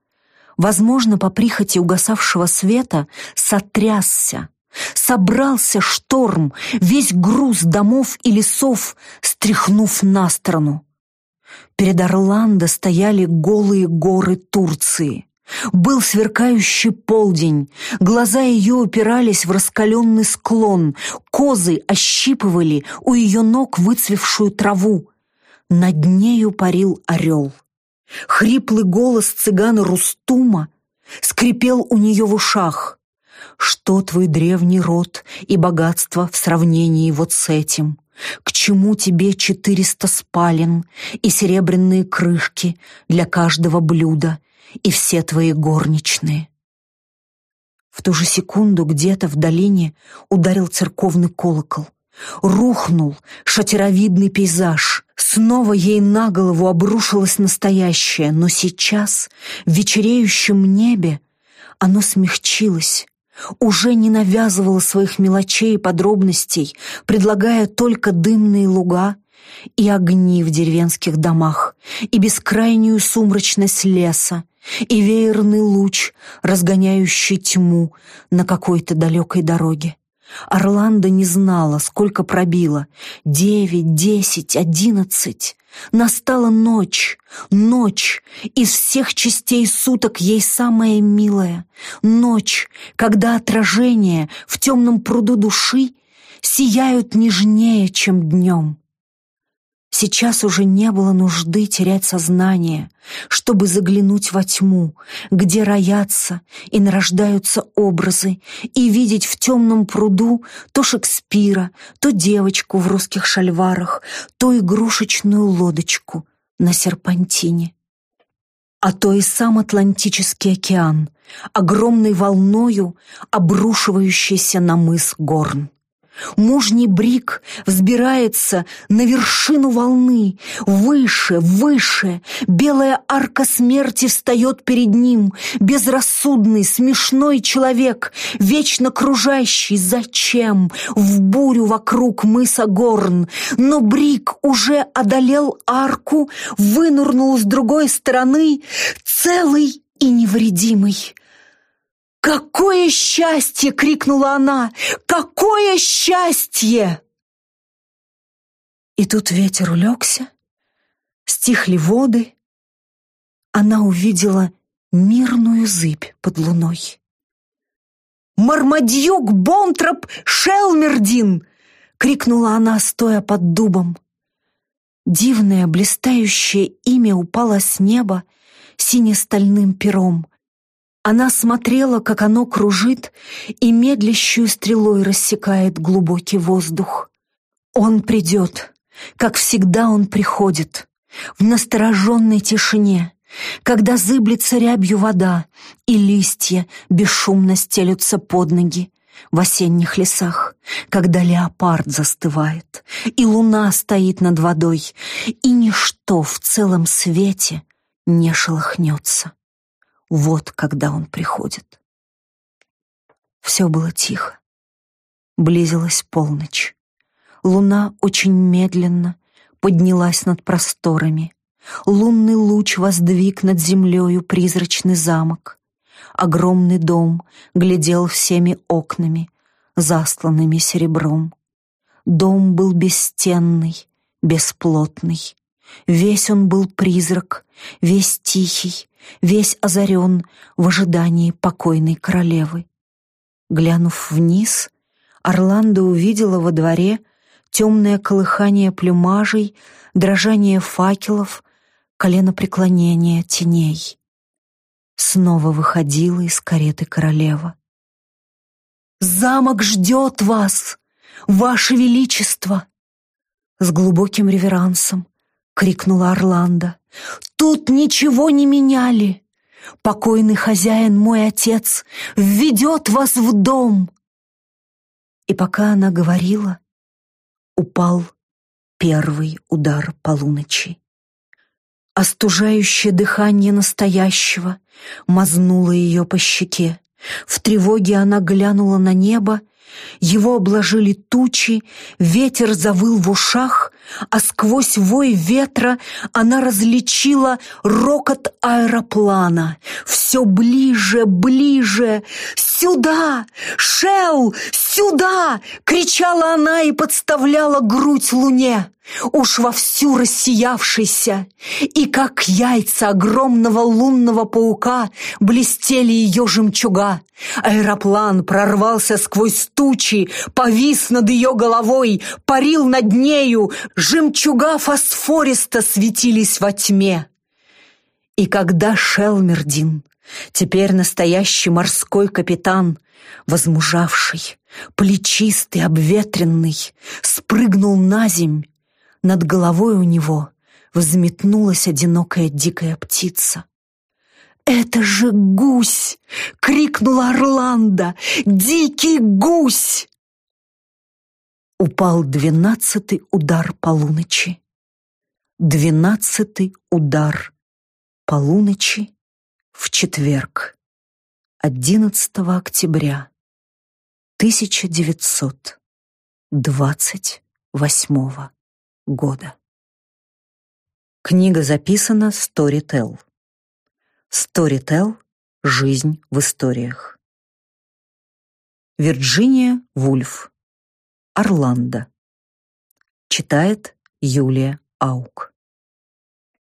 возможно, по прихоти угасавшего света, сотрясся. Собрался шторм, весь груз домов и лесов, стряхнув на сторону. Перед Орландо стояли голые горы Турции. Был сверкающий полдень, глаза ее упирались в раскаленный склон, козы ощипывали у ее ног выцвевшую траву. Над нею парил орел. Хриплый голос цыгана Рустума скрипел у нее в ушах. «Что твой древний род и богатство в сравнении вот с этим? К чему тебе четыреста спален и серебряные крышки для каждого блюда и все твои горничные?» В ту же секунду где-то в долине ударил церковный колокол. Рухнул шатеровидный пейзаж. Снова ей на голову обрушилось настоящее, но сейчас, в вечереющем небе, оно смягчилось, уже не навязывала своих мелочей и подробностей, предлагая только дымные луга и огни в деревенских домах, и бескрайнюю сумрачность леса, и веерный луч, разгоняющий тьму на какой-то далекой дороге. Орландо не знала, сколько пробило — девять, десять, одиннадцать. Настала ночь, ночь, из всех частей суток ей самая милая. Ночь, когда отражения в темном пруду души сияют нежнее, чем днем. Сейчас уже не было нужды терять сознание, чтобы заглянуть во тьму, где роятся и нарождаются образы, и видеть в темном пруду то Шекспира, то девочку в русских шальварах, то игрушечную лодочку на серпантине. А то и сам Атлантический океан, огромной волною обрушивающийся на мыс Горн. Мужний брик взбирается на вершину волны, выше, выше. Белая арка смерти встает перед ним, безрассудный, смешной человек, вечно кружащий. Зачем? В бурю вокруг мыса Горн. Но брик уже одолел арку, вынурнул с другой стороны, целый и невредимый. «Какое счастье!» — крикнула она. «Какое счастье!» И тут ветер улегся, стихли воды. Она увидела мирную зыбь под луной. «Мармадьюк, Бонтроп, Шелмердин!» — крикнула она, стоя под дубом. Дивное, блистающее имя упало с неба сине-стальным пером. Она смотрела, как оно кружит и медлящую стрелой рассекает глубокий воздух. Он придет, как всегда он приходит, в настороженной тишине, когда зыблется рябью вода, и листья бесшумно стелются под ноги в осенних лесах, когда леопард застывает, и луна стоит над водой, и ничто в целом свете не шелохнется. Вот когда он приходит. Все было тихо. Близилась полночь. Луна очень медленно поднялась над просторами. Лунный луч воздвиг над землею призрачный замок. Огромный дом глядел всеми окнами, засланными серебром. Дом был бесстенный, бесплотный. Весь он был призрак, весь тихий, весь озарен в ожидании покойной королевы. Глянув вниз, Орландо увидела во дворе темное колыхание плюмажей, дрожание факелов, коленопреклонение теней. Снова выходила из кареты королева. «Замок ждет вас, ваше величество!» С глубоким реверансом крикнула Орландо. «Тут ничего не меняли! Покойный хозяин, мой отец, введет вас в дом!» И пока она говорила, упал первый удар полуночи. Остужающее дыхание настоящего мазнуло ее по щеке. В тревоге она глянула на небо, его обложили тучи, ветер завыл в ушах, а сквозь вой ветра она различила рокот аэроплана. Все ближе, ближе, «Сюда! Шел! Сюда!» — кричала она и подставляла грудь луне, уж вовсю рассиявшейся. И как яйца огромного лунного паука блестели ее жемчуга. Аэроплан прорвался сквозь тучи, повис над ее головой, парил над нею, жемчуга фосфориста светились во тьме. И когда Шелмердин Теперь настоящий морской капитан, возмужавший, плечистый, обветренный, спрыгнул на земь. Над головой у него взметнулась одинокая дикая птица. «Это же гусь!» — крикнула Орландо. «Дикий гусь!» Упал двенадцатый удар полуночи. Двенадцатый удар полуночи в четверг, 11 октября 1928 года. Книга записана Storytel. Storytel – жизнь в историях. Вирджиния Вульф. Орландо. Читает Юлия Аук.